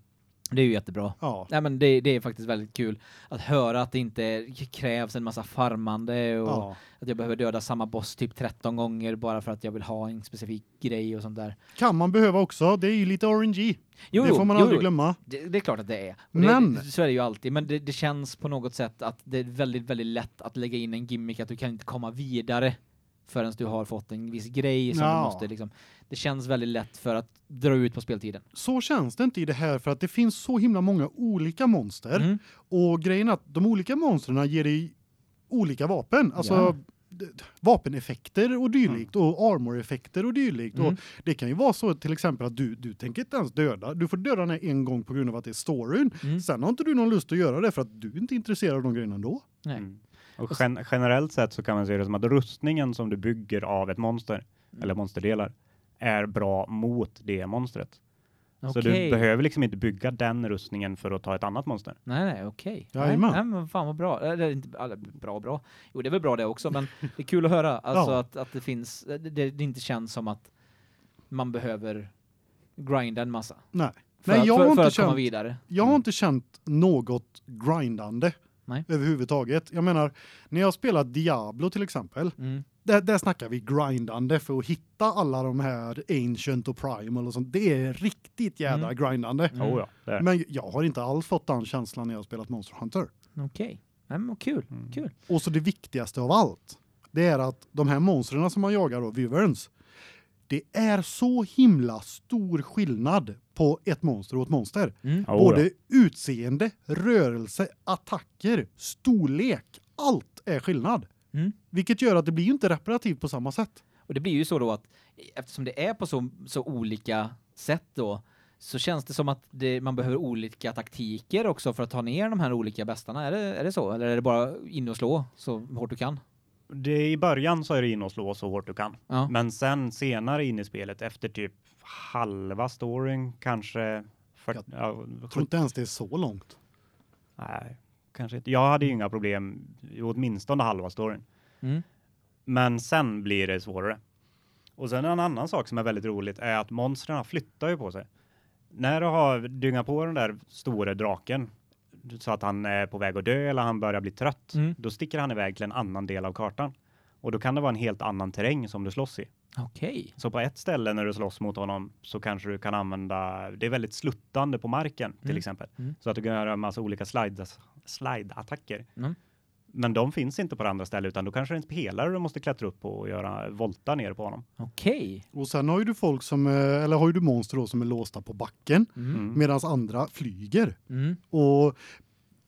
Det är ju jättebra. Ja. Nej men det, det är faktiskt väldigt kul att höra att det inte krävs en massa farmande och ja. att jag behöver döda samma boss typ 13 gånger bara för att jag vill ha en specifik grej och sånt där. Kan man behöva också. Det är ju lite RNG. Jo, det får man jo, aldrig glömma. Det, det är klart att det är. Men- det, så är det ju alltid, men det, det känns på något sätt att det är väldigt väldigt lätt att lägga in en gimmick att du kan inte komma vidare förrän du har fått en viss grej som Ja. du måste liksom. Det känns väldigt lätt för att dra ut på speltiden. Så känns det inte i det här för att det finns så himla många olika monster Mm. och grejen är att de olika monstren ger dig olika vapen. Alltså Ja. vapeneffekter och dylikt och armor-effekter och dylikt Mm. och det kan ju vara så till exempel att du du tänker inte ens döda. Du får döda den en gång på grund av att det är storyn. Mm. Sen har inte du någon lust att göra det för att du är inte intresserad av de grejerna ändå. Nej. Mm. Och gen generellt sett så kan man se det som att rustningen som du bygger av ett monster eller monsterdelar, är bra mot det monstret. Så du behöver liksom inte bygga den rustningen för att ta ett annat monster. Nej, nej, okej. Jajamän. Nej, men fan vad bra. Eller inte bra, bra. Jo, det är väl bra det också, men det är kul att höra alltså Ja. att, att det finns, det, det, inte känns som att man behöver grinda en massa. Nej. För, Nej, jag för, har för inte att komma känt- vidare. Jag har inte känt något grindande Nej. överhuvudtaget. Jag menar, när jag spelar Diablo till exempel, Mm. där, där snackar vi grindande för att hitta alla de här Ancient och Primal och sånt. Det är riktigt jädra grindande. Mm. Oh ja, det är. Men jag har inte alls fått den känslan när jag har spelat Monster Hunter. Okej. Nej, men kul. Mm. Kul. Och så det viktigaste av allt, det är att de här monstren som man jagar då, Wyverns, det är så himla stor skillnad på ett monster och ett monster. Mm. Både utseende, rörelse, attacker, storlek, allt är skillnad. Mm. Vilket gör att det blir ju inte reparativt på samma sätt. Och det blir ju så då att eftersom det är på så, så olika sätt då så känns det som att det, man behöver olika taktiker också för att ta ner de här olika bästarna. Är det, är det så? Eller är det bara in och slå så hårt du kan? Det, I början så är det in och slå så hårt du kan. Ja. Men sen senare in i spelet, efter typ halva storyn, kanske... För, Jag ja, Jag tror inte ens det är så långt. nej, kanske inte. Jag hade ju inga problem, i åtminstone halva storyn. Mm. Men sen blir det svårare. Och sen en annan sak som är väldigt roligt är att monstren flyttar ju på sig. När du har dyngat på den där stora draken så att han är på väg att dö eller han börjar bli trött, Mm. då sticker han iväg till en annan del av kartan. Och då kan det vara en helt annan terräng som du slåss i. Okej. Så på ett ställe när du slåss mot honom så kanske du kan använda, det är väldigt sluttande på marken till Mm. exempel. Mm. Så att du kan göra en massa olika slides, slide-attacker. Mm. Men de finns inte på det andra stället utan då kanske det är en pelare du måste klättra upp på och göra volta ner på honom. Okej. Och sen har ju du folk som, eh, eller har ju du monster då som är låsta på backen Mm. Mm. medan andra flyger. Mm. Och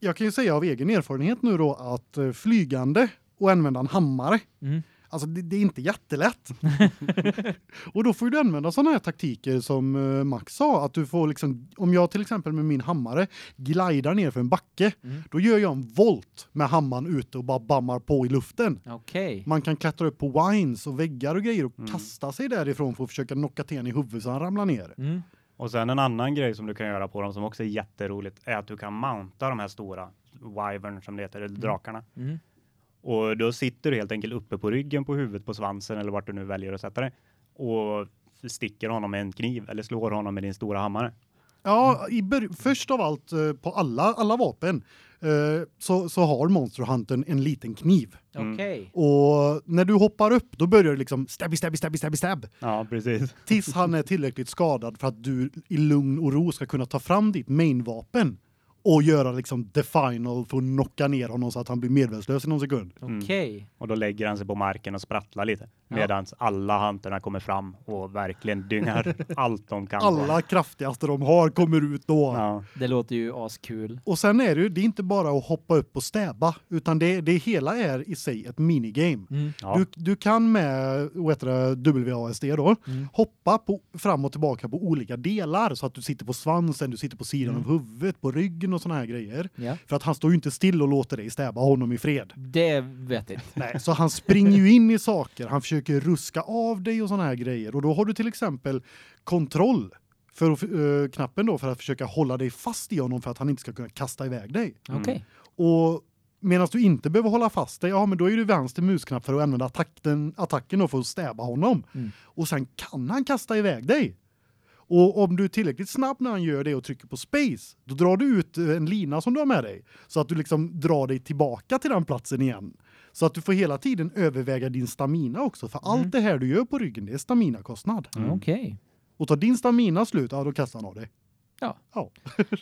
jag kan ju säga av egen erfarenhet nu då att eh, flygande och använda en hammare, Mm. Alltså det, det är inte jättelätt. <laughs> och då får du använda sådana här taktiker som eh, Max sa, att du får liksom, om jag till exempel med min hammare glidar ner för en backe, Mm. då gör jag en volt med hammaren ute och bara bammar på i luften. Okej. Man kan klättra upp på wines och väggar och grejer och Mm. kasta sig därifrån för att försöka knocka till en i huvudet så han ramlar ner. Mm. Och sen en annan grej som du kan göra på dem som också är jätteroligt är att du kan mounta de här stora wyvern som det heter, eller drakarna. Mm. Och då sitter du helt enkelt uppe på ryggen, på huvudet, på svansen eller vart du nu väljer att sätta dig och sticker honom med en kniv eller slår honom med din stora hammare. Ja, först av allt eh, på alla alla vapen eh, så så har Monster Huntern en liten kniv. Mm. Okej. Och när du hoppar upp då börjar det liksom stabby stabby stabby stabby stab Ja, precis. tills han är tillräckligt skadad för att du i lugn och ro ska kunna ta fram ditt mainvapen och göra liksom the final för att knocka ner honom så att han blir medvetslös i någon sekund. Okej. Och då lägger han sig på marken och sprattlar lite Ja. medan alla hunterna kommer fram och verkligen dyngar <laughs> allt de kan. Alla kraftigaste de har kommer ut då. Ja. Det låter ju askul. Och sen är det ju det är inte bara att hoppa upp och stäba utan det det hela är i sig ett minigame. Mm. Ja. Du, du kan med vad heter det, WASD då Mm. hoppa på, fram och tillbaka på olika delar så att du sitter på svansen, du sitter på sidan Mm. av huvudet, på ryggen och såna här grejer. Ja. För att han står ju inte still och låter dig stäba honom i fred. Det vet jag. <laughs> Nej, så han springer ju in i saker, han försöker ruska av dig och såna här grejer och då har du till exempel kontroll för eh, knappen då för att försöka hålla dig fast i honom för att han inte ska kunna kasta iväg dig. Mm. Okej. Och medan du inte behöver hålla fast dig, ja men då är det vänster musknapp för att använda attacken, attacken då för att stäba honom. Mm. Och sen kan han kasta iväg dig. Och om du är tillräckligt snabb när han gör det och trycker på space, då drar du ut eh, en lina som du har med dig så att du liksom drar dig tillbaka till den platsen igen. Så att du får hela tiden överväga din stamina också för Mm. allt det här du gör på ryggen det är staminakostnad. Mm. Okej. Och tar din stamina slut, ja då kastar han av dig. Ja. Ja. <laughs>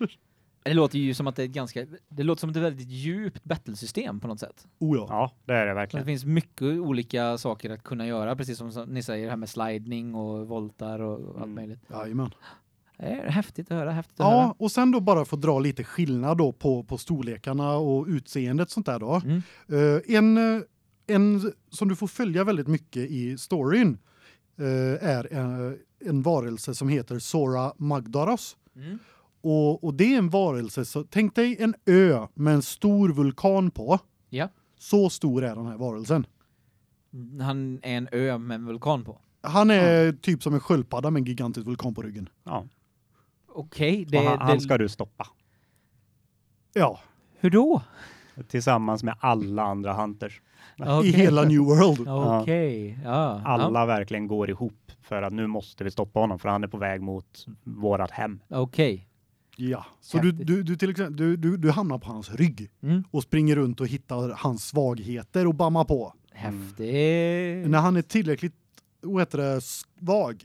Det låter ju som att det är ett ganska det låter som ett väldigt djupt battlesystem på något sätt. Oh ja. ja, det är det Så det verkligen. finns mycket olika saker att kunna göra precis som ni säger det här med slidning och voltar och allt Mm. möjligt. Jajamän. Det är häftigt att höra, häftigt att Ja, höra. och sen då bara få dra lite skillnad då på på storlekarna och utseendet sånt där då. Mm. Eh, en eh, en som du får följa väldigt mycket i storyn eh, är en, en varelse som heter Sora Magdaros. Mm. Och och det är en varelse så tänk dig en ö med en stor vulkan på. Ja. Så stor är den här varelsen. Han är en ö med en vulkan på. Han är typ som en sköldpadda med en gigantisk vulkan på ryggen. Ja. Okej, det, han, han ska du stoppa. Ja, hur då? Tillsammans med alla andra hunters. i Okej. hela New World. Okej. Ja. Alla verkligen går ihop för att nu måste vi stoppa honom för han är på väg mot vårat hem. Ja. Okej. Ja, så du, du, du till exempel du, du, du hamnar på hans rygg Mm. och springer runt och hittar hans svagheter och bammar på. Häftigt. När han är tillräckligt det, svag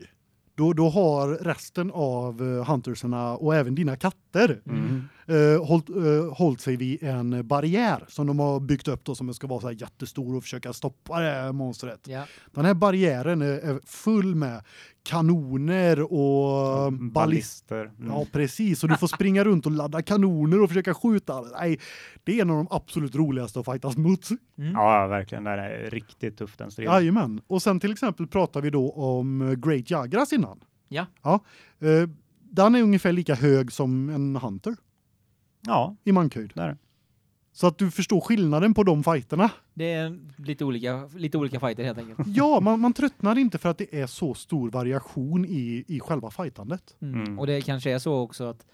då, då har resten av uh, huntersarna och även dina katter Mm. Eh, hållit, eh, hållit sig vid en barriär som de har byggt upp då som ska vara så här jättestor och försöka stoppa det här monstret. Ja. Den här barriären är, är full med kanoner och ballist. Ballister. Mm. Ja, precis. Och du får springa <laughs> runt och ladda kanoner och försöka skjuta. Nej, det är en av de absolut roligaste att fightas mot. Mm. Ja, verkligen. Det är riktigt tufft den striden. Jajamän. Och sen till exempel pratar vi då om eh, Great Jagras innan. Ja. Ja. Eh, den är ungefär lika hög som en hunter Ja, i mankhöjd. där. Så att du förstår skillnaden på de fighterna. Det är lite olika lite olika fighter helt enkelt. Ja, man, man tröttnar inte för att det är så stor variation i, i själva fightandet. Mm. Mm. Och det kanske är så också att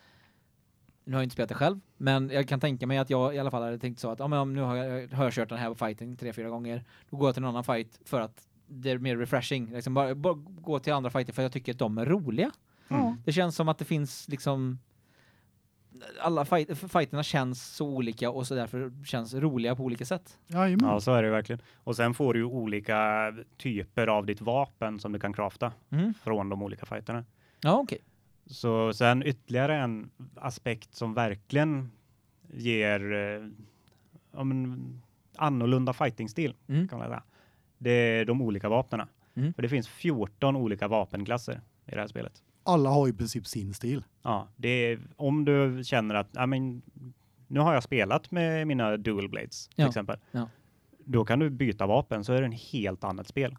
nu har jag inte spelat det själv, men jag kan tänka mig att jag i alla fall hade tänkt så att ja, men om nu har jag, har jag kört den här fighten tre fyra gånger, då går jag till en annan fight för att det är mer refreshing. Liksom bara, bara gå till andra fighter för jag tycker att de är roliga. Mm. Det känns som att det finns liksom alla fight, fighterna känns så olika och så därför känns roliga på olika sätt. Jajamän. Ja, så är det verkligen. Och sen får du ju olika typer av ditt vapen som du kan crafta Mm. från de olika fighterna. Ja, okej. Så sen ytterligare en aspekt som verkligen ger eh, ja, men, annorlunda fighting-stil Mm. kan man säga. Det är de olika vapnena. Mm. För det finns 14 olika vapenklasser i det här spelet. Alla har i princip sin stil. Ja, det är om du känner att ja, men, nu har jag spelat med mina dual blades till Ja, exempel. ja. Då kan du byta vapen så är det en helt annat spel.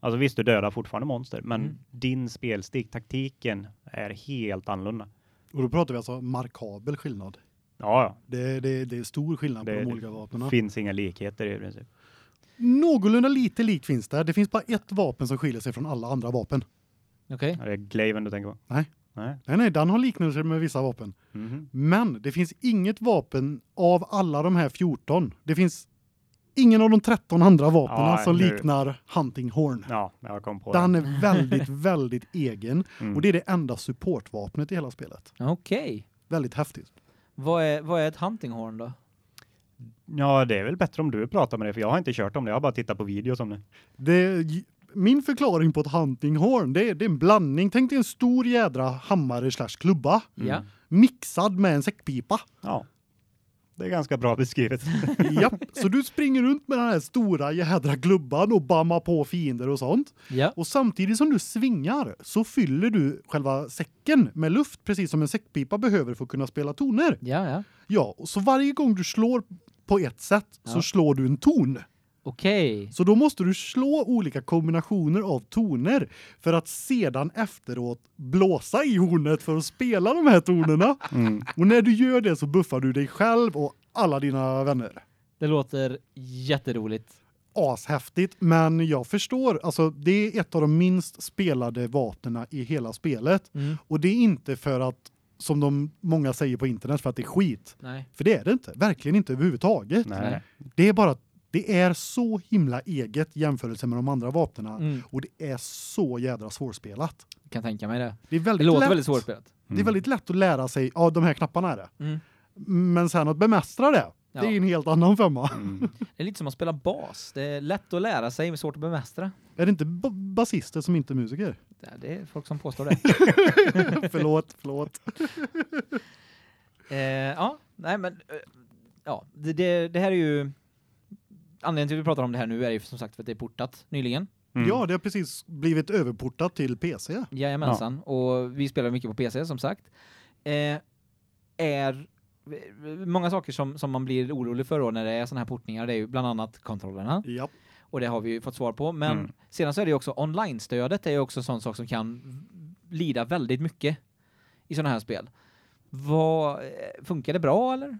Alltså visst, du dödar fortfarande monster, men Mm. din spelstik, taktiken är helt annorlunda. Och då pratar vi alltså markabel skillnad. Ja, ja. Det, det, det är stor skillnad på Det- de olika vapnen. Det finns inga likheter i princip. Någorlunda lite likt finns det. Det finns bara ett vapen som skiljer sig från alla andra vapen. Okej. Är det Glaven du tänker på? Nej. Nej. Nej, nej, den har liknelser med vissa vapen. Mhm. Men det finns inget vapen av alla de här 14. Det finns ingen av de 13 andra vapnen Ja, som nu- liknar Hunting Horn. Ja, jag kom på Den det. är väldigt, <laughs> väldigt egen. Mm. Och det är det enda supportvapnet i hela spelet. Okej. Väldigt häftigt. Vad är vad är ett hunting horn då? Ja, det är väl bättre om du pratar med det, för jag har inte kört om det. Jag har bara tittat på videos om det. Det, min förklaring på ett hunting horn, det är, det är en blandning. Tänk dig en stor jädra hammare slash klubba. Ja. Mixad med en säckpipa. Ja. Det är ganska bra beskrivet. <laughs> Japp. Så du springer runt med den här stora jädra klubban och bammar på fiender och sånt. Ja. Och samtidigt som du svingar så fyller du själva säcken med luft precis som en säckpipa behöver för att kunna spela toner. Ja, ja. Ja, och så varje gång du slår på ett sätt så Ja. slår du en ton. Okej. Så då måste du slå olika kombinationer av toner för att sedan efteråt blåsa i hornet för att spela de här tonerna. <laughs> Mm. Och när du gör det så buffar du dig själv och alla dina vänner. Det låter jätteroligt. Ashäftigt, men jag förstår, alltså det är ett av de minst spelade vapnena i hela spelet Mm. och det är inte för att som de många säger på internet för att det är skit. Nej. För det är det inte, verkligen inte överhuvudtaget. Nej. Nej. Det är bara att det är så himla eget jämfört med de andra vapnena Mm. och det är så jädra svårspelat. Kan tänka mig det. Det är väldigt Det låter lätt. väldigt svårspelat. Det är väldigt lätt att lära sig, ja de här knapparna är det. Mm. Men sen att bemästra det, Ja. det är en helt annan femma. Mm. <laughs> Det är lite som att spela bas. Det är lätt att lära sig men svårt att bemästra. Är det inte ba- basister som inte är musiker? Det är- Det är folk som påstår det. <laughs> förlåt, förlåt. eh, ja, nej men eh, ja, det, det, det här är ju anledningen till att vi pratar om det här nu är ju som sagt för att det är portat nyligen. Mm. Ja, det har precis blivit överportat till PC. Jajamensan. Och vi spelar mycket på PC som sagt. Eh, är många saker som, som man blir orolig för då när det är såna här portningar, det är ju bland annat kontrollerna. Ja. Och det har vi ju fått svar på. Men Mm. sedan så är det ju också online-stödet är ju också en sån sak som kan lida väldigt mycket i såna här spel. Vad, eh, funkar det bra eller?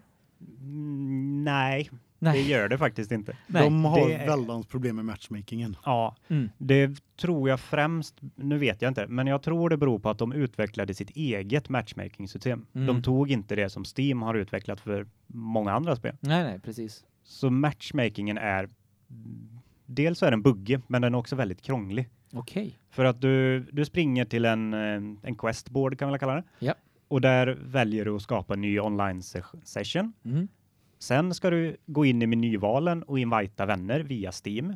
Mm, nej, det Nej. gör det faktiskt inte. <laughs> Nej. De har det väldans problem med matchmakingen. Ja, Mm. det tror jag främst, nu vet jag inte, men jag tror det beror på att de utvecklade sitt eget matchmaking-system. Mm. De tog inte det som Steam har utvecklat för många andra spel. Nej, nej, precis. Så matchmakingen är, dels så är den buggig, men den är också väldigt krånglig. Okej. För att du, du springer till en, eh, en questboard kan man väl kalla det. Ja. Och där väljer du att skapa en ny online se- session. Mm. Sen ska du gå in i menyvalen och invita vänner via Steam.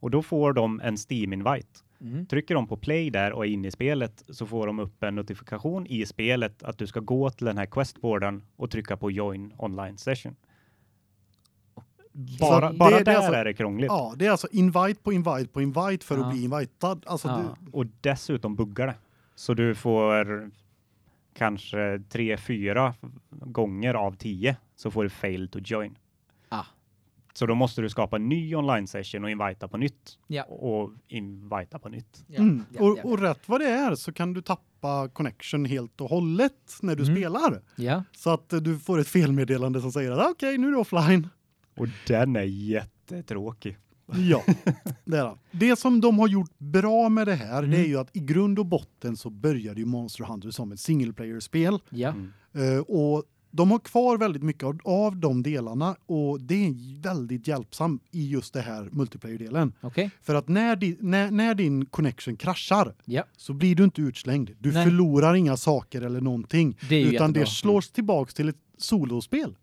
Och då får de en Steam-invite. Mm. Trycker de på play där och är inne i spelet så får de upp en notifikation i spelet att du ska gå till den här questboarden och trycka på join online session. Bara, det- bara det är där alltså- är det krångligt. Ja, det är alltså invite på invite på invite för Ja. att bli invitad. Alltså Ja. du, Och dessutom buggar det. Så du får kanske tre, fyra gånger av tio så får du fail to join. Ah. Så då måste du skapa en ny online session och invita på nytt. Ja. Och invita på nytt. Ja, mm. ja, och, ja, och rätt vad det är så kan du tappa connection helt och hållet när du Mm. spelar. ja. Så att du får ett felmeddelande som säger att "Ah, okej, nu är du offline. Och den är jättetråkig. Ja, det är det. Det som de har gjort bra med det här, Mm. det är ju att i grund och botten så började ju Monster Hunter som ett single player-spel. Ja. Mm. Eh, och de har kvar väldigt mycket av, av de delarna och det är väldigt hjälpsamt i just det här multiplayer-delen. Okej. För att när, di, när, när din connection kraschar Ja. så blir du inte utslängd. Du Nej. förlorar inga saker eller någonting. Utan jättebra. det slås tillbaks till ett solospel.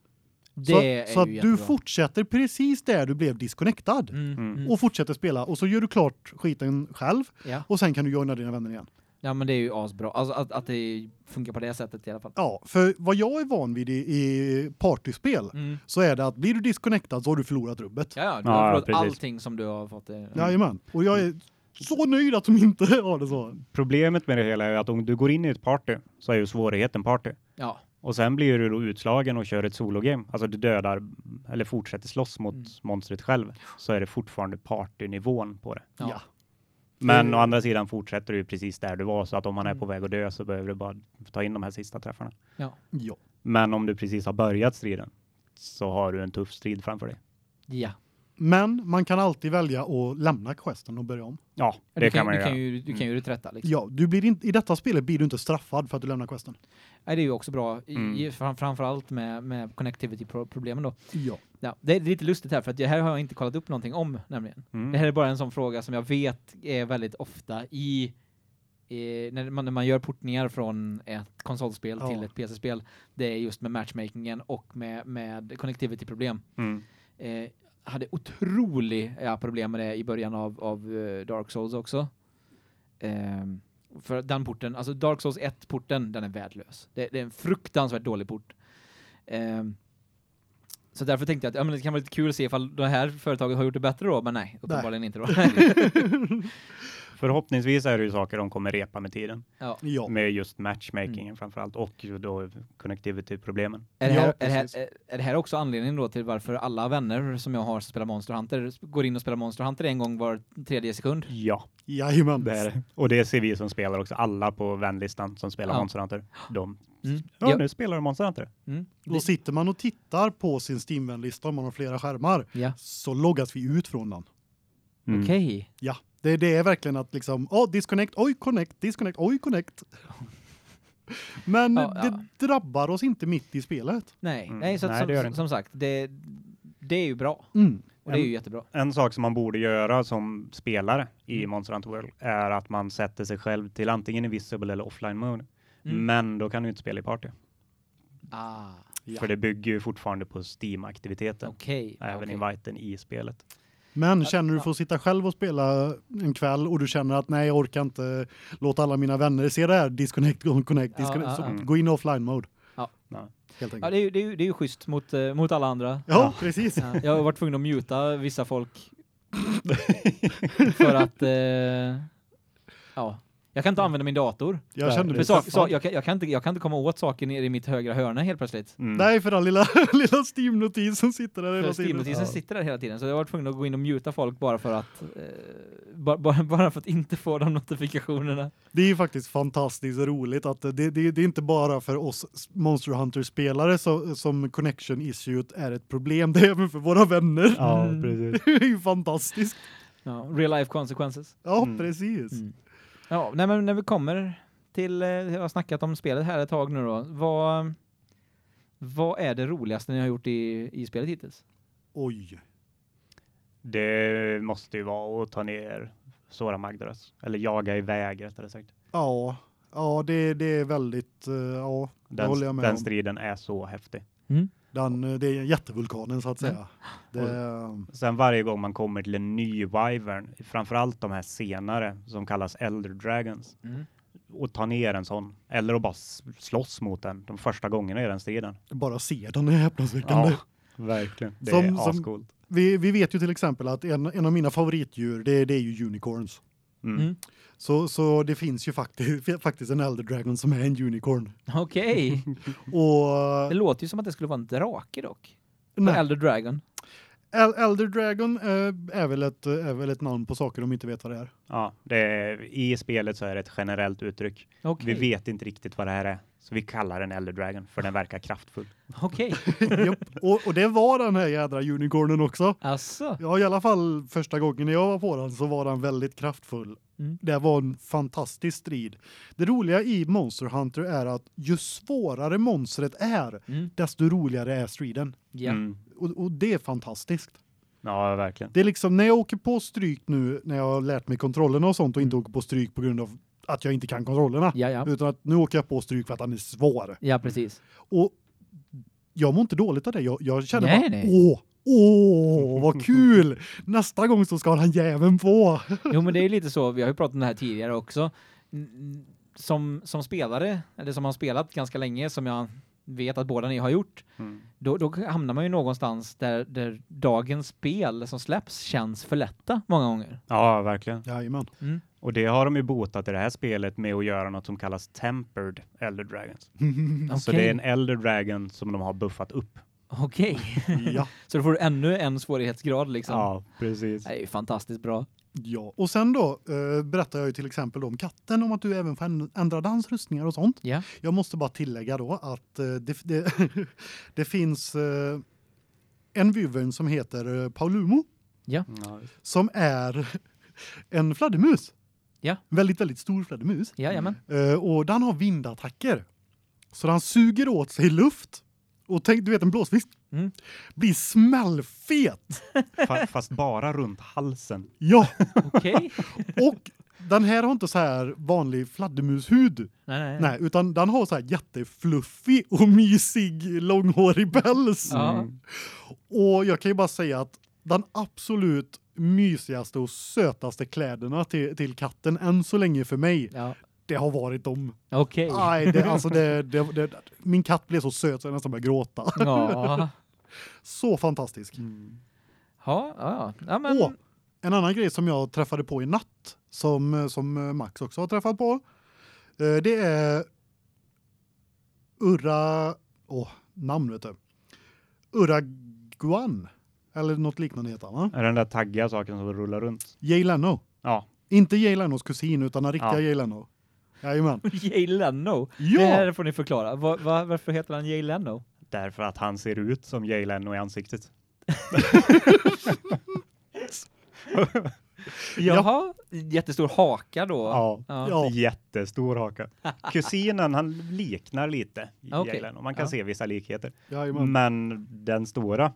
Det så så att du fortsätter precis där du blev disconnectad. Mm. Mm. Mm. Och fortsätter spela och så gör du klart skiten själv Ja. och sen kan du joina dina vänner igen. ja, men det är ju asbra. Alltså att, att det funkar på det sättet i alla fall. Ja, för vad jag är van vid i, i partyspel Mm. så är det att blir du disconnectad så har du förlorat rubbet. Ja, ja, du Ja, har ja, förlorat precis. allting som du har fått. eh, Jajamän. Och jag är så nöjd att de inte <laughs> har det så. Problemet med det hela är att om du går in i ett party så är ju svårigheten party. Ja. Och sen blir du då utslagen och kör ett sologame. Alltså du dödar eller fortsätter slåss mot Mm. monstret själv. Så är det fortfarande partynivån på det. Ja. Ja. Men å andra sidan fortsätter du precis där du var. Så att om man är Mm. på väg att dö så behöver du bara ta in de här sista träffarna. Ja. Men om du precis har börjat striden så har du en tuff strid framför dig. Ja. Men man kan alltid välja att lämna questen och börja om. Ja, det du kan man du göra. kan ju, du kan ju reträtta liksom. Ja, du blir inte i detta spelet blir du inte straffad för att du lämnar questen. Nej, det är ju också bra. I, Mm. i, fram, framförallt med, med connectivity-problemen då. Ja. Ja, det är lite lustigt här för att här har jag inte kollat upp någonting om nämligen. Mm. Det här är bara en sån fråga som jag vet är väldigt ofta i eh, när, man, när man gör portningar från ett konsolspel Ja. till ett PC-spel. Det är just med matchmakingen och med, med connectivity-problem. Mm. Eh, hade otroliga problem med det i början av, av eh, Dark Souls också. Ehm, för den porten, alltså Dark Souls 1-porten, den är värdelös. Det, det är en fruktansvärt dålig port. Ehm, så därför tänkte jag att ja, men det kan vara lite kul att se ifall det här företaget har gjort det bättre då, men nej, uppenbarligen inte då. <laughs> Förhoppningsvis är det ju saker de kommer repa med tiden. ja. Ja. Med just matchmakingen Mm. framförallt och då connectivity-problemen. Är, det här, Ja, är, är, är det här också anledningen då till varför alla vänner som jag har som spelar Monster Hunter går in och spelar Monster Hunter en gång var tredje sekund? Ja, Jajamän. det är. Och det ser vi som spelar också. Alla på vänlistan som spelar Ja. Monster Hunter. De, Mm. ja, Ja. nu spelar de Monster Hunter. Mm. Då sitter man och tittar på sin Steam-vänlista om man har flera skärmar Ja, så loggas vi ut från den. Mm. okej. Ja, det, det är verkligen att liksom, oh, disconnect, oj, connect, disconnect, oj, connect. <laughs> Men Ja, ja. det drabbar oss inte mitt i spelet. Nej, Mm. nej, så, Nej, som, som sagt, det, det är ju bra. Mm. Och det är ju jättebra. En sak som man borde göra som spelare i Mm. Monster Hunter World är att man sätter sig själv till antingen invisible eller offline mode. Mm. Men då kan du inte spela i party. Ah, Ja. För det bygger ju fortfarande på Steam-aktiviteten. okej. Även okej. inviten i spelet. Men känner du ja. för att sitta själv och spela en kväll och du känner att nej, jag orkar inte låta alla mina vänner se det här, disconnect, connect, Ja, disconnect, ja, så ja. gå in i offline mode. Ja. Ja. Helt Ja, enkelt. det är ju, det är ju, det är ju schysst mot, eh, mot alla andra. Ja, precis. Ja, jag har varit tvungen att muta vissa folk. <laughs> för att, eh, ja, Jag kan inte använda min dator. Jag kände För sak, träffad. så, jag, kan, jag, kan inte, jag kan inte komma åt saker nere i mitt högra hörna helt plötsligt. Mm. Nej, för den lilla, <laughs> lilla Steam-notis som sitter där hela tiden. Steam-notisen Ja. sitter där hela tiden så jag var tvungen att gå in och muta folk bara för att eh, bara, bara, <laughs> bara för att inte få de notifikationerna. Det är ju faktiskt fantastiskt roligt att det, det, det är inte bara för oss Monster Hunter-spelare så, som connection issue är ett problem, <laughs> det är även för våra vänner. Ja, precis. Det är ju fantastiskt. Ja, real life consequences. Ja, Mm. precis. Mm. Ja, nej, men när vi kommer till, eh, jag har snackat om spelet här ett tag nu då. Vad, vad är det roligaste ni har gjort i, i spelet hittills? Oj. Det måste ju vara att ta ner Sora Magdaros. Eller jaga iväg rättare sagt. Ja, ja det, det är väldigt, eh, ja, Den, håller jag med den om. striden är så häftig. Den, eh, det är jättevulkanen så att säga. Det, Sen varje gång man kommer till en ny Wyvern, framförallt de här senare som kallas Elder Dragons, Mm. och ta ner en sån. Eller att bara slåss mot den de första gångerna i den striden. bara se den är häpnadsväckande. Ja, verkligen. Det Som- är ascoolt. Vi, vi vet ju till exempel att en, en av mina favoritdjur, det, det är ju unicorns. Mm. Så, så det finns ju faktiskt, <laughs> faktiskt en Elder Dragon som är en unicorn. Okej. <laughs> Och Det låter ju som att det skulle vara en drake dock. Nej, Elder Dragon. El- Elder Dragon eh, är, väl ett, är väl ett namn på saker de inte vet vad det är. Ja, det är, i spelet så är det ett generellt uttryck. Okej. Vi vet inte riktigt vad det här är, så vi kallar den Elder Dragon för den verkar kraftfull. Okej. <laughs> Japp. och, och det var den här jädra unicornen också. Alltså. Ja, i alla fall första gången jag var på den så var den väldigt kraftfull. Mm. Det var en fantastisk strid. Det roliga i Monster Hunter är att ju svårare monstret är, Mm. desto roligare är striden. Ja. Mm. Och, och det är fantastiskt. Ja, verkligen. Det är liksom när jag åker på stryk nu när jag har lärt mig kontrollerna och sånt och Mm. inte åker på stryk på grund av att jag inte kan kontrollerna. Ja, ja. Utan att nu åker jag på stryk för att han är svår. Ja, precis. Och jag mår inte dåligt av det. Jag, jag känner Nej, bara, nej. åh, åh, vad kul! Nästa gång så ska han jäveln på. <laughs> Jo, men det är lite så, vi har ju pratat om det här tidigare också. Som, som spelare, eller som har spelat ganska länge, som jag vet att båda ni har gjort, Mm. då, då hamnar man ju någonstans där, där dagens spel som släpps känns för lätta många gånger. Ja, verkligen. Jajamän. Mm. Och det har de ju botat i det här spelet med att göra något som kallas Tempered Elder Dragons. <laughs> Så Okej. det är en Elder Dragon som de har buffat upp. Okej. <laughs> ja, så då får du ännu en svårighetsgrad liksom. Ja, precis. Det är ju fantastiskt bra. ja. Och sen då eh, berättar jag ju till exempel om katten om att du även får änd- ändra dansrustningar och sånt. Ja. Jag måste bara tillägga då att eh, det, det, <laughs> det finns eh, en vyvern som heter eh, Paulumo Ja, som är en fladdermus. Ja. Väldigt, väldigt stor fladdermus. Jajamän. Eh, och den har vindattacker. Så den suger åt sig luft. Och tänk, du vet en blåsfisk Mm. blir smällfet. fa- fast bara runt halsen. Ja, Okej. <laughs> och den här har inte så här vanlig fladdermushud. nej, nej. Nej, utan den har så här jättefluffig och mysig långhårig päls. Ja. Mm. Och jag kan ju bara säga att den absolut mysigaste och sötaste kläderna till, till katten än så länge för mig, Ja. det har varit de. Okej. Nej, det, <laughs> alltså det, det, det, min katt blev så söt så jag nästan började gråta. Ja. <laughs> Så fantastisk. Ja, ja. Ja, men Och en annan grej som jag träffade på i natt som som Max också har träffat på. eh, Det är Urra åh, namn vet du. Uraguan eller något liknande heter han va? Är den där taggiga saken som rullar runt? Jay Leno. Ja, Inte Jay Lenos kusin utan den riktiga Ja. Jay Leno. Jajamän. <laughs> Jay Leno. Det Ja, här får ni förklara. Va, va, varför heter han Jay Leno? därför att han ser ut som Jay Leno i ansiktet. <laughs> Jaha, jättestor haka då. Ja, Ja. Jättestor haka. <laughs> Kusinen, han liknar lite Okej. Jay Leno. Man kan Ja. se vissa likheter. jajamän. Men den stora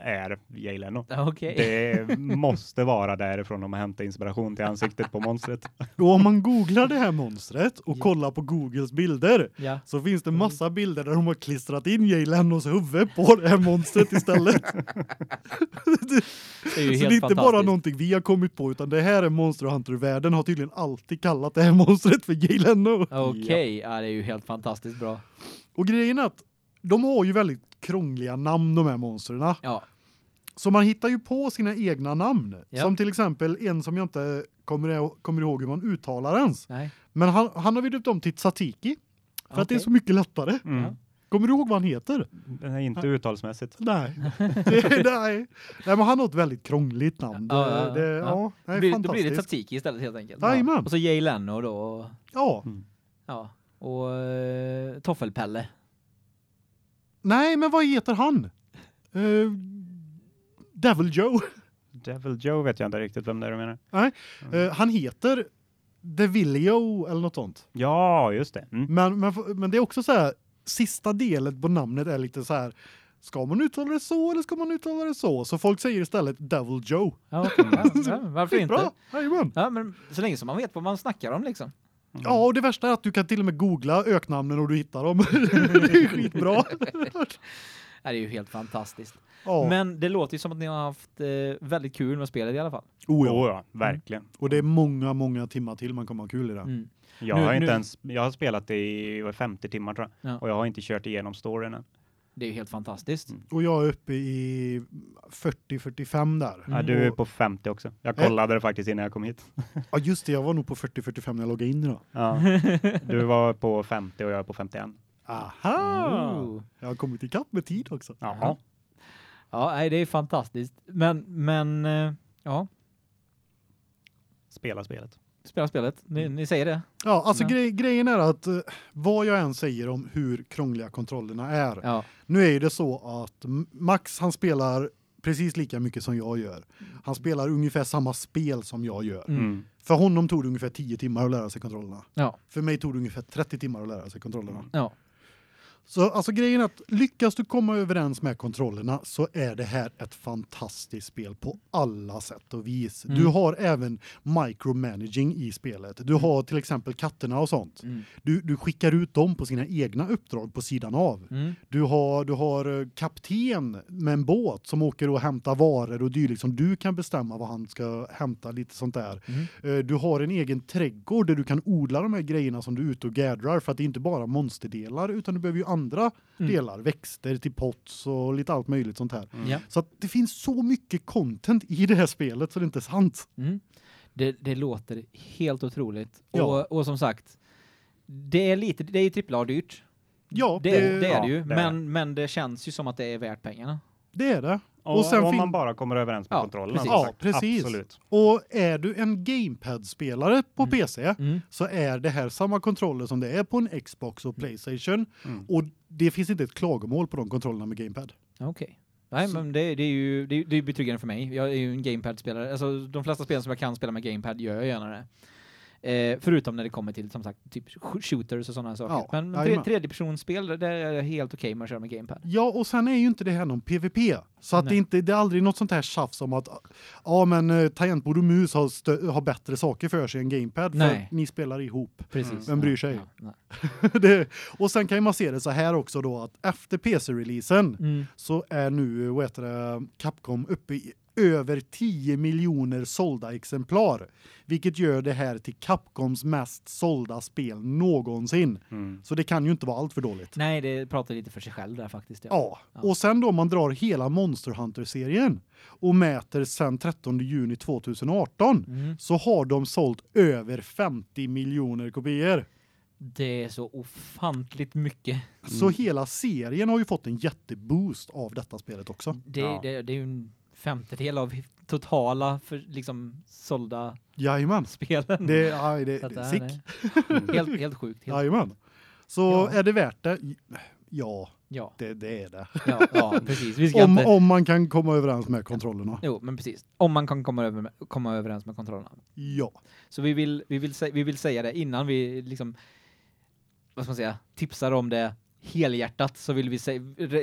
är Jay Leno. Okej. Det måste vara därifrån de har hämtat inspiration till ansiktet på monstret. <laughs> Och om man googlar det här monstret och Ja. kollar på Googles bilder Ja. så finns det massa bilder där de har klistrat in Jay Lenos huvud på det här monstret istället. <laughs> Det är ju så helt det är inte bara någonting vi har kommit på utan det här är Monster Hunter-världen har tydligen alltid kallat det här monstret för Jay Leno. Okej, ja. det är ju helt fantastiskt bra. Och grejen är att de har ju väldigt krångliga namn de här monstren. Ja. Så man hittar ju på sina egna namn. Ja. Som till exempel en som jag inte kommer, kommer ihåg hur man uttalar ens. Nej. Men han, han har vi döpt om till Tzatziki. För att det är så mycket lättare. Mm. Ja. Kommer du ihåg vad han heter? Den är inte uttalsmässigt. Nej. <laughs> Det, nej. nej, men han har ett väldigt krångligt namn. Det, Ja, det, Ja. ja. nej, Då blir, då blir det fantastiskt. Tzatziki istället helt enkelt. Jajamän. Och så Jay Leno då. Ja. Ja. Och uh, Toffelpelle. Nej, men vad heter han? Uh, Devil Joe. Devil Joe vet jag inte riktigt vem det är du menar. Eh, han heter Devilio eller något sånt. Ja, just det. Mm. Men, men, men det är också så här, sista delen på namnet är lite så här, ska man uttala det så eller ska man uttala det så? Så folk säger istället Devil Joe. Ja, okej. ja, ja, varför <laughs> inte? Bra. Ja, men så länge som man vet vad man snackar om liksom. Ja, och det värsta är att du kan till och med googla öknamnen och du hittar dem. <laughs> <laughs> det är skitbra. <laughs> Det är ju helt fantastiskt. Ja. Men det låter ju som att ni har haft eh, väldigt kul med spelet i alla fall. oh, Jo, ja. ja, verkligen. Och det är många, många timmar till man kommer ha kul i det. Mm. Jag Nu- har inte nu- ens, jag har spelat det i vad, 50 timmar tror jag. Ja. Och jag har inte kört igenom storyn än. Det är ju helt fantastiskt. Mm. Och jag är uppe i 40-45 där. Ja, du är på 50 också. Jag kollade det faktiskt innan jag kom hit. Ja, just det. Jag var nog på 40-45 när jag loggade in idag. Ja. Du var på 50 och jag är på 51. Aha! Oh. Jag har kommit ikapp med tid också. Jaha. Ja, nej, det är fantastiskt. Men, men, eh, ja, Spela spelet. Spela spelet. Ni, ni säger det? Ja, alltså Ja. Grej, grejen är att eh, vad jag än säger om hur krångliga kontrollerna är. Ja. Nu är ju det så att Max han spelar precis lika mycket som jag gör. Han spelar ungefär samma spel som jag gör. Mm. Mm. För honom tog det ungefär 10 timmar att lära sig kontrollerna. Ja. För mig tog det ungefär 30 timmar att lära sig kontrollerna. Ja. Så alltså grejen är att lyckas du komma överens med kontrollerna så är det här ett fantastiskt spel på alla sätt och vis. Mm. Du har även micromanaging i spelet. Du har till exempel katterna och sånt. Mm. Du, du skickar ut dem på sina egna uppdrag på sidan av. Mm. Du har du har eh, kapten med en båt som åker och hämtar varor och dylikt som du kan bestämma vad han ska hämta lite sånt där. Mm. Eh, Du har en egen trädgård där du kan odla de här grejerna som du är ute och gathrar för att det är inte bara monsterdelar utan du behöver ju andra Mm. delar, växter till pots och lite allt möjligt sånt här. Mm. Så att det finns så mycket content i det här spelet så det är inte sant. Mm. Det, det låter helt otroligt. Ja. Och, och som sagt, det är lite, det är ju trippla dyrt. Ja, Det, det, det är ja, det ju, det är men, men det känns ju som att det är värt pengarna. det är det. Och, Och sen om man bara kommer överens med Ja, kontrollerna. precis. som Ja, precis. Absolut. Och är du en gamepad-spelare på Mm. PC Mm. så är det här samma kontroller som det är på en Xbox och Playstation Mm. och det finns inte ett klagomål på de kontrollerna med gamepad. Okej. Nej, Så- men det, det är ju det, är- det är betryggande för mig. Jag är ju en gamepad-spelare. Alltså de flesta spel som jag kan spela med gamepad gör jag gärna det. Eh, förutom när det kommer till som sagt typ sh- shooters och sådana saker. Ja, men tre, jajamän. tredjepersonsspel där är helt okej med att köra med gamepad. Ja, och sen är ju inte det här någon PVP. Så att det, Nej. är inte, det är aldrig något sånt här tjafs om att ja, men eh, tangentbord och mus har, har bättre saker för sig än gamepad för Nej. ni spelar ihop. Precis. Vem bryr Ja, sig? ja, <laughs> det, och sen kan man se det så här också då att efter PC-releasen Mm. så är nu vad heter det, Capcom uppe i över 10 miljoner sålda exemplar, vilket gör det här till Capcoms mest sålda spel någonsin. Mm. Så det kan ju inte vara allt för dåligt. Nej, det pratar lite för sig själv där faktiskt. Ja, Ja. och sen då man drar hela Monster Hunter-serien och mäter sen 13 juni 2018 Mm. så har de sålt över 50 miljoner kopior. Det är så ofantligt mycket. Så Mm. hela serien har ju fått en jätteboost av detta spelet också. Det, Ja. det, det är ju en femtedel av totala för liksom sålda Jajamän. spelen. Det är, aj, det, det det är sick. är helt, helt sjukt. Helt, Jajamän. Så Ja. är det värt det? Ja, ja, det, det är det. ja, ja, precis. Om, inte... om man kan komma överens med kontrollerna. Jo, men precis. Om man kan komma, över med, komma överens med kontrollerna. Ja. Så vi vill, vi, vill vi vill säga det innan vi liksom, vad ska man säga, tipsar om det helhjärtat så vill vi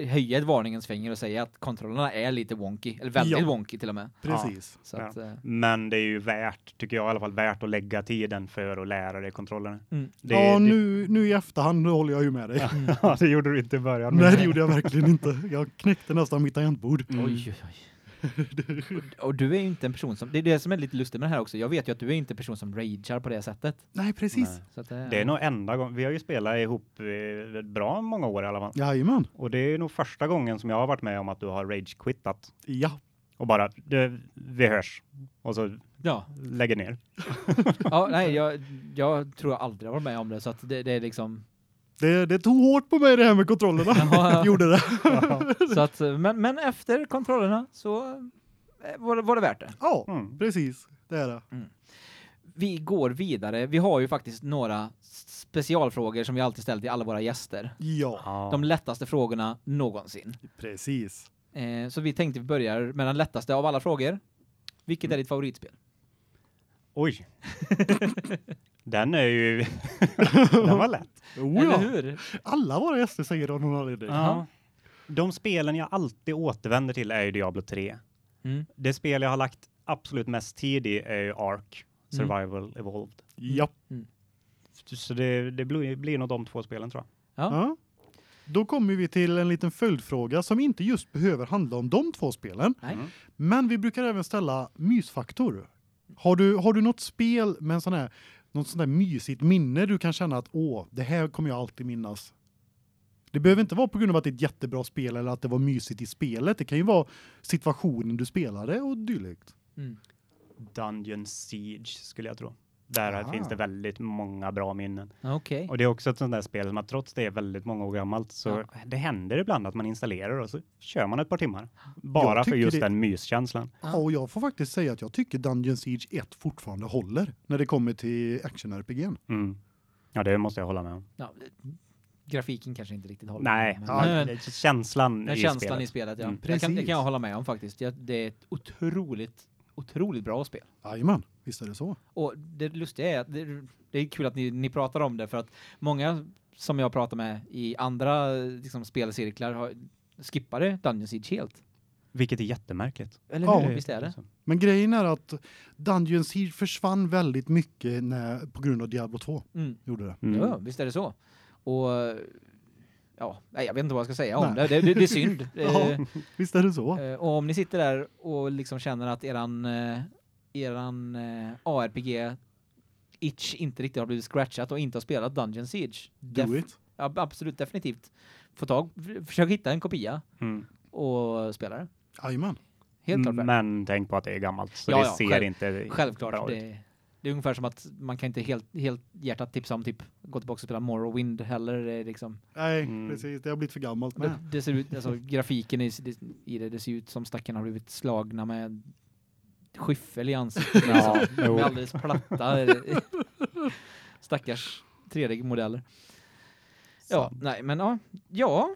höja ett varningens finger och säga att kontrollerna är lite wonky, eller väldigt Ja. wonky till och med. Precis. Så Ja. att, eh, Men det är ju värt, tycker jag i alla fall, värt att lägga tiden för att lära dig kontrollerna. Mm. Det, ja, det- nu, nu i efterhand nu håller jag ju med dig. ja, <laughs> det gjorde du inte i början. Nej, det gjorde jag verkligen inte. Jag knäckte nästan mitt tangentbord. Mm. Oj, oj, oj. Och du är ju inte en person som, det är det som är lite lustigt med det här också. Jag vet ju att du är inte en person som ragear på det sättet. Nej, precis. Nej. Så att, eh, Det är nog enda gången, vi har ju spelat ihop eh, bra många år i alla fall. Jajamän. Och det är nog första gången som jag har varit med om att du har rage-quittat. Ja. Och bara, det, vi hörs. Och så Ja. lägger ner. <laughs> ja nej, jag, jag tror jag aldrig har varit med om det så att det, det är liksom Det, det tog hårt på mig det här med kontrollerna. <laughs> Ja. <laughs> Gjorde det. <laughs> så att men men efter kontrollerna så eh, var det, var det värt det. Ja, Mm. precis. Det är det. Vi går vidare. Vi har ju faktiskt några specialfrågor som vi alltid ställt till alla våra gäster. Ja, Ja. De lättaste frågorna någonsin. precis. Eh, så vi tänkte vi börjar med den lättaste av alla frågor. Vilket är ditt favoritspel? Oj. Den är ju... <laughs> den var lätt. Oh, Eller ja. hur? Alla våra gäster säger det av någon anledning. Ja. De spelen jag alltid återvänder till är ju Diablo 3. Mm. Det spel jag har lagt absolut mest tid i är ju Ark, Survival Evolved. Ja. Så det, det blir, blir nog de två spelen tror jag. Ja. ja. Då kommer vi till en liten följdfråga som inte just behöver handla om de två spelen. Nej. Mm. Men vi brukar även ställa mysfaktor. Har du har du något spel med en sån här något sånt där mysigt minne du kan känna att åh, det här kommer jag alltid minnas. Det behöver inte vara på grund av att det är ett jättebra spel eller att det var mysigt i spelet. Det kan ju vara situationen du spelade och dylikt. Mm. Dungeon Siege skulle jag tro. Där Aha. finns det väldigt många bra minnen. Okej. Och det är också ett sånt där spel som att trots det är väldigt många år gammalt så Ja. det händer ibland att man installerar och så kör man ett par timmar. Bara för just det- den myskänslan. Ja. Ja. och jag får faktiskt säga att jag tycker Dungeon Siege 1 fortfarande håller när det kommer till action-RPG. Mm. Ja, det måste jag hålla med om. Ja, grafiken kanske inte riktigt håller. Nej, men, ja, men, är känslan den i känslan spelet. i spelet, ja. Mm, det, kan, det precis. kan jag hålla med om faktiskt. Ja, det är ett otroligt, otroligt bra spel. Jajamän, visst är det så. Och det lustiga är att det, det är kul att ni, ni pratar om det för att många som jag pratar med i andra liksom, spelcirklar har skippade Dungeon Siege helt. Vilket är jättemärkligt. Eller Ja. hur? Visst är det? Men grejen är att Dungeon Siege försvann väldigt mycket när, på grund av Diablo 2. Mm. Gjorde det. Mm. Ja, visst är det så. Och ja, nej, jag vet inte vad jag ska säga om det. Det, det, det är synd. <laughs> Ja, Eh, visst är det så. Eh, och om ni sitter där och liksom känner att eran eh, eran ARPG itch inte riktigt har blivit scratchat och inte har spelat Dungeon Siege. Do def- it. Ja, absolut definitivt. Få tag försök hitta en kopia Mm. och spela det. Jajamän. Helt klart. Men tänk på att det är gammalt, så Ja, det ja, ser själv- inte bra Självklart. ut. Det, det är ungefär som att man kan inte helt helt hjärtat tipsa om typ gå tillbaka och spela Morrowind heller. Det, är liksom, Nej, Mm. precis. Det har blivit för gammalt det, med. det ser ut, alltså <laughs> grafiken i, i det, det ser ut som stackarna har blivit slagna med skyffel i ansiktet. Ja, liksom. De jo. är alldeles platta. <laughs> Stackars 3D-modeller. Ja, nej, men ja. Ja,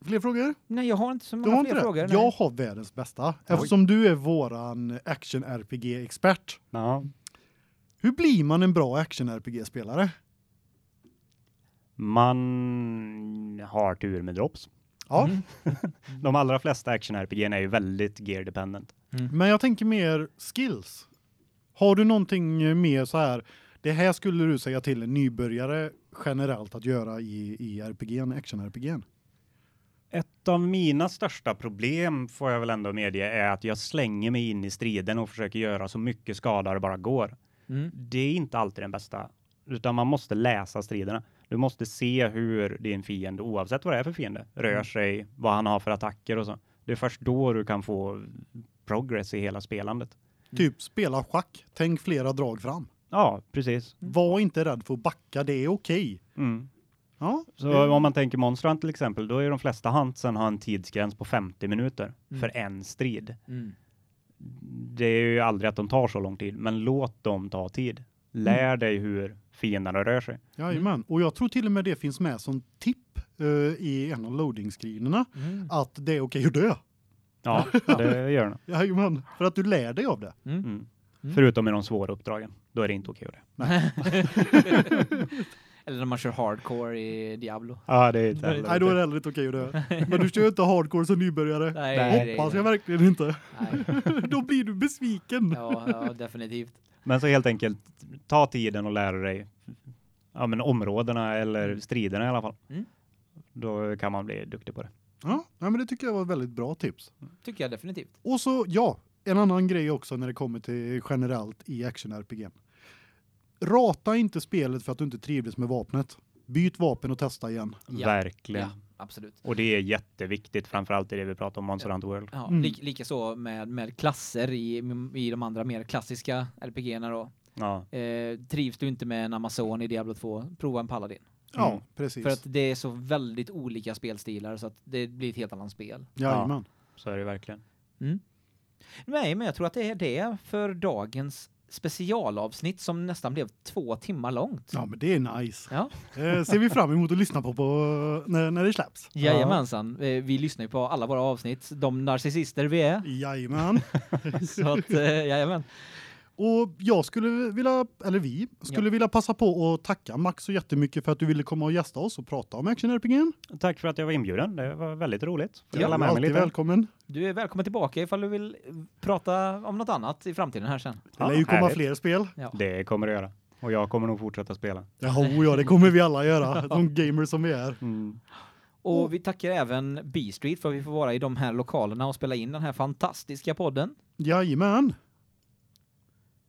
Fler frågor? nej, jag har inte så Du många har fler det? frågor. Jag nej. har världens bästa. Eftersom du är våran action-RPG-expert. Ja. Hur blir man en bra action-RPG-spelare? Man har tur med drops. Ja, Mm. <laughs> De allra flesta action-RPG är ju väldigt gear dependent. men jag tänker mer skills. Har du någonting mer så här, det här skulle du säga till en nybörjare generellt att göra i, i RPG'n, action-RPG'n? Ett av mina största problem får jag väl ändå medge är att jag slänger mig in i striden och försöker göra så mycket skada det bara går. Mm. Det är inte alltid den bästa, utan man måste läsa striderna. Du måste se hur din fiende, oavsett vad det är för fiende, rör Mm. sig, vad han har för attacker och så. Det är först då du kan få progress i hela spelandet. Typ spela schack, tänk flera drag fram. Ja, precis. Var inte rädd för att backa, det är okej. Mm. Ja, Så det- om man tänker Monster Hunt till exempel, då är de flesta huntsen har en tidsgräns på 50 minuter Mm. för en strid. Mm. Det är ju aldrig att de tar så lång tid, men låt dem ta tid. Lär Mm. dig hur fienderna rör sig. Jajamän. Och jag tror till och med det finns med som tipp eh, i en av loading-screenerna Mm. att det är okej att dö. Ja, det gör de. <laughs> Jajamän, för att du lär dig av det. Mm. Mm. Mm. Förutom i de svåra uppdragen. Då är det inte okej att det. <laughs> <laughs> Eller när man kör hardcore i Diablo. Ja, det är inte heller Nej, då är det heller inte okej att dö. <laughs> Men du kör ju inte hardcore som nybörjare. Nej, Nej, det- Hoppas jag verkligen inte. Nej. <laughs> då blir du besviken. Ja, ja, definitivt. Men så helt enkelt, ta tiden och lära dig ja, men områdena eller Mm. striderna i alla fall. Mm. Då kan man bli duktig på det. Ja, nej, men det tycker jag var ett väldigt bra tips. Tycker jag definitivt. Och så, ja, en annan grej också när det kommer till generellt i action-RPG. Rata inte spelet för att du inte trivdes med vapnet. Byt vapen och testa igen. Ja. Verkligen. Ja. absolut. Och det är jätteviktigt, framförallt i det vi pratar om Monster Hunter World. Ja, Mm. lik, lika så med, med klasser i, i de andra mer klassiska RPG-erna då. Ja, Eh, trivs du inte med en Amazon i Diablo 2, prova en Paladin. Ja, Mm. precis. För att det är så väldigt olika spelstilar så att det blir ett helt annat spel. Jajamän. så är det verkligen. Nej, men jag tror att det är det för dagens specialavsnitt som nästan blev två timmar långt. Ja, men det är nice. Ja. Eh, ser vi fram emot att lyssna på, på när, när det släpps. Jajamensan. Eh, Vi lyssnar ju på alla våra avsnitt, de narcissister vi är. Jajamän. <laughs> Så att, eh, jajamän. Och jag skulle vilja, eller vi, skulle vilja passa på att tacka Max så jättemycket för att du ville komma och gästa oss och prata om Action RPG. Tack för att jag var inbjuden. Det var väldigt roligt. Får Ja, dela med mig alltid lite. välkommen. Du är välkommen tillbaka ifall du vill prata om något annat i framtiden här sen. Det lär ju komma härligt. fler spel. Ja. Det kommer det göra. Och jag kommer nog fortsätta spela. Ja, oh ja, det kommer vi alla göra. De gamers som vi är. Mm. Och vi tackar även B-Street för att vi får vara i de här lokalerna och spela in den här fantastiska podden. Jajamän.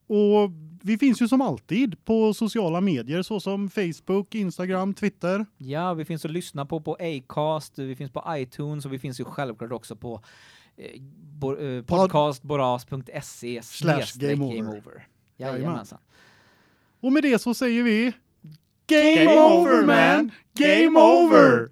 Och vi finns ju som alltid på sociala medier såsom Facebook, Instagram, Twitter. Ja, vi finns att lyssna på på Acast, vi finns på iTunes och vi finns ju självklart också på eh, bo, eh, podcastboras.se Slash snedstreck game over. game over. Jajamän. Jajamensan. Och med det så säger vi Game over, man! Game over!